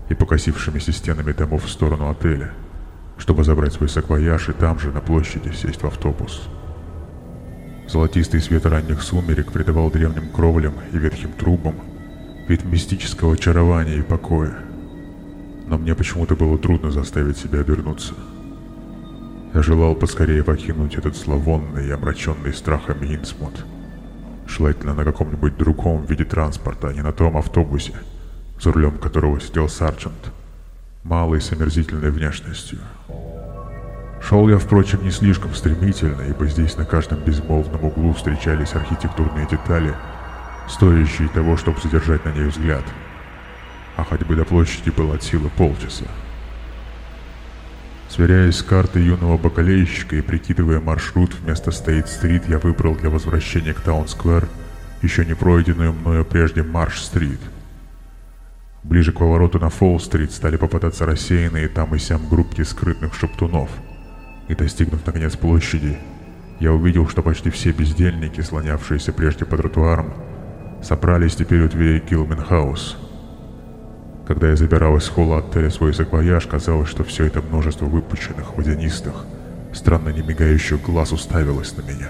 и покосившимися стенами домов в сторону отеля, чтобы забрать свой саквояж и там же, на площади, сесть в автобус. Золотистый свет ранних сумерек придавал древним кровлям и ветхим трубам вид мистического очарования и покоя. Но мне почему-то было трудно заставить себя обернуться. Я желал поскорее покинуть этот зловонный и омраченный страхами Инсмут. Желательно на каком-нибудь другом виде транспорта, а не на том автобусе, за рулем которого сидел Сарджент, малый с омерзительной внешностью. Шел я, впрочем, не слишком стремительно, ибо здесь на каждом безмолвном углу встречались архитектурные детали, стоящие того, чтобы задержать на ней взгляд. А ходьбы до площади было от силы полчаса. Сверяясь с картой юного бакалейщика и прикидывая маршрут вместо Стейт-стрит, я выбрал для возвращения к Таун-сквер еще не пройденную мною прежде Марш-стрит. Ближе к повороту на Фолл-стрит стали попадаться рассеянные там и сям группки скрытных шептунов. И достигнув наконец площади, я увидел, что почти все бездельники, слонявшиеся прежде по тротуарам, собрались теперь у двери Килменхаус. Когда я забирал из холла отеля свой саквояж, казалось, что все это множество выпущенных, водянистых, странно не мигающих глаз уставилось на меня.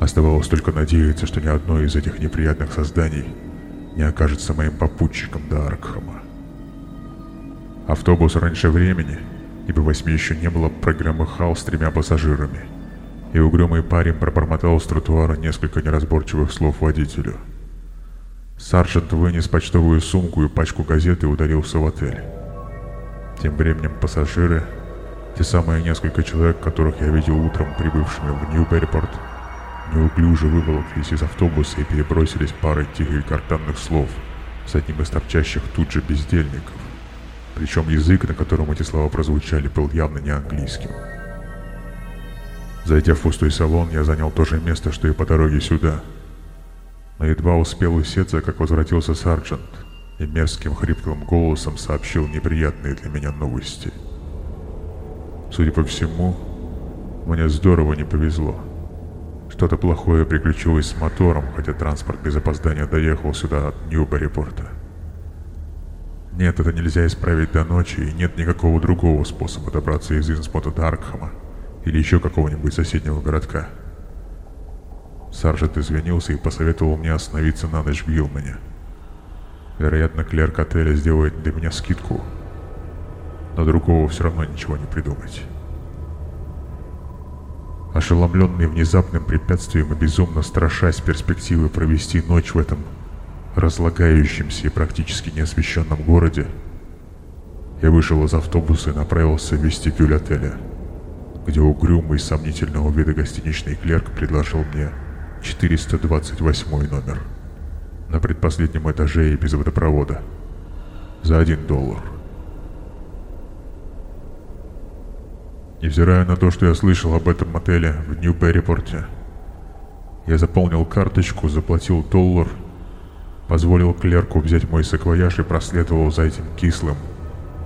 Оставалось только надеяться, что ни одно из этих неприятных созданий не окажется моим попутчиком до Аркхама. Автобус раньше времени, ибо восьми еще не было, прогромыхал с тремя пассажирами, и угрюмый парень пробормотал с тротуара несколько неразборчивых слов водителю – Саржент вынес почтовую сумку и пачку газет и удалился в отель. Тем временем пассажиры, те самые несколько человек, которых я видел утром прибывшими в Нью-Беррипорт, неуклюже выволоклись из автобуса и перебросились парой тихих картанных слов с одним из торчащих тут же бездельников. Причем язык, на котором эти слова прозвучали, был явно не английским. Зайдя в пустой салон, я занял то же место, что и по дороге сюда — но едва успел усеться, как возвратился сарджант и мерзким хриплым голосом сообщил неприятные для меня новости. Судя по всему, мне здорово не повезло. Что-то плохое приключилось с мотором, хотя транспорт без опоздания доехал сюда от Ньюберрипорта. Нет, это нельзя исправить до ночи, и нет никакого другого способа добраться из Инсмота до Аркхама или еще какого-нибудь соседнего городка. Саржет извинился и посоветовал мне остановиться на ночь в Гилмане. Вероятно, клерк отеля сделает для меня скидку, но другого все равно ничего не придумать. Ошеломленный внезапным препятствием и безумно страшась перспективы провести ночь в этом разлагающемся и практически неосвещенном городе, я вышел из автобуса и направился в вестибюль отеля, где угрюмый сомнительного вида гостиничный клерк предложил мне 428 номер. На предпоследнем этаже и без водопровода. За один доллар. Невзирая на то, что я слышал об этом мотеле в Нью-Беррипорте, я заполнил карточку, заплатил доллар, позволил клерку взять мой саквояж и проследовал за этим кислым,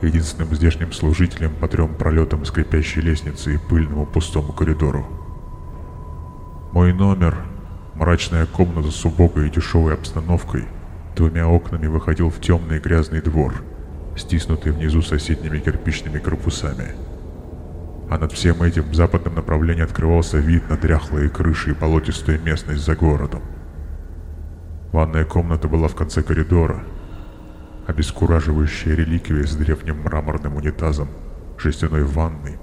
единственным здешним служителем по трем пролетам скрипящей лестницы и пыльному пустому коридору. Мой номер Мрачная комната с убогой и дешевой обстановкой двумя окнами выходил в темный грязный двор, стиснутый внизу соседними кирпичными корпусами. А над всем этим в западном направлении открывался вид на дряхлые крыши и болотистую местность за городом. Ванная комната была в конце коридора, обескураживающая реликвия с древним мраморным унитазом, жестяной ванной,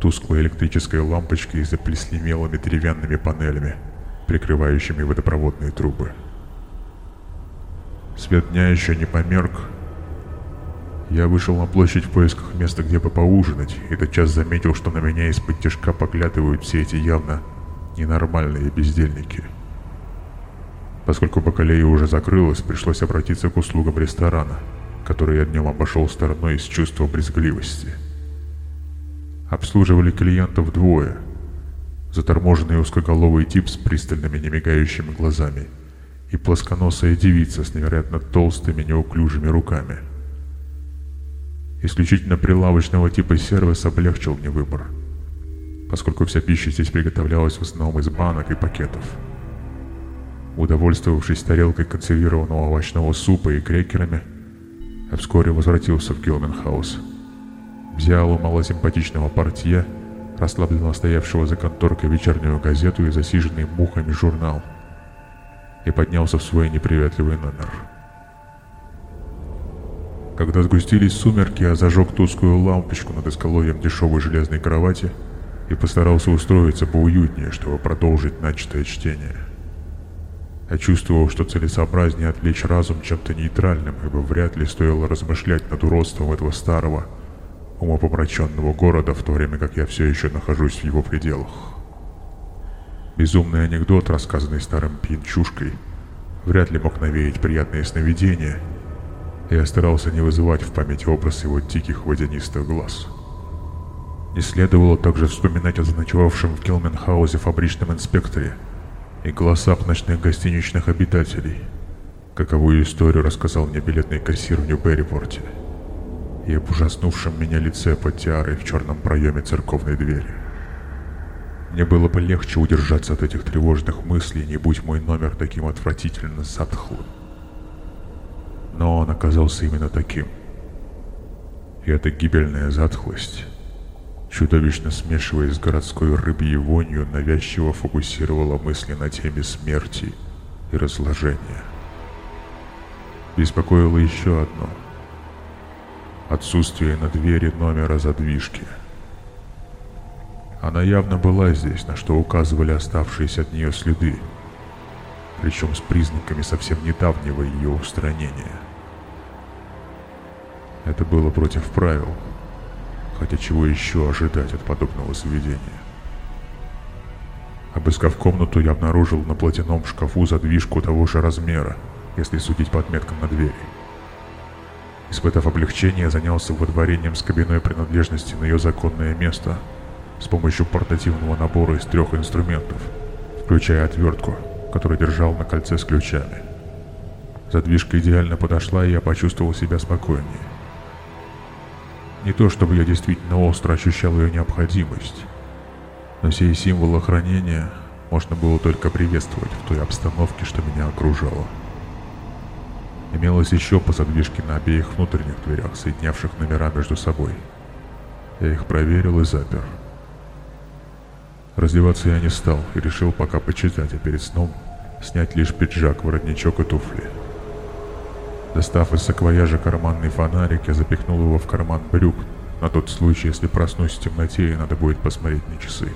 тусклой электрической лампочкой и заплесневелыми деревянными панелями – прикрывающими водопроводные трубы. Свет дня еще не померк. Я вышел на площадь в поисках места, где бы поужинать, и тотчас заметил, что на меня из-под тяжка поглядывают все эти явно ненормальные бездельники. Поскольку бакалея уже закрылась, пришлось обратиться к услугам ресторана, который я днем обошел стороной из чувства брезгливости. Обслуживали клиентов двое – заторможенный узкоголовый тип с пристальными немигающими глазами и плосконосая девица с невероятно толстыми неуклюжими руками. Исключительно прилавочного типа сервис облегчил мне выбор, поскольку вся пища здесь приготовлялась в основном из банок и пакетов. Удовольствовавшись тарелкой консервированного овощного супа и крекерами, я вскоре возвратился в Гилменхаус. Взял у малосимпатичного портье расслабленно стоявшего за конторкой вечернюю газету и засиженный мухами журнал, и поднялся в свой неприветливый номер. Когда сгустились сумерки, я зажег тусклую лампочку над изголовьем дешевой железной кровати и постарался устроиться поуютнее, чтобы продолжить начатое чтение. Я чувствовал, что целесообразнее отвлечь разум чем-то нейтральным, ибо вряд ли стоило размышлять над уродством этого старого, умопомраченного города, в то время как я все еще нахожусь в его пределах. Безумный анекдот, рассказанный старым пьянчушкой, вряд ли мог навеять приятные сновидения, я старался не вызывать в памяти образ его диких водянистых глаз. Не следовало также вспоминать о заночевавшем в Килменхаузе фабричном инспекторе – и голоса ночных гостиничных обитателей. Каковую историю рассказал мне билетный кассир в Нью-Беррипорте и об ужаснувшем меня лице под тиарой в черном проеме церковной двери. Мне было бы легче удержаться от этих тревожных мыслей, не будь мой номер таким отвратительно затхлым. Но он оказался именно таким. И эта гибельная затхлость чудовищно смешиваясь с городской рыбьей вонью, навязчиво фокусировала мысли на теме смерти и разложения. Беспокоило еще одно — отсутствие на двери номера задвижки. Она явно была здесь, на что указывали оставшиеся от нее следы, причем с признаками совсем недавнего ее устранения. Это было против правил — хотя чего еще ожидать от подобного заведения? Обыскав комнату, я обнаружил на платяном шкафу задвижку того же размера, если судить по отметкам на двери. Испытав облегчение, занялся выдворением с кабиной принадлежности на ее законное место с помощью портативного набора из трех инструментов, включая отвертку, которую держал на кольце с ключами. Задвижка идеально подошла, и я почувствовал себя спокойнее. Не то чтобы я действительно остро ощущал ее необходимость, но сей символ охранения можно было только приветствовать в той обстановке, что меня окружало. Имелось еще по задвижке на обеих внутренних дверях, соединявших номера между собой. Я их проверил и запер. Раздеваться я не стал и решил пока почитать, а перед сном снять лишь пиджак, воротничок и туфли. Достав из саквояжа карманный фонарик, я запихнул его в карман брюк, на тот случай, если проснусь в темноте и надо будет посмотреть на часы.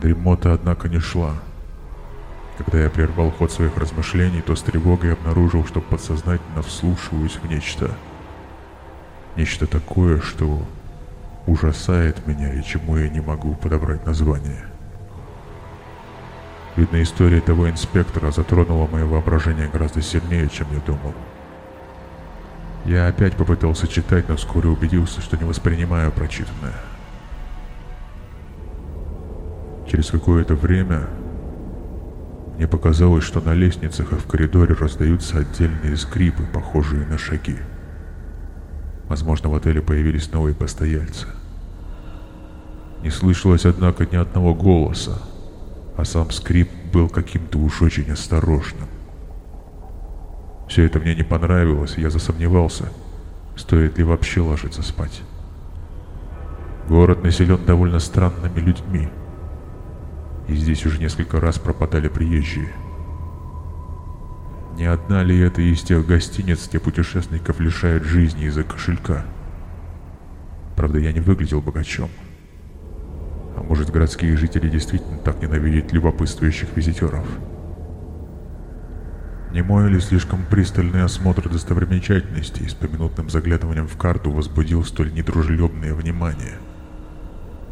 Дремота, однако, не шла. Когда я прервал ход своих размышлений, то с тревогой обнаружил, что подсознательно вслушиваюсь в нечто. Нечто такое, что ужасает меня и чему я не могу подобрать название. Видно, история того инспектора затронула мое воображение гораздо сильнее, чем я думал. Я опять попытался читать, но вскоре убедился, что не воспринимаю прочитанное. Через какое-то время мне показалось, что на лестницах и в коридоре раздаются отдельные скрипы, похожие на шаги. Возможно, в отеле появились новые постояльцы. Не слышалось, однако, ни одного голоса, а сам скрип был каким-то уж очень осторожным. Все это мне не понравилось, я засомневался, стоит ли вообще ложиться спать. Город населен довольно странными людьми, и здесь уже несколько раз пропадали приезжие. Не одна ли это из тех гостиниц, где путешественников лишают жизни из-за кошелька? Правда, я не выглядел богачом. А может, городские жители действительно так ненавидят любопытствующих визитеров? Не мой ли слишком пристальный осмотр достопримечательностей с поминутным заглядыванием в карту возбудил столь недружелюбное внимание?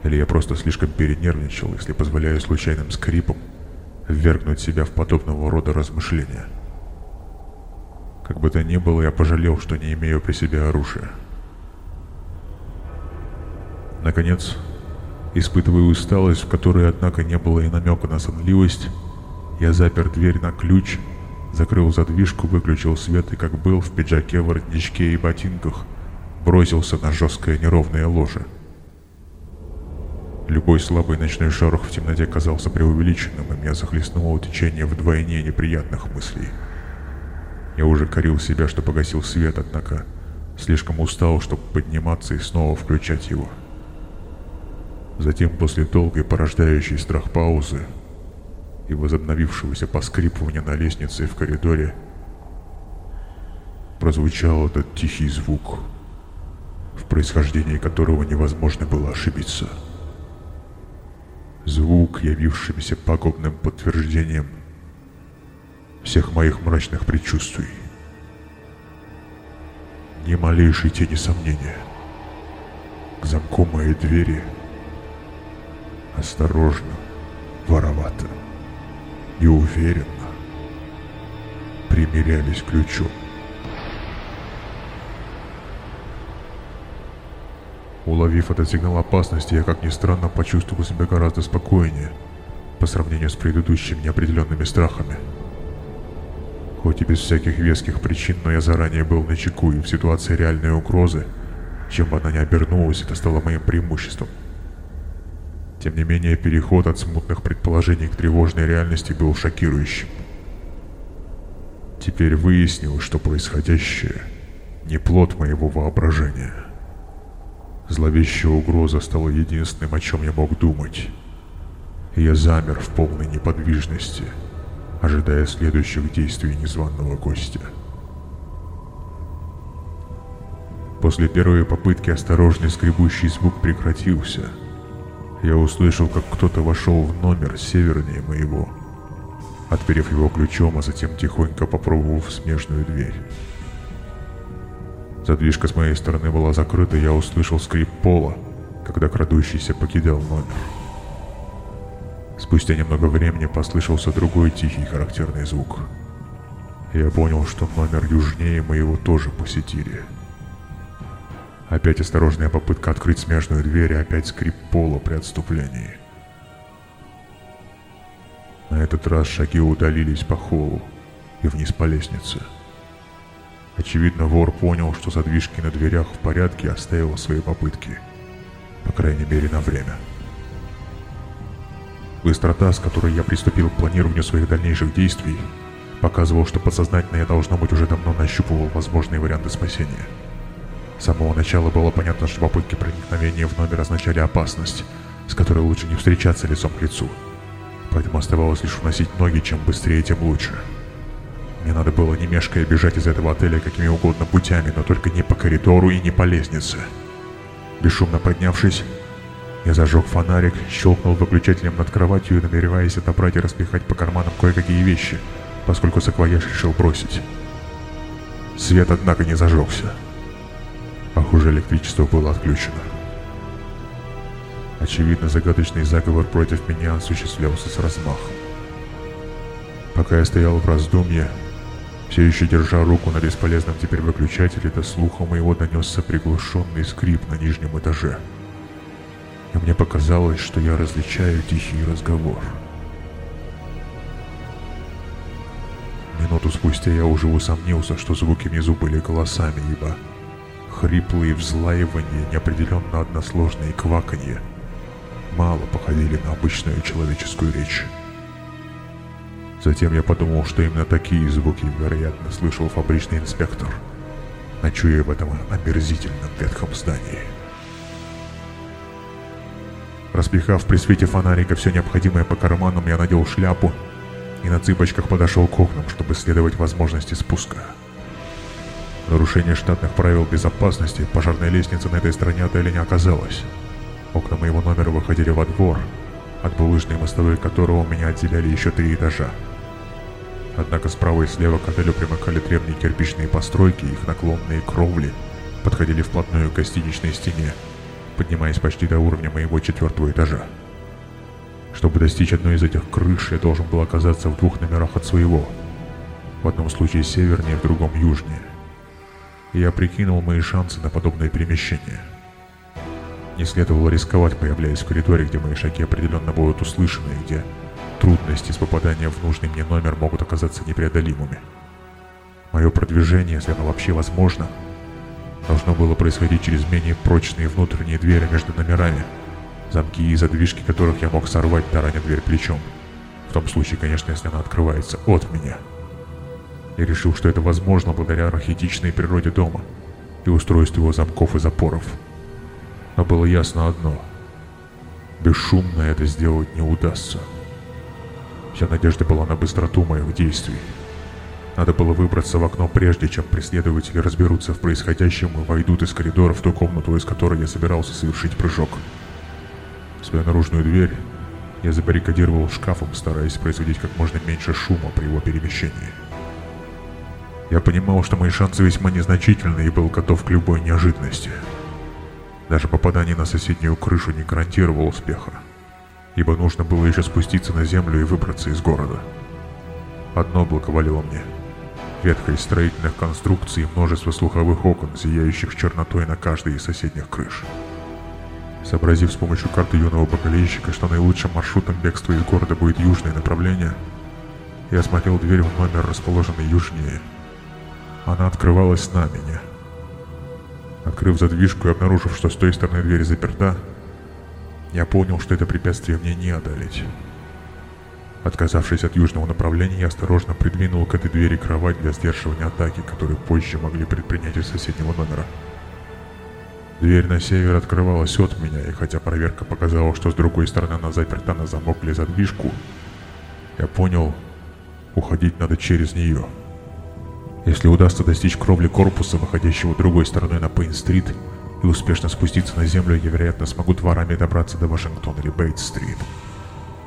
Или я просто слишком перенервничал, если позволяю случайным скрипам ввергнуть себя в подобного рода размышления? Как бы то ни было, я пожалел, что не имею при себе оружия. Наконец, Испытывая усталость, в которой, однако, не было и намека на сонливость, я запер дверь на ключ, закрыл задвижку, выключил свет и, как был, в пиджаке, воротничке и ботинках, бросился на жесткое неровное ложе. Любой слабый ночной шорох в темноте казался преувеличенным, и меня захлестнуло течение вдвойне неприятных мыслей. Я уже корил себя, что погасил свет, однако слишком устал, чтобы подниматься и снова включать его. Затем, после долгой порождающей страх паузы и возобновившегося поскрипывания на лестнице и в коридоре, прозвучал этот тихий звук, в происхождении которого невозможно было ошибиться. Звук, явившийся пагубным подтверждением всех моих мрачных предчувствий. Ни малейшей тени сомнения. К замку моей двери осторожно, воровато и уверенно примерялись ключом. Уловив этот сигнал опасности, я, как ни странно, почувствовал себя гораздо спокойнее по сравнению с предыдущими неопределенными страхами. Хоть и без всяких веских причин, но я заранее был на чеку и в ситуации реальной угрозы, чем бы она ни обернулась, это стало моим преимуществом. Тем не менее, переход от смутных предположений к тревожной реальности был шокирующим. Теперь выяснилось, что происходящее не плод моего воображения. Зловещая угроза стала единственным, о чем я мог думать. Я замер в полной неподвижности, ожидая следующих действий незваного гостя. После первой попытки осторожный скребущий звук прекратился. Я услышал, как кто-то вошел в номер севернее моего, отперев его ключом, а затем тихонько попробовав смежную дверь. Задвижка с моей стороны была закрыта, я услышал скрип пола, когда крадущийся покидал номер. Спустя немного времени послышался другой тихий характерный звук. Я понял, что номер южнее моего тоже посетили. Опять осторожная попытка открыть смежную дверь и опять скрип пола при отступлении. На этот раз шаги удалились по холлу и вниз по лестнице. Очевидно, вор понял, что задвижки на дверях в порядке оставил свои попытки. По крайней мере, на время. Быстрота, с которой я приступил к планированию своих дальнейших действий, показывал, что подсознательно я, должно быть, уже давно нащупывал возможные варианты спасения. С самого начала было понятно, что попытки проникновения в номер означали опасность, с которой лучше не встречаться лицом к лицу. Поэтому оставалось лишь уносить ноги, чем быстрее, тем лучше. Мне надо было не мешкая бежать из этого отеля какими угодно путями, но только не по коридору и не по лестнице. Бесшумно поднявшись, я зажег фонарик, щелкнул выключателем над кроватью, намереваясь отобрать и распихать по карманам кое-какие вещи, поскольку саквояж решил бросить. Свет, однако, не зажегся. Похоже, электричество было отключено. Очевидно, загадочный заговор против меня осуществлялся с размахом. Пока я стоял в раздумье, все еще держа руку на бесполезном теперь выключателе, до слуха моего донесся приглушенный скрип на нижнем этаже. И мне показалось, что я различаю тихий разговор. Минуту спустя я уже усомнился, что звуки внизу были голосами, ибо хриплые взлаивания, неопределенно односложные кваканье мало походили на обычную человеческую речь. Затем я подумал, что именно такие звуки, вероятно, слышал фабричный инспектор, ночуя в этом омерзительном ветхом здании. Распихав при свете фонарика все необходимое по карманам, я надел шляпу и на цыпочках подошел к окнам, чтобы следовать возможности спуска. Нарушение штатных правил безопасности пожарной лестницы на этой стороне отеля не оказалось. Окна моего номера выходили во двор, от булыжной мостовой которого меня отделяли еще три этажа. Однако справа и слева к отелю примыкали древние кирпичные постройки, их наклонные кровли подходили вплотную к гостиничной стене, поднимаясь почти до уровня моего четвертого этажа. Чтобы достичь одной из этих крыш, я должен был оказаться в двух номерах от своего. В одном случае севернее, в другом южнее. И я прикинул мои шансы на подобное перемещение. Не следовало рисковать, появляясь в коридоре, где мои шаги определенно будут услышаны, и где Трудности с попаданием в нужный мне номер могут оказаться непреодолимыми. Мое продвижение, если оно вообще возможно, должно было происходить через менее прочные внутренние двери между номерами, замки и задвижки которых я мог сорвать, тараня дверь плечом. В том случае, конечно, если она открывается от меня. Я решил, что это возможно благодаря архетичной природе дома и устройству его замков и запоров. Но было ясно одно. Бесшумно это сделать не удастся. Вся надежда была на быстроту моих действий. Надо было выбраться в окно прежде, чем преследователи разберутся в происходящем и войдут из коридора в ту комнату, из которой я собирался совершить прыжок. Свою наружную дверь я забаррикадировал шкафом, стараясь производить как можно меньше шума при его перемещении. Я понимал, что мои шансы весьма незначительны и был готов к любой неожиданности. Даже попадание на соседнюю крышу не гарантировало успеха, ибо нужно было еще спуститься на землю и выбраться из города. Одно благоволило мне. Ветхость строительных конструкций и множество слуховых окон, зияющих чернотой на каждой из соседних крыш. Сообразив с помощью карты юного бакалейщика, что наилучшим маршрутом бегства из города будет южное направление, я осмотрел дверь в номер, расположенный южнее. Она открывалась на меня. Открыв задвижку и обнаружив, что с той стороны двери заперта, я понял, что это препятствие мне не одолеть. Отказавшись от южного направления, я осторожно придвинул к этой двери кровать для сдерживания атаки, которую позже могли предпринять из соседнего номера. Дверь на север открывалась от меня, и хотя проверка показала, что с другой стороны она заперта на замок или задвижку, я понял, уходить надо через нее. Если удастся достичь кровли корпуса, выходящего другой стороной на Пейн-стрит, и успешно спуститься на землю, я, вероятно, смогу дворами добраться до Вашингтона или Бейтс-стрит.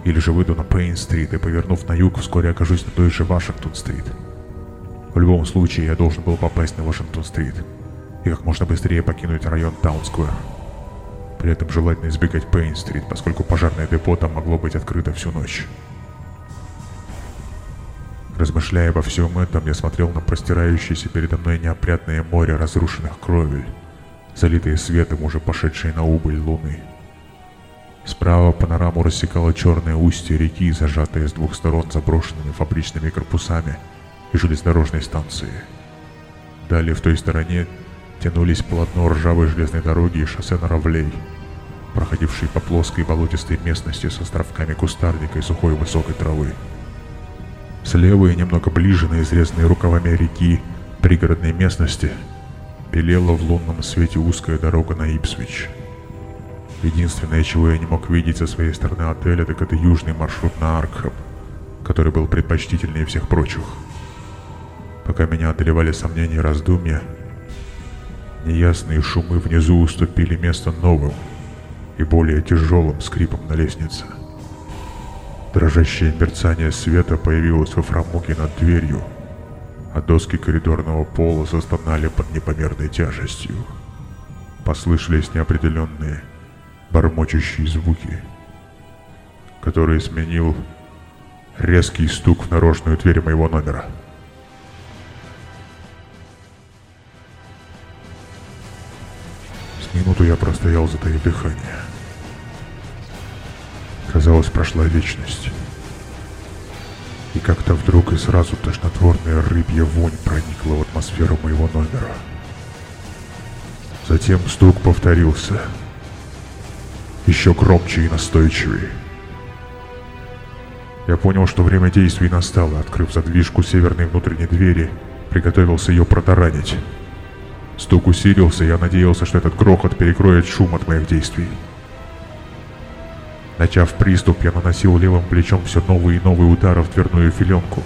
Или же выйду на Пейн-стрит и, повернув на юг, вскоре окажусь на той же Вашингтон-стрит. В любом случае, я должен был попасть на Вашингтон-стрит и как можно быстрее покинуть район Таунсквер. При этом желательно избегать Пейн-стрит, поскольку пожарное депо там могло быть открыто всю ночь. Размышляя обо всем этом, я смотрел на простирающееся передо мной неопрятное море разрушенных кровель, залитые светом уже пошедшей на убыль луны. Справа панораму рассекало черное устье реки, зажатое с двух сторон заброшенными фабричными корпусами и железнодорожной станции. Далее в той стороне тянулись полотно ржавой железной дороги и шоссе Наравлей, проходившие по плоской болотистой местности с островками кустарника и сухой высокой травы. Слева и немного ближе на изрезанной рукавами реки пригородной местности белела в лунном свете узкая дорога на Ипсвич. Единственное, чего я не мог видеть со своей стороны отеля, так это южный маршрут на Аркхам, который был предпочтительнее всех прочих. Пока меня одолевали сомнения и раздумья, неясные шумы внизу уступили место новым и более тяжелым скрипом на лестнице. Дрожащее мерцание света появилось во фрамуге над дверью, а доски коридорного пола застонали под непомерной тяжестью. Послышались неопределенные, бормочущие звуки, которые сменил резкий стук в наружную дверь моего номера. С минуту я простоял, затаив дыхание. Казалось, прошла вечность. И как-то вдруг и сразу тошнотворная рыбья вонь проникла в атмосферу моего номера. Затем стук повторился. Еще громче и настойчивее. Я понял, что время действий настало, открыв задвижку северной внутренней двери, приготовился ее протаранить. Стук усилился, я надеялся, что этот грохот перекроет шум от моих действий. Начав приступ, я наносил левым плечом все новые и новые удары в дверную филенку,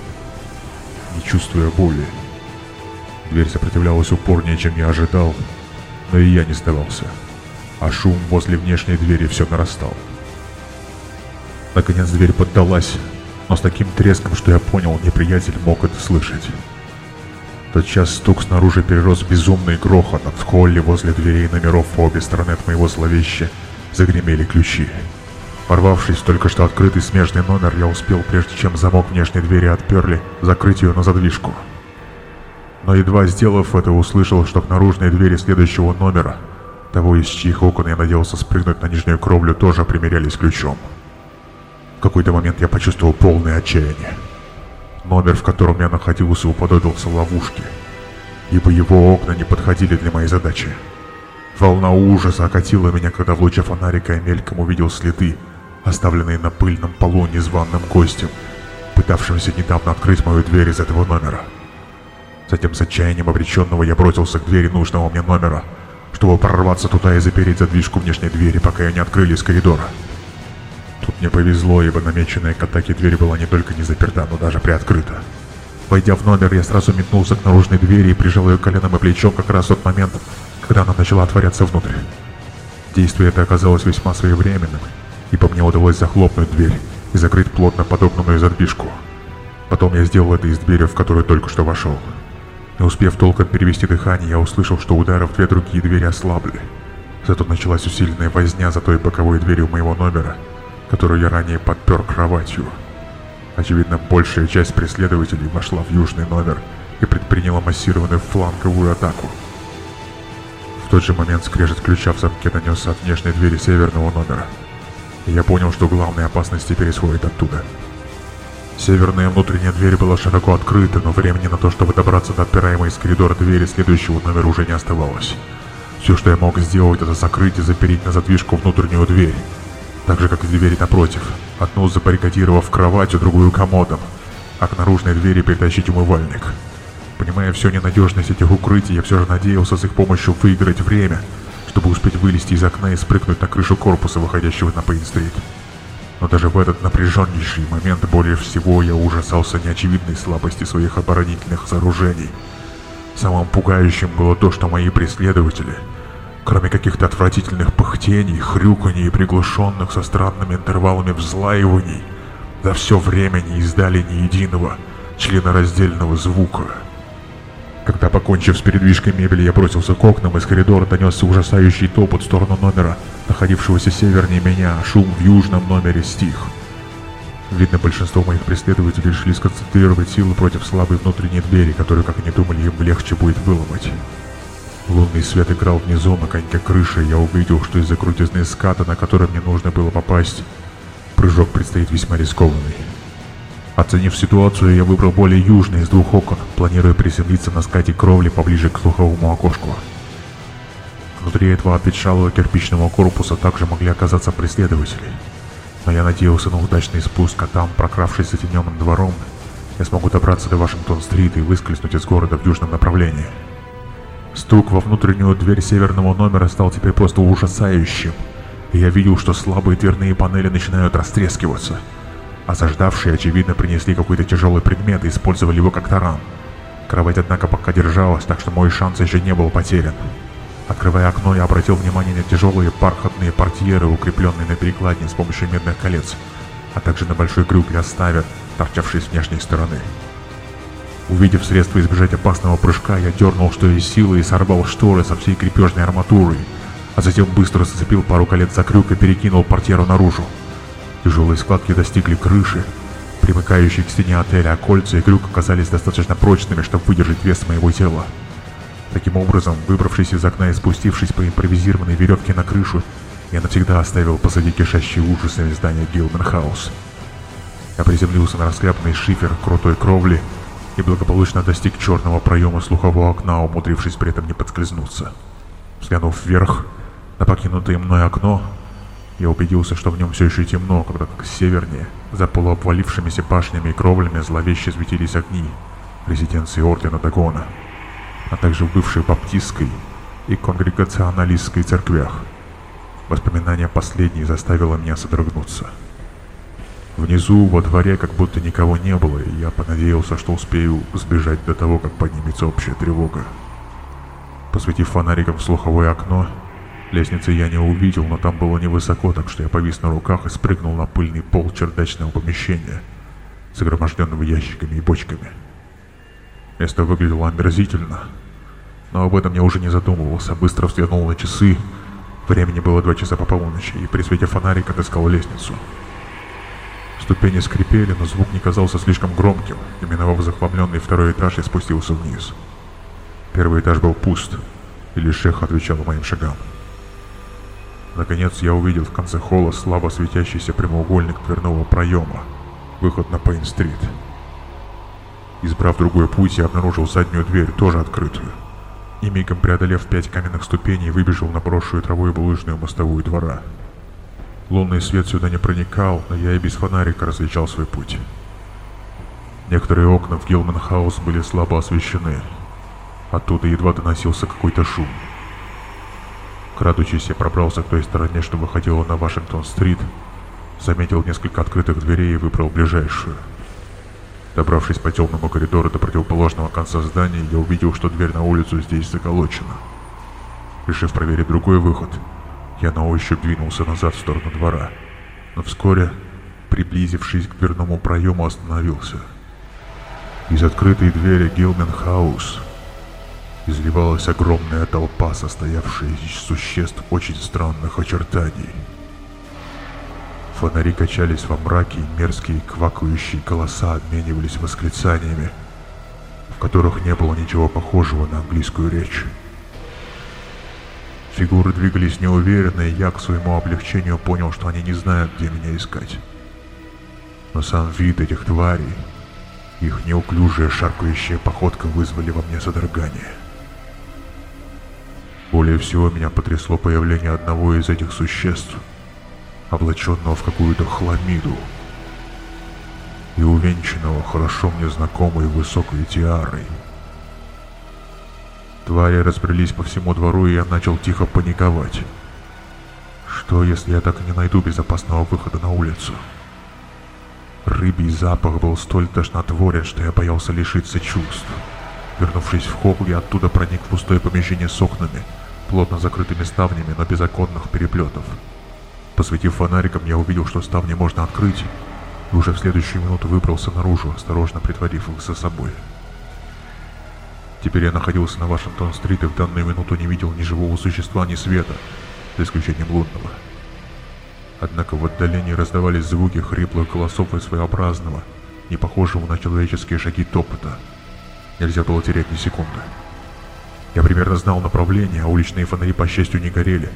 не чувствуя боли. Дверь сопротивлялась упорнее, чем я ожидал, но и я не сдавался, а шум возле внешней двери все нарастал. Наконец дверь поддалась, но с таким треском, что я понял, неприятель мог это слышать. Тот час стук снаружи перерос в безумный грохот, от в холле возле дверей номеров по обе стороны от моего зловеща загремели ключи. Ворвавшись в только что открытый смежный номер, я успел, прежде чем замок внешней двери отперли, закрыть ее на задвижку. Но едва сделав это, услышал, что к наружной двери следующего номера, того из чьих окон я надеялся спрыгнуть на нижнюю кровлю, тоже примерялись ключом. В какой-то момент я почувствовал полное отчаяние. Номер, в котором я находился, уподобился ловушке, ибо его окна не подходили для моей задачи. Волна ужаса окатила меня, когда в луче фонарика я мельком увидел следы, оставленные на пыльном полу незваным гостем, пытавшимся недавно открыть мою дверь из этого номера. Затем с отчаянием обреченного я бросился к двери нужного мне номера, чтобы прорваться туда и запереть задвижку внешней двери, пока ее не открыли из коридора. Тут мне повезло, ибо намеченная к атаке дверь была не только не заперта, но даже приоткрыта. Войдя в номер, я сразу метнулся к наружной двери и прижал ее коленом и плечом как раз в тот момент, когда она начала отворяться внутрь. Действие это оказалось весьма своевременным, ибо мне удалось захлопнуть дверь и закрыть плотно подогнанную задвижку. Потом я сделал это из двери, в которую только что вошел. Не успев толком перевести дыхание, я услышал, что удары в две другие двери ослабли. Зато началась усиленная возня за той боковой дверью моего номера, которую я ранее подпер кроватью. Очевидно, большая часть преследователей вошла в южный номер и предприняла массированную фланговую атаку. В тот же момент скрежет ключа в замке донесся от внешней двери северного номера. Я понял, что главная опасность теперь исходит оттуда. Северная внутренняя дверь была широко открыта, но времени на то, чтобы добраться до отпираемой из коридора двери следующего номера уже не оставалось. Все, что я мог сделать, это закрыть и запереть на задвижку внутреннюю дверь, так же, как и двери напротив, одну забаррикадировав кроватью, другую комодом, а к наружной двери притащить умывальник. Понимая всю ненадежность этих укрытий, я все же надеялся с их помощью выиграть время, чтобы успеть вылезти из окна и спрыгнуть на крышу корпуса, выходящего на Пейн-стрит. Но даже в этот напряженнейший момент более всего я ужасался неочевидной слабости своих оборонительных сооружений. Самым пугающим было то, что мои преследователи, кроме каких-то отвратительных пыхтений, хрюканий и приглушенных со странными интервалами взлаиваний, за все время не издали ни единого членораздельного звука. Когда, покончив с передвижкой мебели, я бросился к окнам, из коридора донесся ужасающий топот в сторону номера, находившегося севернее меня, а шум в южном номере стих. Видно, большинство моих преследователей решили сконцентрировать силы против слабой внутренней двери, которую, как они думали, им легче будет выломать. Лунный свет играл внизу на коньке крыши, и я увидел, что из-за крутизны ската, на который мне нужно было попасть, прыжок предстоит весьма рискованный. Оценив ситуацию, я выбрал более южный из двух окон, планируя приземлиться на скате кровли поближе к слуховому окошку. Внутри этого обветшалого кирпичного корпуса также могли оказаться преследователи. Но я надеялся на удачный спуск, а там, прокравшись затененным двором, я смогу добраться до Вашингтон-стрит и выскользнуть из города в южном направлении. Стук во внутреннюю дверь северного номера стал теперь просто ужасающим, и я видел, что слабые дверные панели начинают растрескиваться – Осаждавшие, очевидно, принесли какой-то тяжелый предмет и использовали его как таран. Кровать, однако, пока держалась, так что мой шанс еще не был потерян. Открывая окно, я обратил внимание на тяжелые бархатные портьеры, укрепленные на перекладине с помощью медных колец, а также на большой крюк для ставер, торчавший с внешней стороны. Увидев средство избежать опасного прыжка, я дернул что из силы и сорвал шторы со всей крепежной арматурой, а затем быстро зацепил пару колец за крюк и перекинул портьеру наружу. Тяжелые складки достигли крыши, примыкающей к стене отеля, а кольца и крюк оказались достаточно прочными, чтобы выдержать вес моего тела. Таким образом, выбравшись из окна и спустившись по импровизированной веревке на крышу, я навсегда оставил позади кишащие ужасами здания Гилмен Хаус. Я приземлился на расхлябанный шифер крутой кровли и благополучно достиг черного проема слухового окна, умудрившись при этом не подскользнуться. Взглянув вверх на покинутое мной окно, я убедился, что в нем все еще темно, когда как севернее, за полуобвалившимися башнями и кровлями зловеще светились огни резиденции Ордена Дагона, а также в бывшей баптистской и конгрегационалистской церквях. Воспоминание последней заставило меня содрогнуться. Внизу, во дворе, как будто никого не было, и я понадеялся, что успею сбежать до того, как поднимется общая тревога. Посветив фонариком в слуховое окно, Лестницы я не увидел, но там было невысоко, так что я повис на руках и спрыгнул на пыльный пол чердачного помещения, загроможденного ящиками и бочками. Место выглядело омерзительно, но об этом я уже не задумывался, быстро взглянул на часы. Времени было два часа по полуночи, и при свете фонарика отыскал лестницу. Ступени скрипели, но звук не казался слишком громким, и миновав захламленный второй этаж, я спустился вниз. Первый этаж был пуст, и лишь эхо отвечало моим шагам. Наконец я увидел в конце холла слабо светящийся прямоугольник дверного проема. Выход на Пейн-стрит. Избрав другой путь, я обнаружил заднюю дверь, тоже открытую. И мигом преодолев пять каменных ступеней, выбежал на брошенную травой булыжную мостовую двора. Лунный свет сюда не проникал, но я и без фонарика различал свой путь. Некоторые окна в Гилман-хаус были слабо освещены. Оттуда едва доносился какой-то шум. Крадучись, я пробрался к той стороне, что выходила на Вашингтон-стрит, Заметил несколько открытых дверей и выбрал ближайшую. Добравшись по темному коридору до противоположного конца здания, я увидел, что дверь на улицу здесь заколочена. Решив проверить другой выход, я на ощупь двинулся назад в сторону двора, но вскоре, приблизившись к дверному проему, остановился. Из открытой двери Гилмен Хаус изливалась огромная толпа, состоявшая из существ очень странных очертаний. Фонари качались во мраке, и мерзкие квакающие голоса обменивались восклицаниями, в которых не было ничего похожего на английскую речь. Фигуры двигались неуверенно, и я к своему облегчению понял, что они не знают, где меня искать. Но сам вид этих тварей, их неуклюжая шаркающая походка вызвали во мне содрогание. Более всего меня потрясло появление одного из этих существ, облаченного в какую-то хламиду и увенчанного хорошо мне знакомой высокой тиарой. Твари разбрелись по всему двору, и я начал тихо паниковать. Что, если я так и не найду безопасного выхода на улицу? Рыбий запах был столь тошнотворен, что я боялся лишиться чувств. Вернувшись в холл, я оттуда проник в пустое помещение с окнами, плотно закрытыми ставнями, но без оконных переплетов. Посветив фонариком, я увидел, что ставни можно открыть, и уже в следующую минуту выбрался наружу, осторожно притворив их за собой. Теперь я находился на Вашингтон-стрит и в данную минуту не видел ни живого существа, ни света, за исключением лунного. Однако в отдалении раздавались звуки хриплых голосов и своеобразного, не похожего на человеческие шаги топота. Нельзя было терять ни секунды. Я примерно знал направление, а уличные фонари, по счастью, не горели,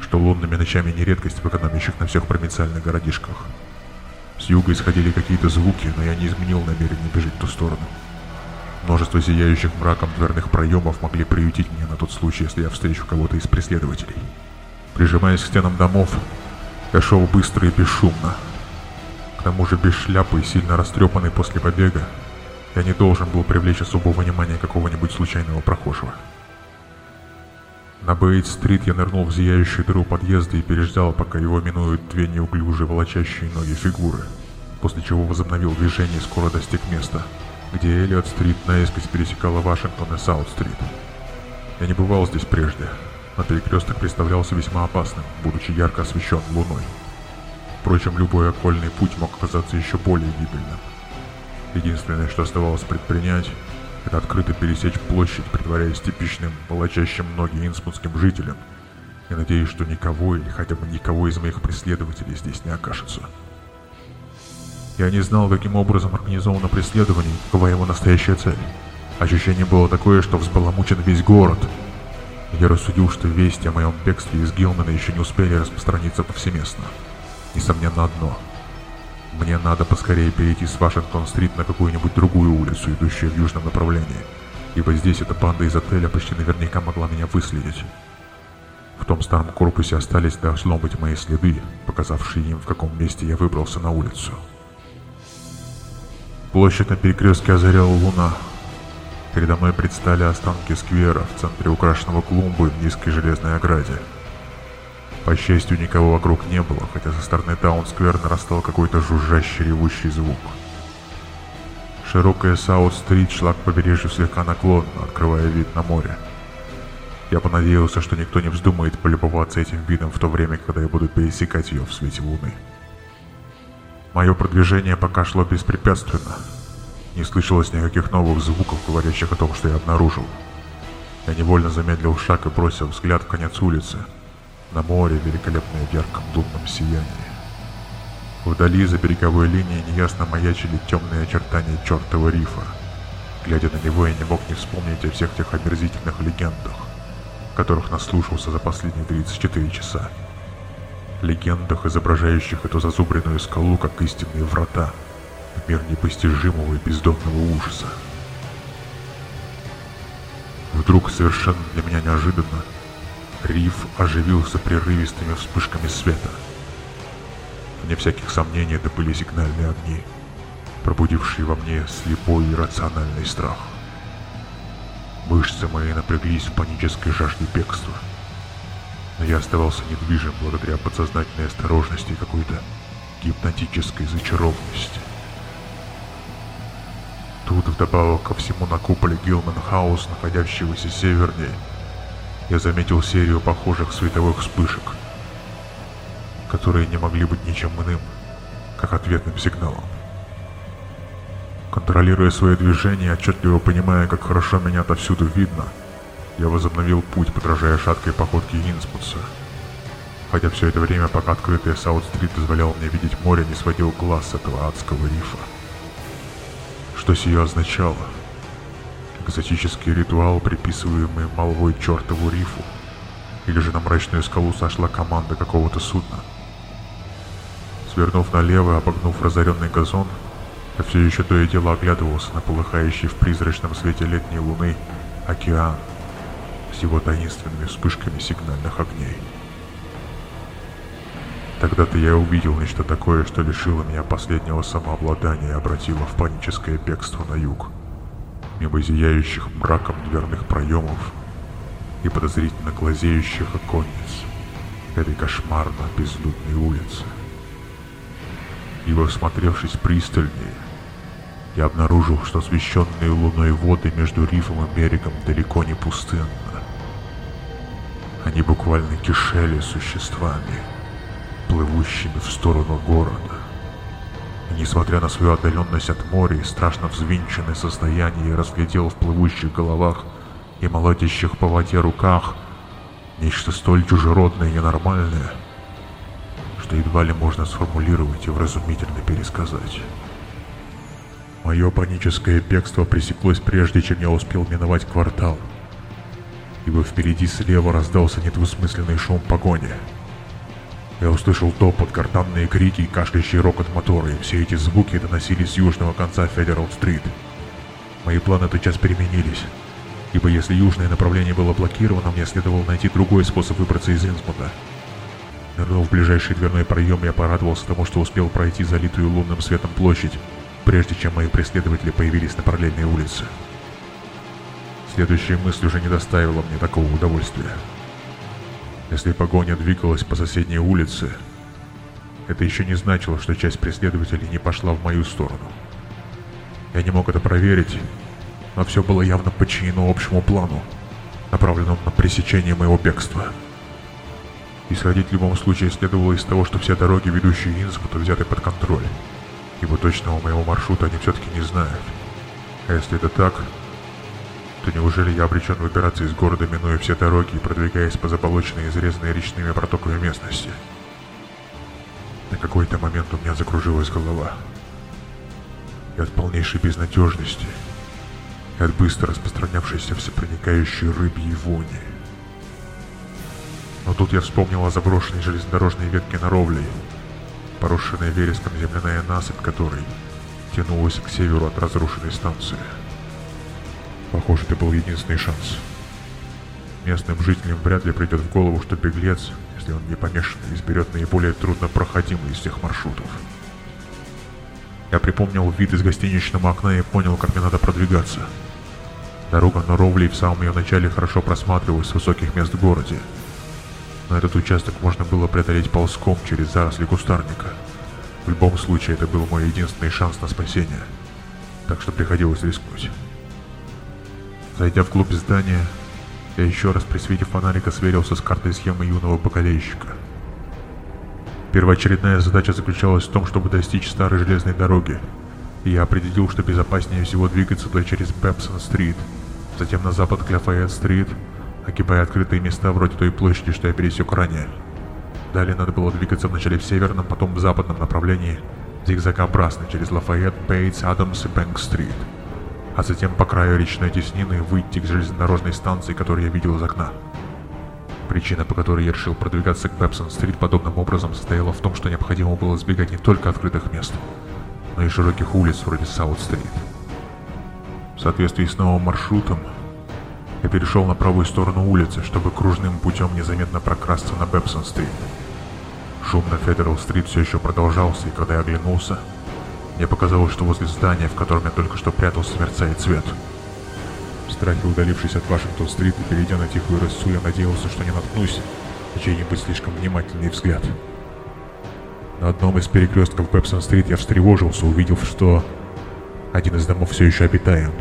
что лунными ночами не редкость в экономящих на всех провинциальных городишках. С юга исходили какие-то звуки, но я не изменил намерение бежать в ту сторону. Множество зияющих мраком дверных проемов могли приютить меня на тот случай, если я встречу кого-то из преследователей. Прижимаясь к стенам домов, я шел быстро и бесшумно. К тому же без шляпы и сильно растрепанный после побега, я не должен был привлечь особого внимания какого-нибудь случайного прохожего. На Бейт-стрит я нырнул в зияющую дыру подъезда и переждал, пока его минуют две неуклюжие волочащие ноги фигуры, после чего возобновил движение и скоро достиг места — где Эллиот-стрит наискось пересекала Вашингтон и Саут-стрит. Я не бывал здесь прежде, но перекресток представлялся весьма опасным, будучи ярко освещен луной. Впрочем, любой окольный путь мог оказаться еще более гибельным. Единственное, что оставалось предпринять, это открыто пересечь площадь, притворяясь типичным, волочащим ноги инсмутским жителем, и надеясь, что никого или хотя бы никого из моих преследователей здесь не окажется. Я не знал, каким образом организовано преследование и какова его настоящая цель. Ощущение было такое, что взбаламучен весь город. Я рассудил, что вести о моем бегстве из Гилмана еще не успели распространиться повсеместно. Несомненно одно. Мне надо поскорее перейти с Вашингтон-стрит на какую-нибудь другую улицу, идущую в южном направлении. Ибо здесь эта банда из отеля почти наверняка могла меня выследить. В том старом корпусе остались, должно быть, мои следы, показавшие им, в каком месте я выбрался на улицу. Площадь на перекрестке озаряла луна. Передо мной предстали останки сквера в центре украшенного клумбой в низкой железной ограде. По счастью, никого вокруг не было, хотя со стороны Таун-сквер нарастал какой-то жужжащий ревущий звук. Широкая Саут-стрит шла к побережью слегка наклонно, открывая вид на море. Я понадеялся, что никто не вздумает полюбоваться этим видом в то время, когда я буду пересекать ее в свете луны. Мое продвижение пока шло беспрепятственно. Не слышалось никаких новых звуков, говорящих о том, что я обнаружил. Я невольно замедлил шаг и бросил взгляд в конец улицы. На море, великолепное в ярком лунном сиянии. Вдали за береговой линией неясно маячили темные очертания чертова рифа. Глядя на него, я не мог не вспомнить о всех тех омерзительных легендах, которых наслушался за последние 34 часа легендах, изображающих эту зазубренную скалу как истинные врата в мир непостижимого и бездомного ужаса. Вдруг, совершенно для меня неожиданно, риф оживился прерывистыми вспышками света. Вне всяких сомнений это были сигнальные огни, пробудившие во мне слепой и рациональный страх. Мышцы мои напряглись в панической жажде бегства — но я оставался недвижим благодаря подсознательной осторожности и какой-то гипнотической зачарованности. Тут вдобавок ко всему на куполе Гилман находящегося севернее, я заметил серию похожих световых вспышек, которые не могли быть ничем иным, как ответным сигналом. Контролируя свои движения, отчетливо понимая, как хорошо меня отовсюду видно, я возобновил путь, подражая шаткой походке Инсмутса. Хотя все это время, пока открытая Саут-стрит дозволяла мне видеть море, не сводил глаз с этого адского рифа. Что сие означало? Экзотический ритуал, приписываемый молвой чертову рифу? Или же на мрачную скалу сошла команда какого-то судна? Свернув налево, обогнув разоренный газон, я все еще то и дело оглядывался на полыхающий в призрачном свете летней луны океан с его таинственными вспышками сигнальных огней. Тогда-то я увидел нечто такое, что лишило меня последнего самообладания и обратило в паническое бегство на юг, мимо зияющих мраком дверных проемов и подозрительно глазеющих оконниц этой кошмарно безлюдной улицы. Ибо, всмотревшись пристальнее, я обнаружил, что освещенные луной воды между рифом и берегом далеко не пустынны. Они буквально кишели существами, плывущими в сторону города. Несмотря на свою отдаленность от моря и страшно взвинченное состояние, разглядел в плывущих головах и молотящих по воде руках нечто столь чужеродное и ненормальное, что едва ли можно сформулировать и вразумительно пересказать. Мое паническое бегство пресеклось прежде, чем я успел миновать квартал, ибо впереди слева раздался недвусмысленный шум погони. Я услышал топот, картанные крики и кашляющий рокот мотора, и все эти звуки доносились с южного конца Федерал-стрит. Мои планы тотчас переменились, ибо если южное направление было блокировано, мне следовало найти другой способ выбраться из Инсмута. Нырнув в ближайший дверной проем, я порадовался тому, что успел пройти залитую лунным светом площадь, прежде чем мои преследователи появились на параллельной улице. Следующая мысль уже не доставила мне такого удовольствия. Если погоня двигалась по соседней улице, это еще не значило, что часть преследователей не пошла в мою сторону. Я не мог это проверить, но все было явно подчинено общему плану, направленному на пресечение моего бегства. Исходить в любом случае следовало из того, что все дороги, ведущие в Инсбуту, взяты под контроль ибо точного моего маршрута они все-таки не знают. А если это так, то неужели я обречен выбираться из города, минуя все дороги и продвигаясь по заболоченной, изрезанной речными протоками местности? На какой-то момент у меня закружилась голова. И от полнейшей безнадежности, и от быстро распространявшейся всепроникающей рыбьей вони. Но тут я вспомнил о заброшенной железнодорожной ветке на Ровлей, поросшенная вереском земляная насыпь которой тянулась к северу от разрушенной станции. Похоже, это был единственный шанс. Местным жителям вряд ли придет в голову, что беглец, если он не помешан, изберет наиболее труднопроходимый из всех маршрутов. Я припомнил вид из гостиничного окна и понял, как мне надо продвигаться. Дорога на Ровли в самом ее начале хорошо просматривалась с высоких мест в городе, но этот участок можно было преодолеть ползком через заросли кустарника. В любом случае, это был мой единственный шанс на спасение, так что приходилось рискнуть. Зайдя вглубь здания, я еще раз при свете фонарика сверился с картой схемы юного бакалейщика. Первоочередная задача заключалась в том, чтобы достичь старой железной дороги, и я определил, что безопаснее всего двигаться туда через Бэпсон-стрит, затем на запад к Лафайет-стрит, огибая открытые места вроде той площади, что я пересек ранее. Далее надо было двигаться вначале в северном, потом в западном направлении, зигзагообразно через Лафайет, Бейтс, Адамс и Бэнк-стрит. А затем по краю речной теснины выйти к железнодорожной станции, которую я видел из окна. Причина, по которой я решил продвигаться к Бэпсон-стрит подобным образом, состояла в том, что необходимо было избегать не только открытых мест, но и широких улиц вроде Саут-стрит. В соответствии с новым маршрутом, я перешел на правую сторону улицы, чтобы кружным путем незаметно прокрасться на Бэпсон-стрит. Шум на Федерал-стрит все еще продолжался, и когда я оглянулся, мне показалось, что возле здания, в котором я только что прятался, мерцает свет. В страхе удалившись от Вашингтон-стрит и перейдя на тихую рысу, я надеялся, что не наткнусь на чей-нибудь слишком внимательный взгляд. На одном из перекрестков Бэпсон-стрит я встревожился, увидев, что один из домов все еще обитаем,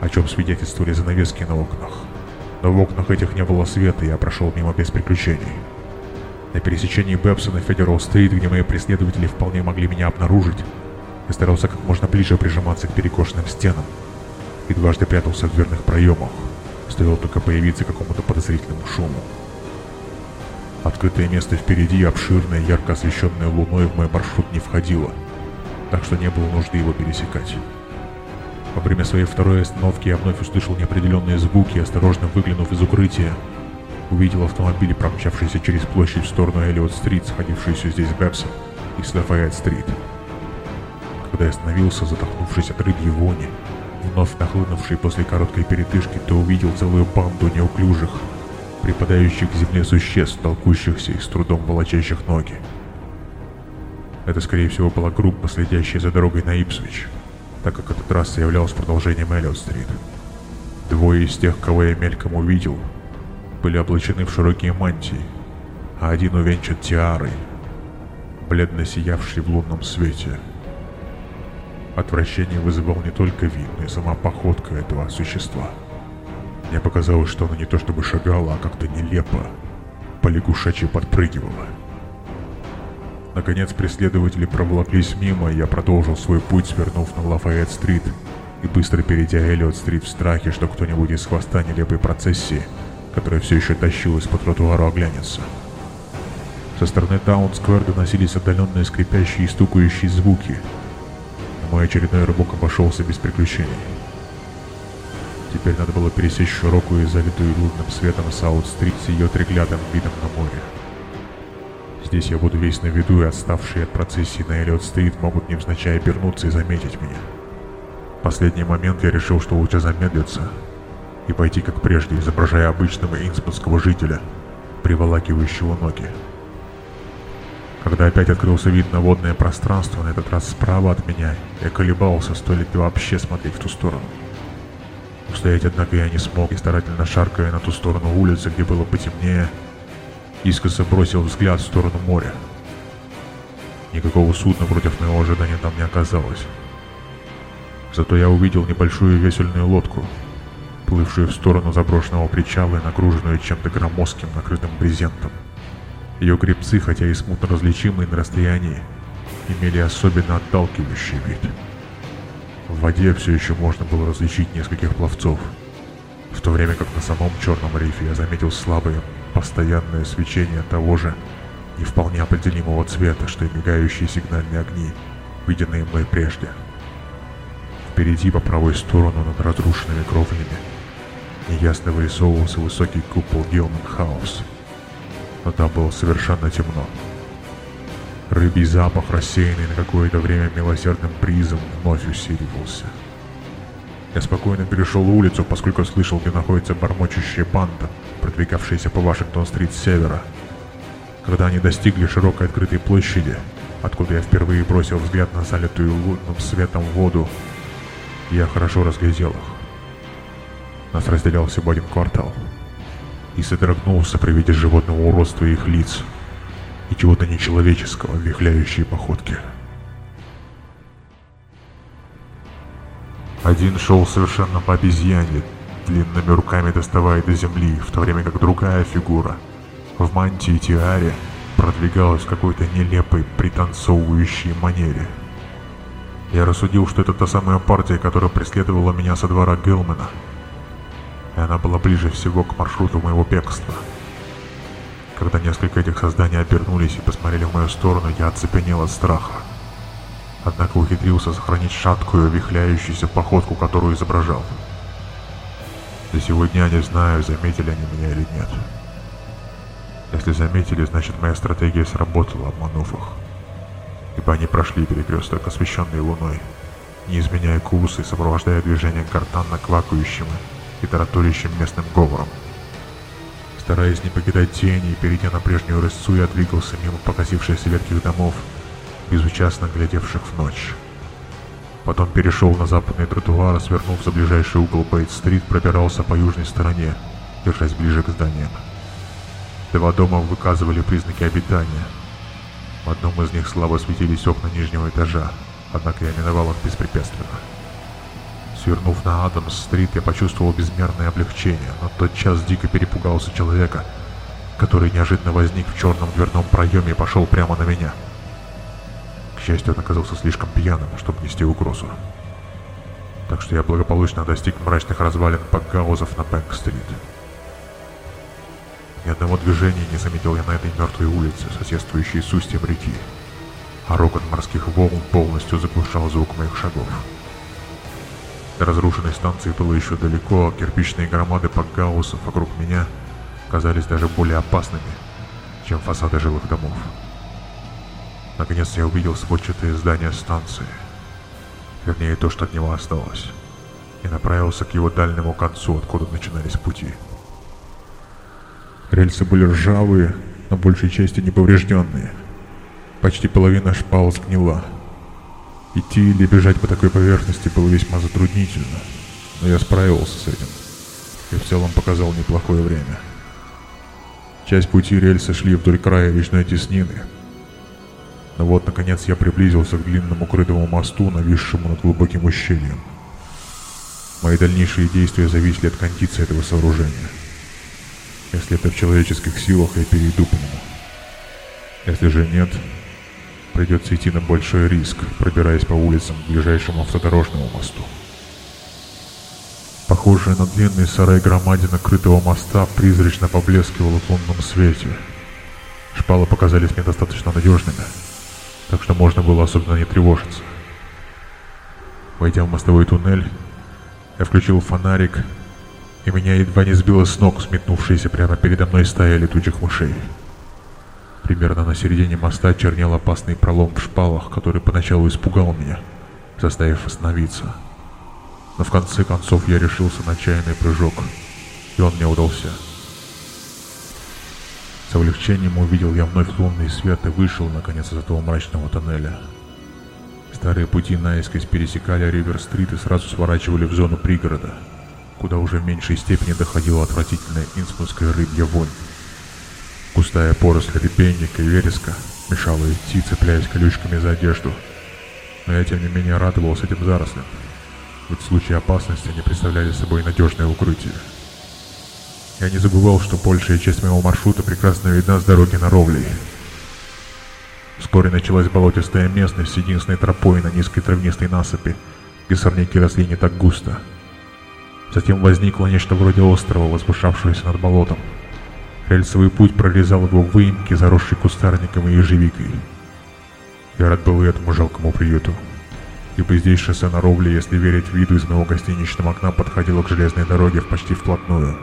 о чем свидетельствовали занавески на окнах. Но в окнах этих не было света, и я прошел мимо без приключений. На пересечении Бэпсона и Федерал-стрит, где мои преследователи вполне могли меня обнаружить, я старался как можно ближе прижиматься к перекошенным стенам и дважды прятался в дверных проемах, стоило только появиться какому-то подозрительному шуму. Открытое место впереди, обширное, ярко освещенное луной, в мой маршрут не входило, так что не было нужды его пересекать. Во время своей второй остановки я вновь услышал неопределенные звуки и, осторожно выглянув из укрытия, увидел автомобиль, промчавшийся через площадь в сторону Эллиот-стрит, сходившуюся здесь Бэпсон и с Лафайет-стрит. Я остановился, задохнувшись от рыбьей вони, вновь нахлынувший после короткой передышки, то увидел целую банду неуклюжих, припадающих к земле существ, толкущихся и с трудом волочащих ноги. Это, скорее всего, была группа, следящая за дорогой на Ипсвич, так как эта трасса являлась продолжением Эллиот-стрит. Двое из тех, кого я мельком увидел, были облачены в широкие мантии, а один увенчан тиарой, бледно сиявший в лунном свете. Отвращение вызывал не только вид, но и сама походка этого существа. Мне показалось, что она не то чтобы шагала, а как-то нелепо, полягушачьи подпрыгивала. Наконец преследователи проволоклись мимо, и я продолжил свой путь, свернув на Лафайет-стрит и быстро перейдя Эллиот-стрит в страхе, что кто-нибудь из хвоста нелепой процессии, которая все еще тащилась по тротуару, оглянется. Со стороны Таун-сквер доносились отдаленные скрипящие и стукающие звуки, мой очередной рывок обошелся без приключений. Теперь надо было пересечь широкую и залитую лунным светом Саут-стрит с ее треклятым видом на море. Здесь я буду весь на виду, и отставшие от процессии на Эллиот-стрит могут невзначай обернуться и заметить меня. В последний момент я решил, что лучше замедлиться и пойти как прежде, изображая обычного инсбургского жителя, приволакивающего ноги. Когда опять открылся вид на водное пространство, на этот раз справа от меня, я колебался, стоит ли вообще смотреть в ту сторону. Устоять, однако, я не смог, и старательно шаркая на ту сторону улицы, где было потемнее, искоса бросил взгляд в сторону моря. Никакого судна против моего ожидания там не оказалось. Зато я увидел небольшую весельную лодку, плывшую в сторону заброшенного причала и нагруженную чем-то громоздким, накрытым брезентом. Ее гребцы, хотя и смутно различимые на расстоянии, имели особенно отталкивающий вид. В воде все еще можно было различить нескольких пловцов, в то время как на самом Черном рифе я заметил слабое, постоянное свечение того же, не вполне определимого цвета, что и мигающие сигнальные огни, виденные мной прежде. Впереди по правой сторону над разрушенными кровлями неясно вырисовывался высокий купол Гилман Хаус, но там было совершенно темно. Рыбий запах, рассеянный на какое-то время милосердным призом, вновь усиливался. Я спокойно перешел улицу, поскольку слышал, где находится бормочущая банда, продвигавшаяся по Вашингтон-стрит с севера. Когда они достигли широкой открытой площади, откуда я впервые бросил взгляд на залитую лунным светом воду, я хорошо разглядел их. Нас разделял всего один квартал. И содрогнулся при виде животного уродства их лиц — и чего-то нечеловеческого в вихляющей походке. Один шел совершенно по обезьяне, длинными руками доставая до земли, в то время как другая фигура в мантии и тиаре продвигалась в какой-то нелепой пританцовывающей манере. Я рассудил, что это та самая партия, которая преследовала меня со двора Гелмана, и она была ближе всего к маршруту моего бегства. Когда несколько этих созданий обернулись и посмотрели в мою сторону, я оцепенел от страха. Однако ухитрился сохранить шаткую, вихляющуюся походку, которую изображал. До сегодня я не знаю, заметили они меня или нет. Если заметили, значит моя стратегия сработала, обманув их. Ибо они прошли перекресток, освещенный луной, не изменяя курс и сопровождая движение гортанно квакающим и тараторящим местным говором. Стараясь не покидать тени и перейдя на прежнюю рысцу, я двигался мимо покосившихся ветких домов, безучастно глядевших в ночь. Потом перешел на западный тротуар, свернув за ближайший угол Бейт-стрит, пробирался по южной стороне, держась ближе к зданиям. Два дома выказывали признаки обитания. В одном из них слабо светились окна нижнего этажа, однако я миновал их беспрепятственно. Свернув на Адамс-стрит, я почувствовал безмерное облегчение, но тот час дико перепугался человека, который неожиданно возник в черном дверном проеме и пошел прямо на меня. К счастью, он оказался слишком пьяным, чтобы нести угрозу. Так что я благополучно достиг мрачных развалин Пакгаузов на Бэнк-стрит. Ни одного движения не заметил я на этой мертвой улице, соседствующей с устьем реки, а рокот морских волн полностью заглушал звук моих шагов. До разрушенной станции было еще далеко, а кирпичные громады Пакгаусов вокруг меня казались даже более опасными, чем фасады жилых домов. Наконец я увидел сводчатое здание станции, вернее то, что от него осталось, и направился к его дальнему концу, откуда начинались пути. Рельсы были ржавые, но большей части не поврежденные. Почти половина шпал сгнила. Идти или бежать по такой поверхности было весьма затруднительно, но я справился с этим и в целом показал неплохое время. Часть пути рельсы шли вдоль края речной теснины. Но вот, наконец, я приблизился к длинному крытому мосту, нависшему над глубоким ущельем. Мои дальнейшие действия зависели от кондиции этого сооружения. Если это в человеческих силах, я перейду по нему. Если же нет, придется идти на большой риск, пробираясь по улицам к ближайшему автодорожному мосту. Похожая на длинный сарай громадина крытого моста призрачно поблескивала в лунном свете. Шпалы показались мне достаточно надежными, так что можно было особенно не тревожиться. Войдя в мостовой туннель, я включил фонарик и меня едва не сбило с ног сметнувшаяся прямо передо мной стая летучих мышей. Примерно на середине моста чернел опасный пролом в шпалах, который поначалу испугал меня, заставив остановиться. Но в конце концов я решился на отчаянный прыжок, и он мне удался. С облегчением увидел я вновь лунный свет и вышел, наконец, из этого мрачного тоннеля. Старые пути наискось пересекали Ривер-стрит и сразу сворачивали в зону пригорода — куда уже в меньшей степени доходила отвратительная инсмутская рыбья вонь. Густая поросль репейника и вереска мешала идти, цепляясь колючками за одежду. Но я, тем не менее, радовался этим зарослям, ведь в случае опасности они представляли собой надежное укрытие. Я не забывал, что большая часть моего маршрута прекрасно видна с дороги на Ровлей. Вскоре началась болотистая местность с единственной тропой на низкой травнистой насыпи, где сорняки росли не так густо — Затем возникло нечто вроде острова, возвышавшегося над болотом. Рельсовый путь прорезал его выемки, заросшие кустарником и ежевикой. Я рад был и этому жалкому приюту. Ибо здесь шоссе на Ровле, если верить виду из моего гостиничного окна, подходило к железной дороге почти вплотную.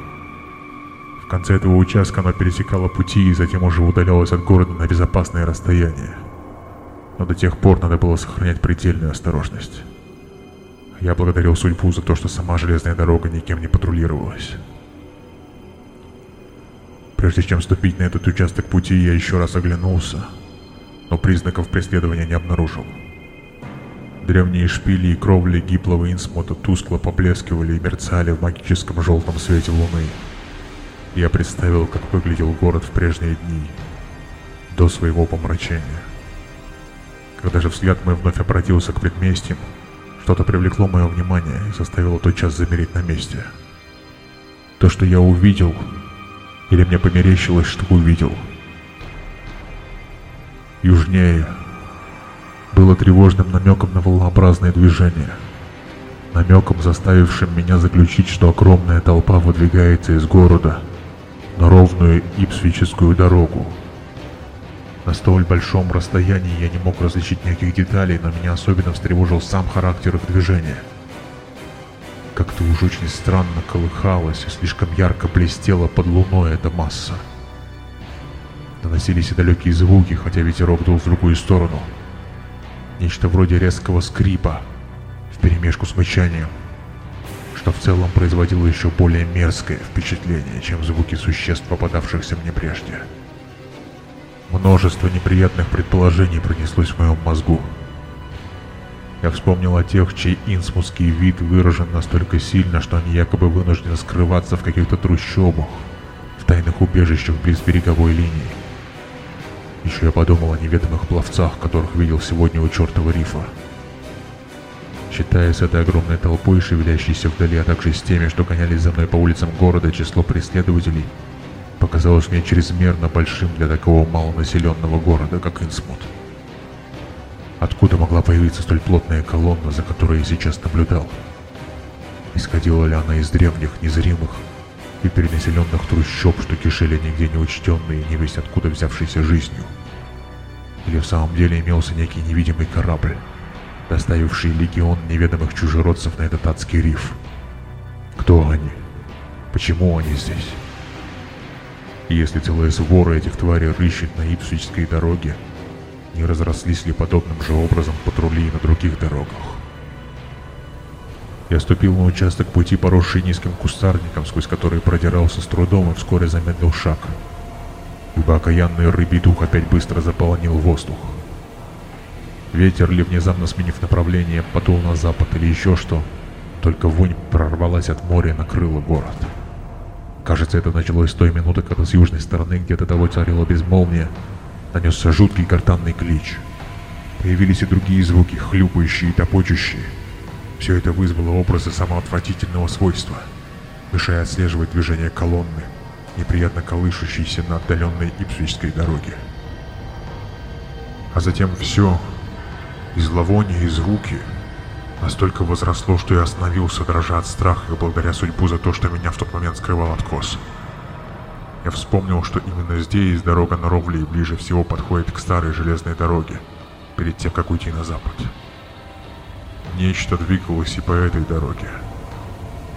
В конце этого участка оно пересекало пути и затем уже удалялось от города на безопасное расстояние. Но до тех пор надо было сохранять предельную осторожность. Я благодарил судьбу за то, что сама железная дорога никем не патрулировалась. Прежде чем ступить на этот участок пути, я еще раз оглянулся, но признаков преследования не обнаружил. Древние шпили и кровли гиблого инсмота тускло поблескивали и мерцали в магическом желтом свете луны. Я представил, как выглядел город в прежние дни, до своего помрачения. Когда же взгляд мой вновь обратился к предместьям, что-то привлекло мое внимание и заставило тотчас замереть на месте. То, что я увидел, или мне померещилось, что увидел. Южнее было тревожным намеком на волнообразное движение, намеком, заставившим меня заключить, что огромная толпа выдвигается из города на ровную ипсвическую дорогу, на столь большом расстоянии я не мог различить никаких деталей, но меня особенно встревожил сам характер их движения. Как-то уж очень странно колыхалась и слишком ярко блестела под луной эта масса. Доносились и далекие звуки, хотя ветерок дул в другую сторону. Нечто вроде резкого скрипа, вперемешку с мычанием, что в целом производило еще более мерзкое впечатление, чем звуки существ, попадавшихся мне прежде. Множество неприятных предположений пронеслось в моем мозгу. Я вспомнил о тех, чей инсмутский вид выражен настолько сильно, что они якобы вынуждены скрываться в каких-то трущобах, в тайных убежищах близ береговой линии. Еще я подумал о неведомых пловцах, которых видел сегодня у чертова рифа. Считая с этой огромной толпой, шевелящейся вдали, а также с теми, что гонялись за мной по улицам города, число преследователей показалось мне чрезмерно большим для такого малонаселенного города, как Инсмут. Откуда могла появиться столь плотная колонна, за которой я сейчас наблюдал? Исходила ли она из древних, незримых и перенаселенных трущоб, что кишели нигде не учтенные и не весь откуда взявшейся жизнью? Или в самом деле имелся некий невидимый корабль, доставивший легион неведомых чужеродцев на этот адский риф? Кто они? Почему они здесь? И если целая свора этих тварей рыщет на Ипсвичской дороге, не разрослись ли подобным же образом патрули на других дорогах? Я ступил на участок пути, поросший низким кустарником, сквозь который продирался с трудом и вскоре замедлил шаг, ибо окаянный рыбий дух опять быстро заполонил воздух. Ветер ли, внезапно сменив направление, подул на запад или еще что, только вонь прорвалась от моря и накрыла город. Кажется, это началось с той минуты, когда с южной стороны, где до того царило безмолвие, нанесся жуткий гортанный клич. Появились и другие звуки, хлюпающие и топочущие. Все это вызвало образы самоотвратительного свойства, мешая отслеживать движение колонны, неприятно колышущейся на отдаленной Ипсвичской дороге. А затем все, и зловоние, и звуки, настолько возросло, что я остановился, дрожа от страха и благодаря судьбу за то, что меня в тот момент скрывал откос. Я вспомнил, что именно здесь дорога на Ровле и ближе всего подходит к старой железной дороге, перед тем, как уйти на запад. Нечто двигалось и по этой дороге.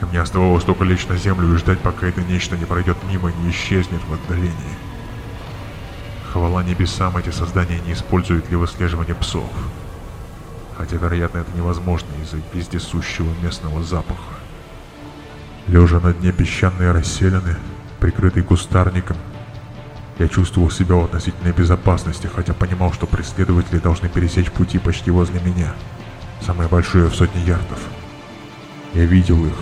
И мне оставалось только лечь на землю и ждать, пока это нечто не пройдет мимо и не исчезнет в отдалении. Хвала небесам, эти создания не используют для выслеживания псов хотя, вероятно, это невозможно из-за вездесущего местного запаха. Лежа на дне песчаной расселены, прикрытый кустарником, я чувствовал себя в относительной безопасности, хотя понимал, что преследователи должны пересечь пути почти возле меня, самое большое в сотни ярдов. Я видел их,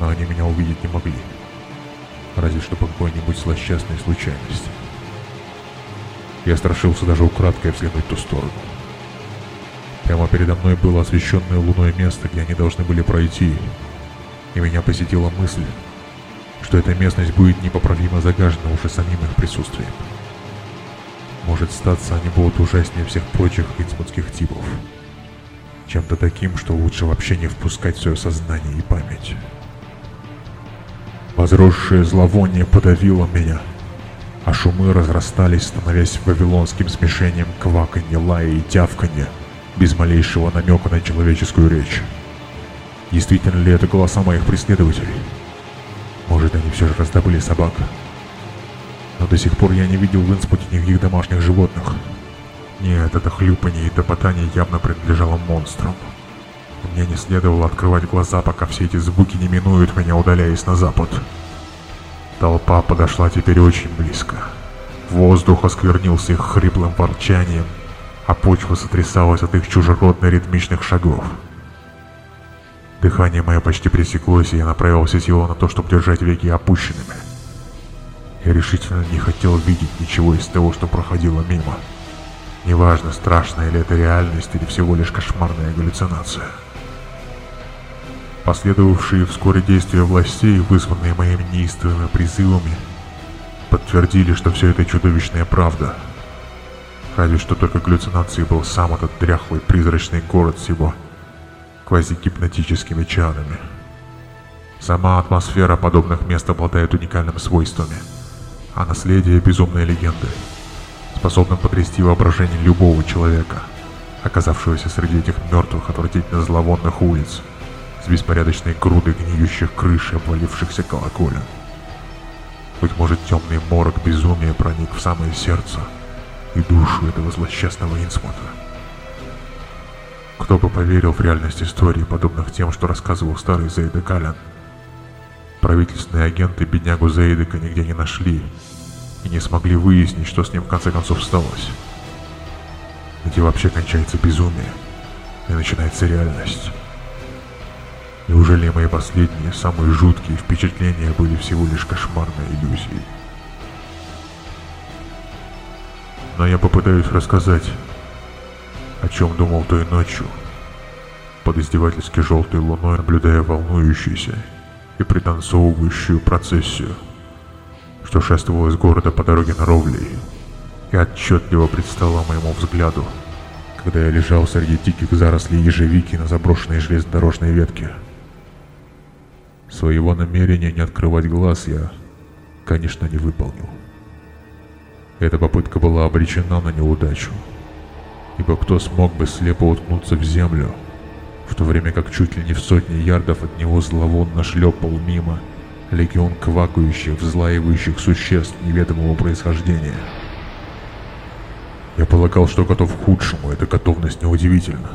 но они меня увидеть не могли, разве что по какой-нибудь злосчастной случайности. Я страшился даже украдкой взглянуть в ту сторону. Прямо передо мной было освещенное луной место, где они должны были пройти. И меня посетила мысль, что эта местность будет непоправимо загажена уже самим их присутствием. Может статься, они будут ужаснее всех прочих инсмутских типов. Чем-то таким, что лучше вообще не впускать в свое сознание и память. Возросшее зловоние подавило меня, а шумы разрастались, становясь вавилонским смешением кваканья, лая и тявканья — без малейшего намека на человеческую речь. Действительно ли это голоса моих преследователей? Может, они все же раздобыли собак? Но до сих пор я не видел в Инспуте никаких домашних животных. Нет, это хлюпанье и топотание явно принадлежало монстрам. Мне не следовало открывать глаза, пока все эти звуки не минуют меня, удаляясь на запад. Толпа подошла теперь очень близко. Воздух осквернился их хриплым ворчанием, а почва сотрясалась от их чужеродно-ритмичных шагов. Дыхание мое почти пресеклось, и я направил все силы на то, чтобы держать веки опущенными. Я решительно не хотел видеть ничего из того, что проходило мимо. Неважно, страшная ли это реальность или всего лишь кошмарная галлюцинация. Последовавшие вскоре действия властей, вызванные моими неистовыми призывами, подтвердили, что все это чудовищная правда — Разве что только галлюцинацией был сам этот дряхлый призрачный город с его квазигипнотическими чанами. Сама атмосфера подобных мест обладает уникальными свойствами, а наследие безумной легенды, способным потрясти воображение любого человека, оказавшегося среди этих мертвых отвратительно зловонных улиц, с беспорядочной грудой гниющих крыш и обвалившихся колоколен. Быть может, темный морок безумия проник в самое сердце — и душу этого злосчастного Инсмута. Кто бы поверил в реальность истории, подобных тем, что рассказывал старый Зейда Калян. Правительственные агенты беднягу Зейдека нигде не нашли и не смогли выяснить, что с ним в конце концов сталось. Где вообще кончается безумие и начинается реальность. Неужели мои последние, самые жуткие впечатления были всего лишь кошмарной иллюзией? Но я попытаюсь рассказать, о чем думал той ночью, под издевательски желтой луной, наблюдая волнующуюся и пританцовывающую процессию, что шествовала из города по дороге на Ровлей, и отчетливо предстала моему взгляду, когда я лежал среди диких зарослей ежевики на заброшенной железнодорожной ветке. Своего намерения не открывать глаз я, конечно, не выполнил. Эта попытка была обречена на неудачу, ибо кто смог бы слепо уткнуться в землю, в то время как чуть ли не в сотни ярдов от него зловонно шлепал мимо легион квакающих, взлаивающих существ неведомого происхождения. Я полагал, что готов к худшему, эта готовность неудивительна,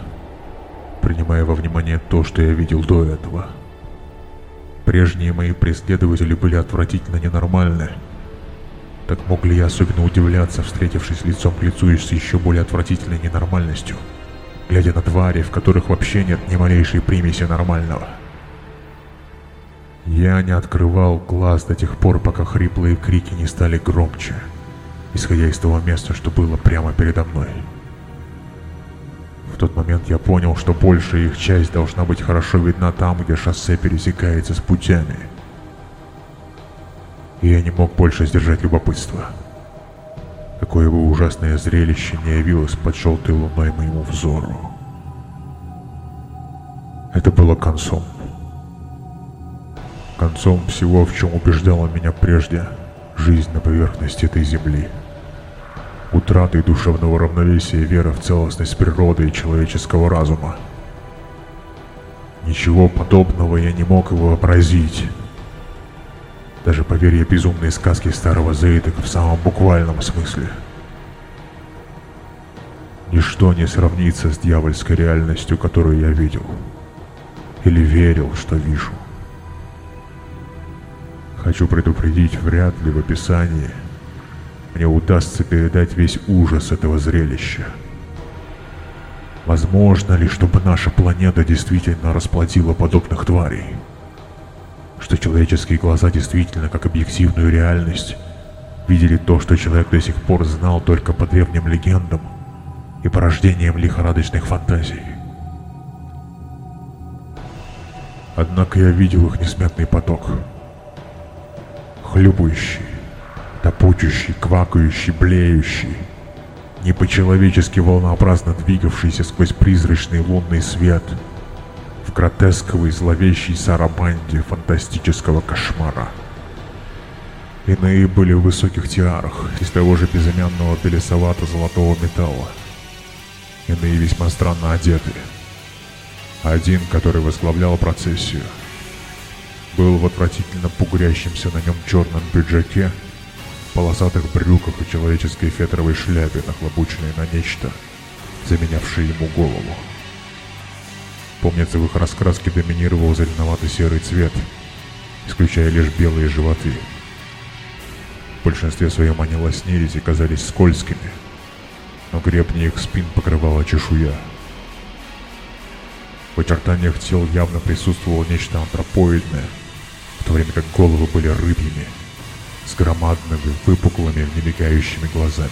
принимая во внимание то, что я видел до этого — Прежние мои преследователи были отвратительно ненормальны. Так мог ли я особенно удивляться, встретившись лицом к лицу с еще более отвратительной ненормальностью, глядя на твари, в которых вообще нет ни малейшей примеси нормального? Я не открывал глаз до тех пор, пока хриплые крики не стали громче, исходя из того места, что было прямо передо мной тот момент я понял, что большая их часть должна быть хорошо видна там, где шоссе пересекается с путями. И я не мог больше сдержать любопытство. Какое бы ужасное зрелище не явилось под желтой луной моему взору. Это было концом. Концом всего, в чем убеждала меня прежде жизнь на поверхности этой земли утратой душевного равновесия и вера в целостность природы и человеческого разума. Ничего подобного я не мог его вообразить. Даже поверье безумной сказки старого Зейтека в самом буквальном смысле. Ничто не сравнится с дьявольской реальностью, которую я видел. Или верил, что вижу. Хочу предупредить, вряд ли в описании – мне удастся передать весь ужас этого зрелища. Возможно ли, чтобы наша планета действительно расплодила подобных тварей? Что человеческие глаза действительно, как объективную реальность, видели то, что человек до сих пор знал только по древним легендам и порождением лихорадочных фантазий. Однако я видел их несметный поток, хлюпающий, топочущий, квакающий, блеющий, не по-человечески волнообразно двигавшийся сквозь призрачный лунный свет в гротесковой зловещей сарабанде фантастического кошмара. Иные были в высоких тиарах из того же безымянного белесовато-золотого металла. Иные весьма странно одеты. Один, который возглавлял процессию, был в отвратительно пугрящемся на нем черном пиджаке полосатых брюках и человеческой фетровой шляпе, нахлобученной на нечто, заменявшее ему голову. Помнится, в их раскраске доминировал зеленовато-серый цвет, исключая лишь белые животы. В большинстве своем они лоснились и казались скользкими, но гребни их спин покрывала чешуя. В очертаниях тел явно присутствовало нечто антропоидное, в то время как головы были рыбьими – с громадными, выпуклыми, немигающими глазами.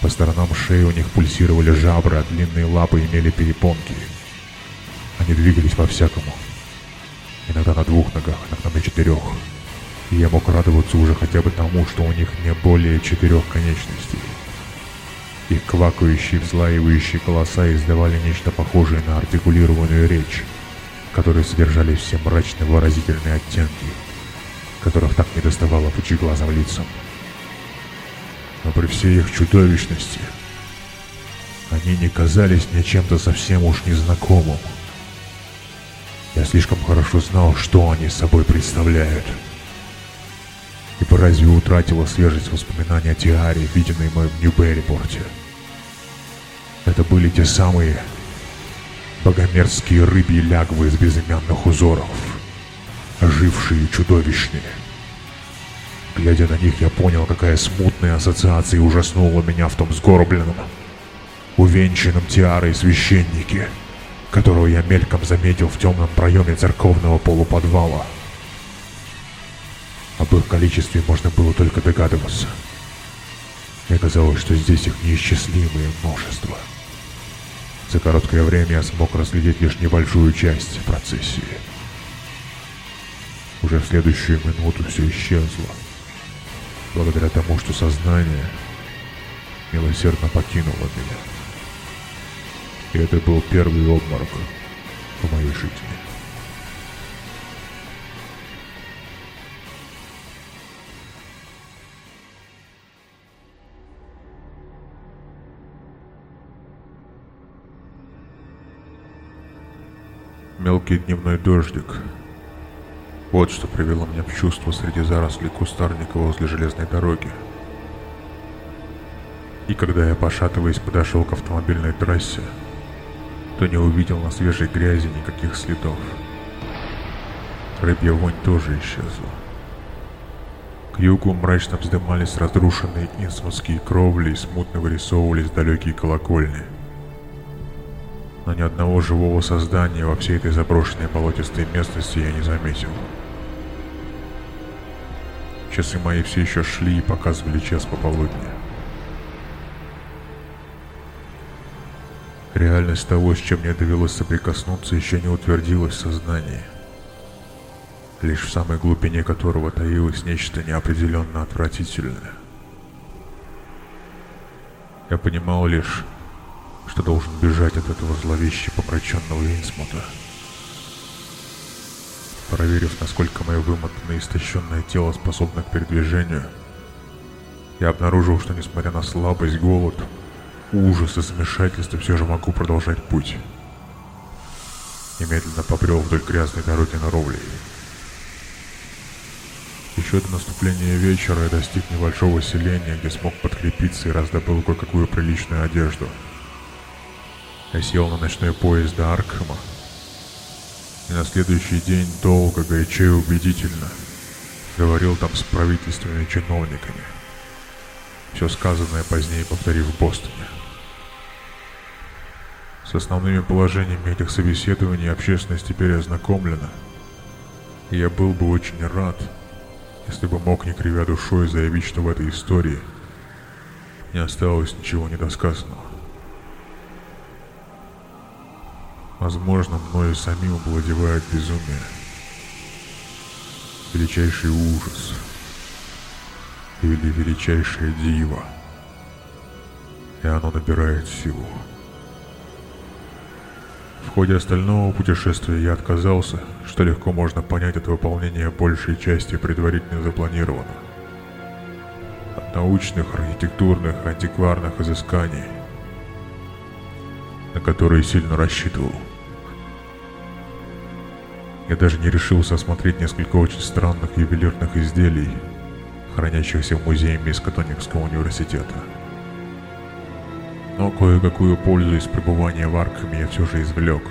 По сторонам шеи у них пульсировали жабры, а длинные лапы имели перепонки. Они двигались по-всякому. Иногда на двух ногах, иногда на четырех. И я мог радоваться уже хотя бы тому, что у них не более четырех конечностей. Их квакающие, взлаивающие голоса издавали нечто похожее на артикулированную речь, в которой содержались все мрачные выразительные оттенки которых так не доставало пучеглазым лицам. Но при всей их чудовищности они не казались мне чем-то совсем уж незнакомым. Я слишком хорошо знал, что они собой представляют. Ибо разве утратила свежесть воспоминаний о Тиаре, виденной мной в Нью-Беррипорте? Это были те самые богомерзкие рыбьи лягвы из безымянных узоров ожившие и чудовищные. Глядя на них, я понял, какая смутная ассоциация ужаснула меня в том сгорбленном, увенчанном тиарой священнике, которого я мельком заметил в темном проеме церковного полуподвала. Об их количестве можно было только догадываться. Мне казалось, что здесь их неисчислимое множество. За короткое время я смог разглядеть лишь небольшую часть процессии. Уже в следующую минуту все исчезло. Благодаря тому, что сознание милосердно покинуло меня. Это был первый обморок в моей жизни. Мелкий дневной дождик. Вот что привело меня в чувство среди зарослей кустарника возле железной дороги. И когда я, пошатываясь, подошел к автомобильной трассе, то не увидел на свежей грязи никаких следов. Рыбья вонь тоже исчезла. К югу мрачно вздымались разрушенные инсмутские кровли и смутно вырисовывались далекие колокольни – но ни одного живого создания во всей этой заброшенной болотистой местности я не заметил. Часы мои все еще шли и показывали час пополудня. Реальность того, с чем мне довелось соприкоснуться, еще не утвердилась в сознании, лишь в самой глубине которого таилось нечто неопределенно отвратительное. Я понимал лишь, что должен бежать от этого зловеще помраченного Инсмута. Проверив, насколько мое вымотанное и истощенное тело способно к передвижению, я обнаружил, что несмотря на слабость, голод, ужас и замешательство, все же могу продолжать путь. Немедленно побрел вдоль грязной дороги на Ровлей. Еще до наступления вечера я достиг небольшого селения, где смог подкрепиться и раздобыл кое-какую приличную одежду – я сел на ночной поезд до Аркхема. И на следующий день долго, горячо и убедительно говорил там с правительственными чиновниками. Все сказанное позднее повторив в Бостоне. С основными положениями этих собеседований общественность теперь ознакомлена. И я был бы очень рад, если бы мог, не кривя душой, заявить, что в этой истории не осталось ничего недосказанного. Возможно, мною самим овладевает безумие. Величайший ужас. Или величайшее диво. И оно набирает силу. В ходе остального путешествия я отказался, что легко можно понять от выполнения большей части предварительно запланировано. От научных, архитектурных, антикварных изысканий, на которые сильно рассчитывал. Я даже не решился осмотреть несколько очень странных ювелирных изделий, хранящихся в музее Мискатоникского университета. Но кое-какую пользу из пребывания в Аркхаме я все же извлек,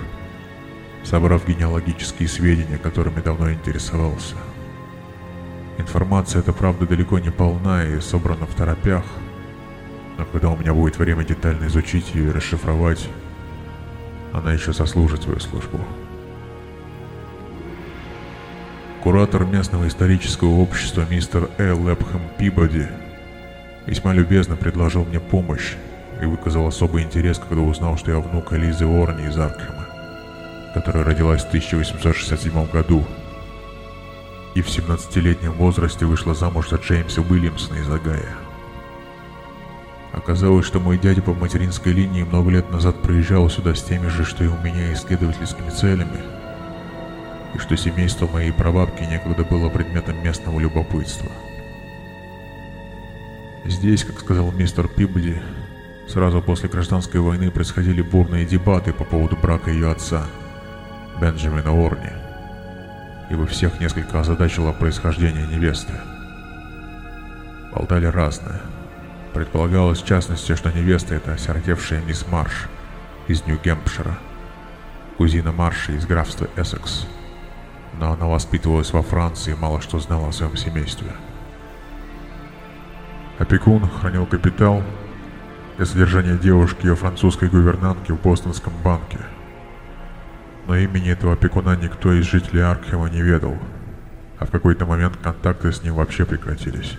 собрав генеалогические сведения, которыми давно интересовался. Информация эта, правда, далеко не полна и собрана в торопях, но когда у меня будет время детально изучить ее и расшифровать, она еще сослужит свою службу. Куратор местного исторического общества мистер Э. Лепхэм Пибоди весьма любезно предложил мне помощь и выказал особый интерес, когда узнал, что я внук Элизы Орни из Аркхема, которая родилась в 1867 году и в 17-летнем возрасте вышла замуж за Джеймса Уильямсона из Агая. Оказалось, что мой дядя по материнской линии много лет назад приезжал сюда с теми же, что и у меня, исследовательскими целями – и что семейство моей прабабки некогда было предметом местного любопытства. Здесь, как сказал мистер Пибоди, сразу после гражданской войны происходили бурные дебаты по поводу брака ее отца, Бенджамина Орни, ибо всех несколько озадачило происхождение невесты. Болтали разное. Предполагалось в частности, что невеста это осиротевшая мисс Марш из Нью-Гемпшира, кузина Марша из графства Эссекс но она воспитывалась во Франции и мало что знала о своем семействе. Опекун хранил капитал для содержания девушки и французской гувернантки в Бостонском банке. Но имени этого опекуна никто из жителей Аркхема не ведал, а в какой-то момент контакты с ним вообще прекратились.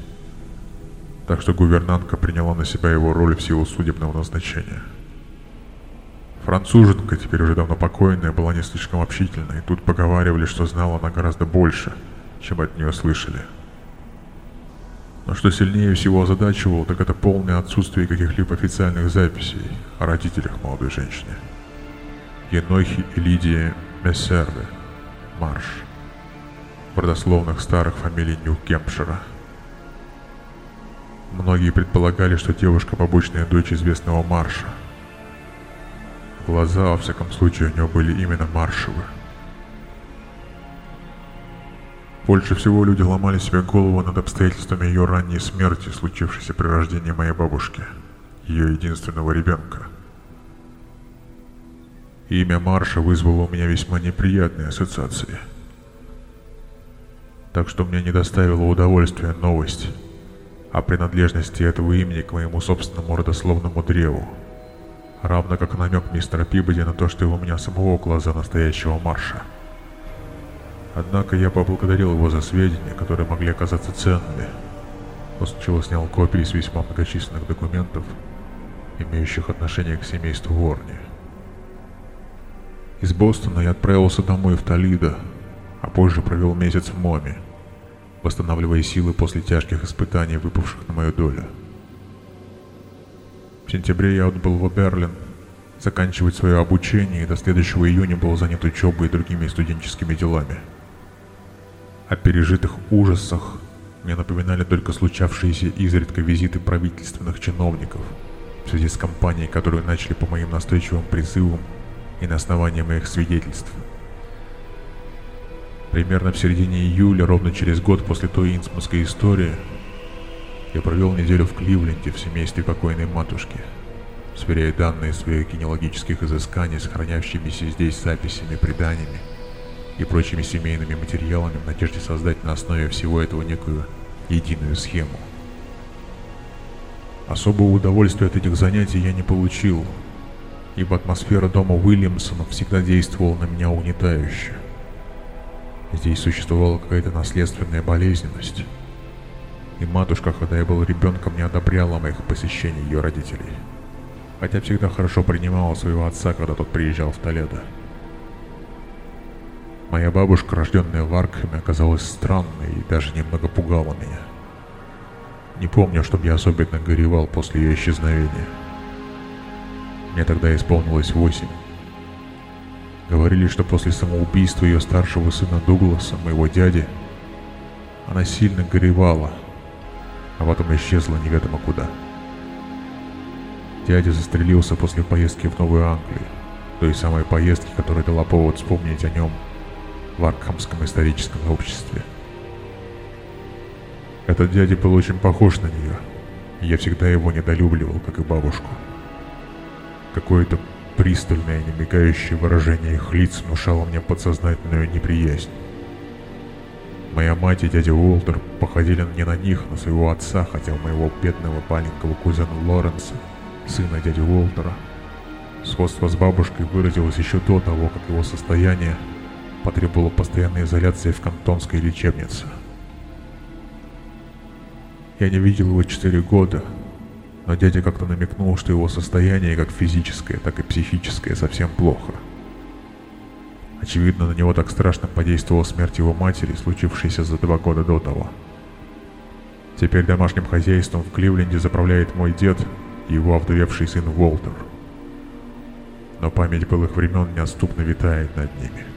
так что гувернантка приняла на себя его роль в силу судебного назначения. Француженка, теперь уже давно покойная, была не слишком общительна, и тут поговаривали, что знала она гораздо больше, чем от нее слышали. Но что сильнее всего озадачивало, так это полное отсутствие каких-либо официальных записей о родителях молодой женщины. Енохи и Лидии Мессерве, Марш, родословных старых фамилий Нью-Кемпшира. Многие предполагали, что девушка побочная дочь известного Марша. Глаза, во всяком случае, у нее были именно Маршевы – Больше всего люди ломали себе голову над обстоятельствами ее ранней смерти, случившейся при рождении моей бабушки, ее единственного ребенка. Имя Марша вызвало у меня весьма неприятные ассоциации. Так что мне не доставило удовольствия новость о принадлежности этого имени к моему собственному родословному древу, равно как намек мистера Пибоди на то, что его у меня самого глаза настоящего Марша. Однако я поблагодарил его за сведения, которые могли оказаться ценными, после чего снял копии с весьма многочисленных документов, имеющих отношение к семейству Ворни. Из Бостона я отправился домой в Толидо, а позже провел месяц в Моме, восстанавливая силы после тяжких испытаний, выпавших на мою долю. В сентябре я отбыл в Берлин, заканчивать свое обучение и до следующего июня был занят учебой и другими студенческими делами – о пережитых ужасах мне напоминали только случавшиеся изредка визиты правительственных чиновников в связи с кампанией, которую начали по моим настойчивым призывам и на основании моих свидетельств. Примерно в середине июля, ровно через год после той инсмутской истории, я провел неделю в Кливленде в семействе покойной матушки, сверяя данные своих генеалогических изысканий с хранящимися здесь записями, преданиями и прочими семейными материалами в надежде создать на основе всего этого некую единую схему. Особого удовольствия от этих занятий я не получил, ибо атмосфера дома Уильямсонов всегда действовала на меня угнетающе. Здесь существовала какая-то наследственная болезненность, и матушка, когда я был ребенком, не одобряла моих посещений ее родителей, хотя всегда хорошо принимала своего отца, когда тот приезжал в Толедо. Моя бабушка, рожденная в Аркхеме, оказалась странной и даже немного пугала меня. Не помню, чтобы я особенно горевал после ее исчезновения. Мне тогда исполнилось восемь. Говорили, что после самоубийства ее старшего сына Дугласа, моего дяди, она сильно горевала, а потом исчезла неведомо куда. Дядя застрелился после поездки в Новую Англию, той самой поездки, которая дала повод вспомнить о нем – в Аркхамском историческом обществе. Этот дядя был очень похож на нее, я всегда его недолюбливал, как и бабушку. Какое-то пристальное, немигающее выражение их лиц внушало мне подсознательную неприязнь. Моя мать и дядя Уолтер походили не на них, на своего отца, хотя у моего бедного маленького кузена Лоренса, сына дяди Уолтера, сходство с бабушкой выразилось еще до того, как его состояние потребовала постоянной изоляции в кантонской лечебнице. Я не видел его четыре года, но дядя как-то намекнул, что его состояние как физическое, так и психическое совсем плохо. Очевидно, на него так страшно подействовала смерть его матери, случившаяся за два года до того. Теперь домашним хозяйством в Кливленде заправляет мой дед и его овдовевший сын Волтер. Но память былых времен неотступно витает над ними.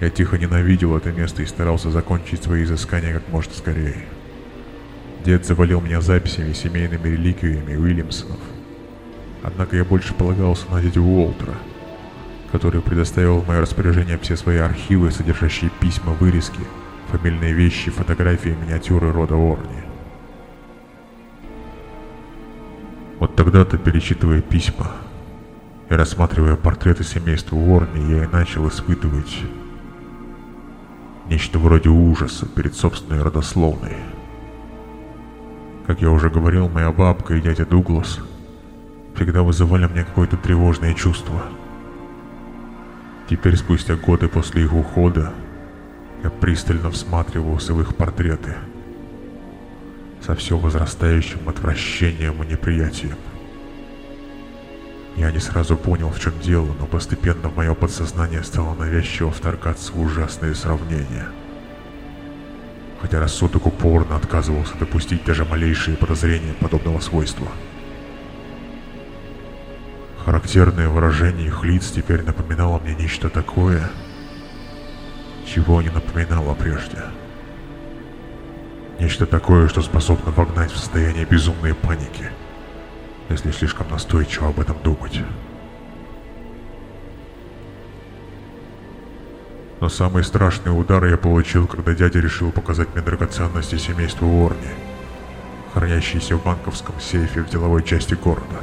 Я тихо ненавидел это место и старался закончить свои изыскания как можно скорее. Дед завалил меня записями семейными реликвиями Уильямсонов. Однако я больше полагался на дядю Уолтера, который предоставил в мое распоряжение все свои архивы, содержащие письма, вырезки, фамильные вещи, фотографии, миниатюры рода Орни. Вот тогда-то, перечитывая письма и рассматривая портреты семейства Уорни, я и начал испытывать Нечто вроде ужаса перед собственной родословной. Как я уже говорил, моя бабка и дядя Дуглас всегда вызывали мне какое-то тревожное чувство. Теперь, спустя годы после их ухода, я пристально всматривался в их портреты. со все возрастающим отвращением и неприятием. Я не сразу понял, в чем дело, но постепенно в мое подсознание стало навязчиво вторгаться ужасные сравнения. Хотя рассудок упорно отказывался допустить даже малейшие подозрения подобного свойства. Характерное выражение их лиц теперь напоминало мне нечто такое, чего не напоминало прежде. Нечто такое, что способно вогнать в состояние безумной паники, если слишком настойчиво об этом думать. Но самый страшный удар я получил, когда дядя решил показать мне драгоценности семейства Уорни, хранящиеся в банковском сейфе в деловой части города.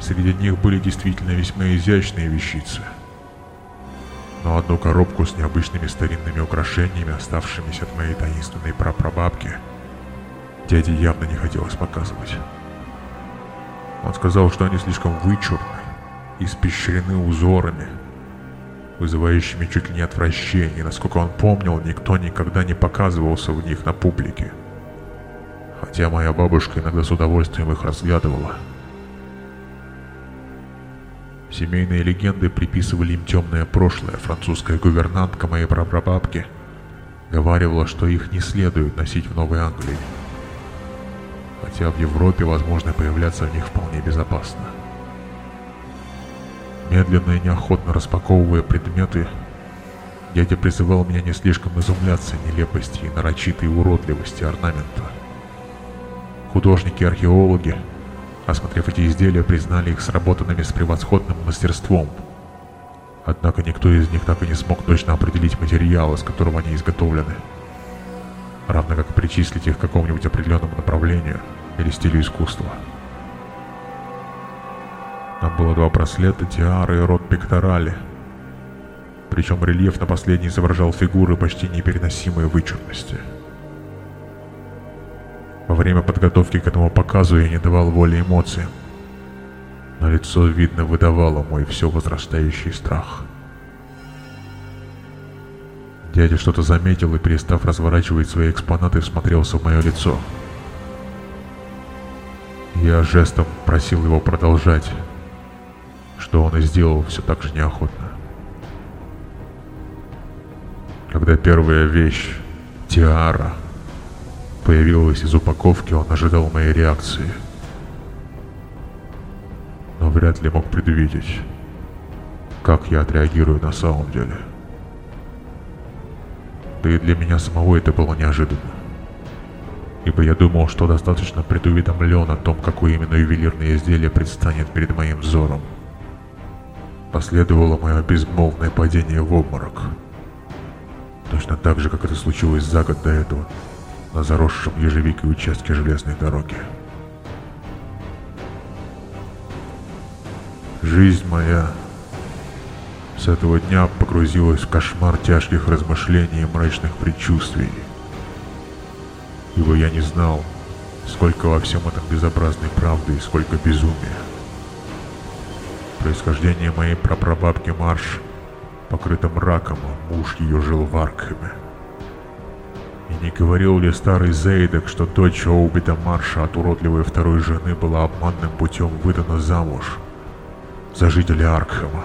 Среди них были действительно весьма изящные вещицы – но одну коробку с необычными старинными украшениями, оставшимися от моей таинственной прапрабабки, дяде явно не хотелось показывать. Он сказал, что они слишком вычурны, испещрены узорами, вызывающими чуть ли не отвращение. Насколько он помнил, никто никогда не показывался в них на публике. Хотя моя бабушка иногда с удовольствием их разглядывала – Семейные легенды приписывали им темное прошлое. Французская гувернантка моей прапрабабки говаривала, что их не следует носить в Новой Англии. Хотя в Европе, возможно, появляться в них вполне безопасно. Медленно и неохотно распаковывая предметы, дядя призывал меня не слишком изумляться нелепости и нарочитой уродливости орнамента. Художники-археологи Осмотрев эти изделия, признали их сработанными с превосходным мастерством. Однако никто из них так и не смог точно определить материал, из которого они изготовлены. Равно как причислить их к какому-нибудь определенному направлению или стилю искусства. Там было два браслета, тиары и рот пекторали. Причем рельеф на последний изображал фигуры почти непереносимой вычурности. Во время подготовки к этому показу я не давал воли эмоциям. Но лицо, видно, выдавало мой все возрастающий страх. Дядя что-то заметил и, перестав разворачивать свои экспонаты, всмотрелся в мое лицо. Я жестом просил его продолжать, что он и сделал все так же неохотно. Когда первая вещь, тиара, появилась из упаковки, он ожидал моей реакции. Но вряд ли мог предвидеть, как я отреагирую на самом деле. Да и для меня самого это было неожиданно. Ибо я думал, что достаточно предуведомлен о том, какое именно ювелирное изделие предстанет перед моим взором. Последовало мое безмолвное падение в обморок. Точно так же, как это случилось за год до этого на заросшем ежевикой участке железной дороги. Жизнь моя с этого дня погрузилась в кошмар тяжких размышлений и мрачных предчувствий, ибо я не знал, сколько во всем этом безобразной правды и сколько безумия. Происхождение моей прапрабабки Марш покрыто мраком, а муж ее жил в Аркхеме. И не говорил ли старый Зейдек, что дочь Оубита Марша от уродливой второй жены была обманным путем выдана замуж за жителя Аркхема?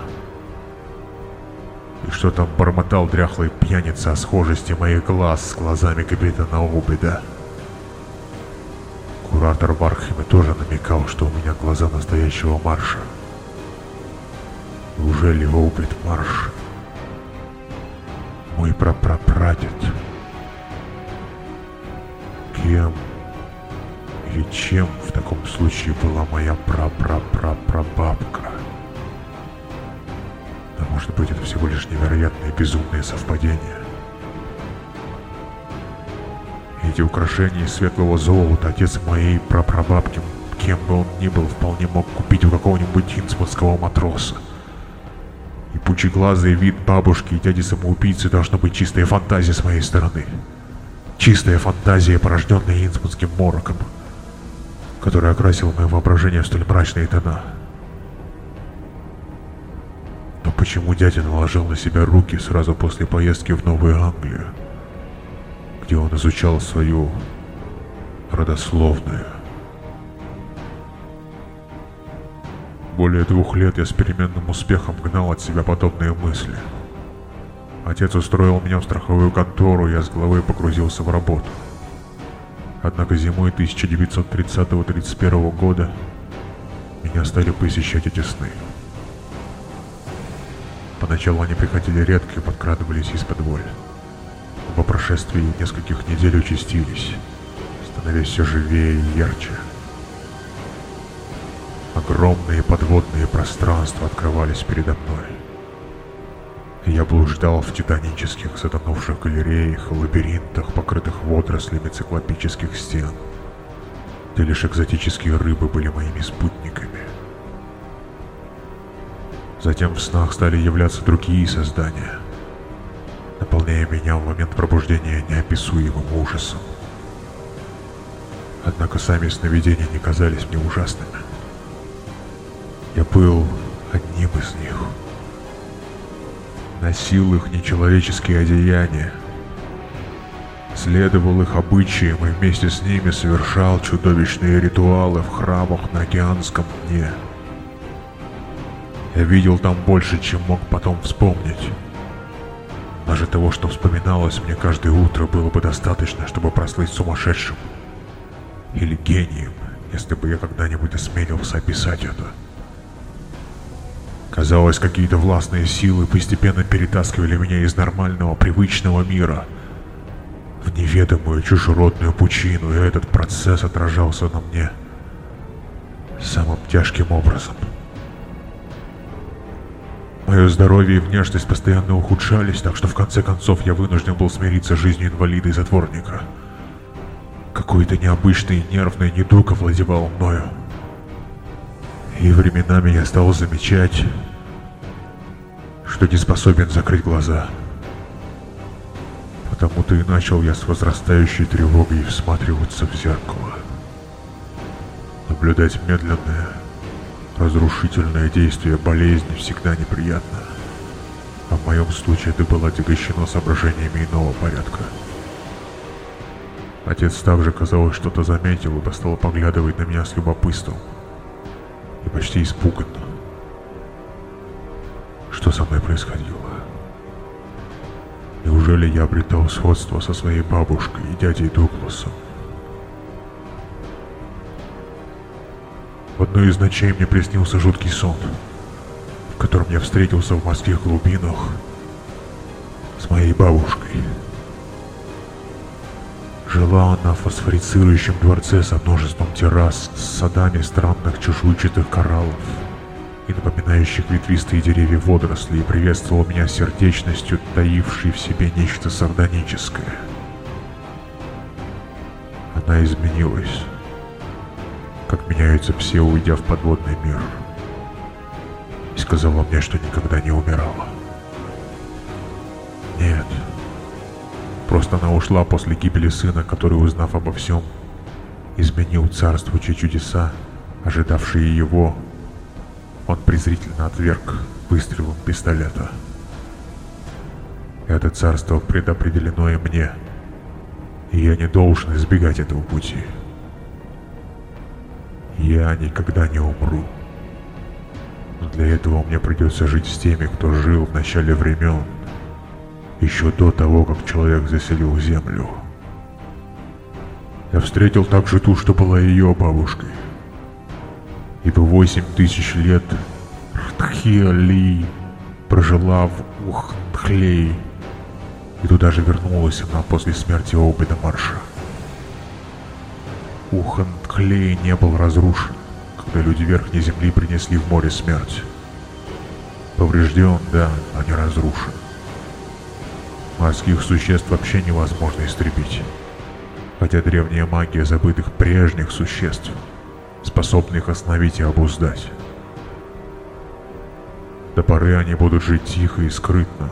И что там бормотал дряхлый пьяница о схожести моих глаз с глазами капитана Оубида? Куратор в Аркхеме тоже намекал, что у меня глаза настоящего Марша. Неужели Оубит Марш? Мой прапрапрадед? Кем или чем в таком случае была моя прапрапрапрабабка? Да может быть это всего лишь невероятное безумное совпадение? Эти украшения из светлого золота отец моей прапрабабки, кем бы он ни был, вполне мог купить у какого-нибудь инсмутского матроса. И пучеглазый вид бабушки и дяди-самоубийцы должна быть чистая фантазия с моей стороны. Чистая фантазия, порожденная инсмутским мороком, который окрасил мое воображение в столь мрачные тона. Но почему дядя наложил на себя руки сразу после поездки в Новую Англию, где он изучал свою родословную. Более двух лет я с переменным успехом гнал от себя подобные мысли. Отец устроил меня в страховую контору, я с головой погрузился в работу. Однако зимой 1930-31 года меня стали посещать эти сны. Поначалу они приходили редко и подкрадывались из-под воли. По прошествии нескольких недель участились, становясь все живее и ярче. Огромные подводные пространства открывались передо мной. Я блуждал в титанических затонувших галереях лабиринтах, покрытых водорослями циклопических стен, где лишь экзотические рыбы были моими спутниками. Затем в снах стали являться другие создания, наполняя меня в момент пробуждения неописуемым ужасом. Однако сами сновидения не казались мне ужасными. Я был одним из них. Носил их нечеловеческие одеяния. Следовал их обычаям и вместе с ними совершал чудовищные ритуалы в храмах на океанском дне. Я видел там больше, чем мог потом вспомнить. Даже того, что вспоминалось мне каждое утро, было бы достаточно, чтобы прослыть сумасшедшим. Или гением, если бы я когда-нибудь осмелился описать это. Казалось, какие-то властные силы постепенно перетаскивали меня из нормального, привычного мира в неведомую чужеродную пучину, и этот процесс отражался на мне самым тяжким образом. Мое здоровье и внешность постоянно ухудшались, так что в конце концов я вынужден был смириться с жизнью инвалида и затворника. Какой-то необычный нервный недуг овладевал мною. И временами я стал замечать, что не способен закрыть глаза. Потому-то и начал я с возрастающей тревогой всматриваться в зеркало. Наблюдать медленное, разрушительное действие болезни всегда неприятно. А в моем случае это было отягощено соображениями иного порядка. Отец также, казалось, что-то заметил и стал поглядывать на меня с любопытством и почти испуганно. Что со мной происходило? Неужели я обретал сходство со своей бабушкой и дядей Дугласом? В одной из ночей мне приснился жуткий сон, в котором я встретился в морских глубинах с моей бабушкой. Жила она в фосфорицирующем дворце со множеством террас, с садами странных чешуйчатых кораллов и напоминающих ветвистые деревья водорослей, и приветствовала меня сердечностью, таившей в себе нечто сардоническое. Она изменилась, как меняются все, уйдя в подводный мир, и сказала мне, что никогда не умирала. Нет, Просто она ушла после гибели сына, который, узнав обо всем, изменил царствующие чудеса, ожидавшие его. Он презрительно отверг выстрелом пистолета. Это царство предопределено и мне, и я не должен избегать этого пути. Я никогда не умру. Но для этого мне придется жить с теми, кто жил в начале времен, еще до того, как человек заселил землю. Я встретил также ту, что была ее бабушкой. Ибо восемь тысяч лет Ртхиали прожила в Ухтхлей, и туда же вернулась она после смерти Обеда Марша. Ухантхлей не был разрушен, когда люди Верхней Земли принесли в море смерть. Поврежден, да, но не разрушен. Морских существ вообще невозможно истребить. Хотя древняя магия забытых прежних существ способна их остановить и обуздать. До поры они будут жить тихо и скрытно.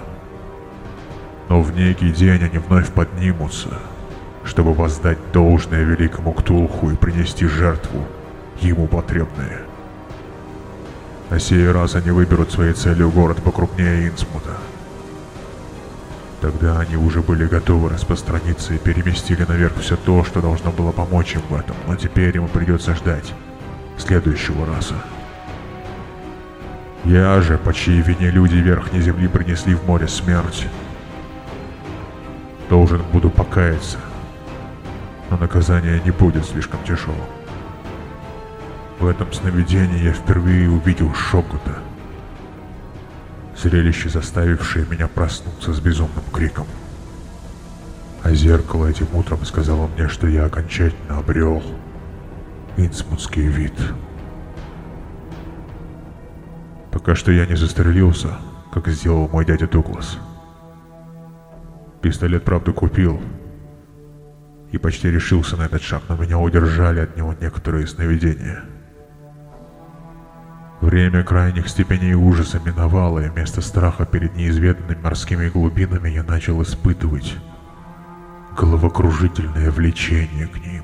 Но в некий день они вновь поднимутся, чтобы воздать должное великому Ктулху и принести жертву ему потребное. На сей раз они выберут своей целью город покрупнее Инсмута – Тогда они уже были готовы распространиться и переместили наверх все то, что должно было помочь им в этом, но теперь ему придется ждать следующего раза. Я же, по чьей вине люди Верхней Земли принесли в море смерть, должен буду покаяться, но наказание не будет слишком тяжелым. В этом сновидении я впервые увидел Шогута, зрелище, заставившее меня проснуться с безумным криком. А зеркало этим утром сказало мне, что я окончательно обрел инсмутский вид. Пока что я не застрелился, как сделал мой дядя Дуглас. Пистолет, правда, купил. И почти решился на этот шаг, но меня удержали от него некоторые сновидения. Время крайних степеней ужаса миновало, и вместо страха перед неизведанными морскими глубинами я начал испытывать головокружительное влечение к ним.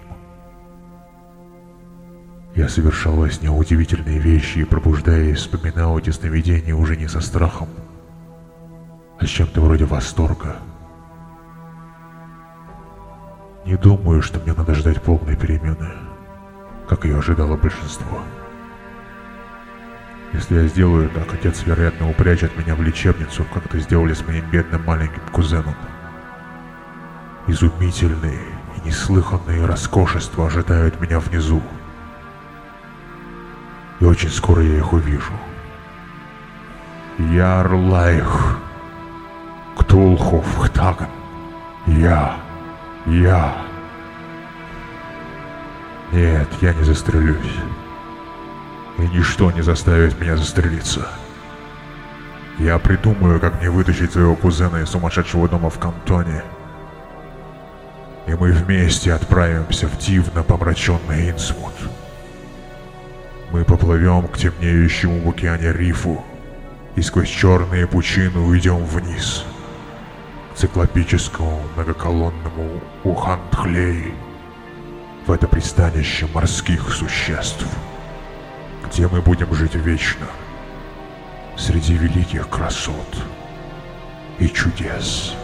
Я совершал во сне удивительные вещи и, пробуждаясь, вспоминал эти сновидения уже не со страхом, а с чем-то вроде восторга. Не думаю, что мне надо ждать полной перемены, как ее ожидало большинство. Если я сделаю так, отец, вероятно, упрячет меня в лечебницу, как это сделали с моим бедным маленьким кузеном. Изумительные и неслыханные роскошества ожидают меня внизу. И очень скоро я их увижу. Ярлайх, Ктулхов, Хтаган, я, я. Нет, я не застрелюсь. И ничто не заставит меня застрелиться. Я придумаю, как мне вытащить своего кузена из сумасшедшего дома в Кантоне. И мы вместе отправимся в дивно помраченный Инсмут. Мы поплывем к темнеющему в океане рифу и сквозь черные пучины уйдем вниз, циклопическому многоколонному Ухантхлей, в это пристанище морских существ, где мы будем жить вечно, среди великих красот и чудес.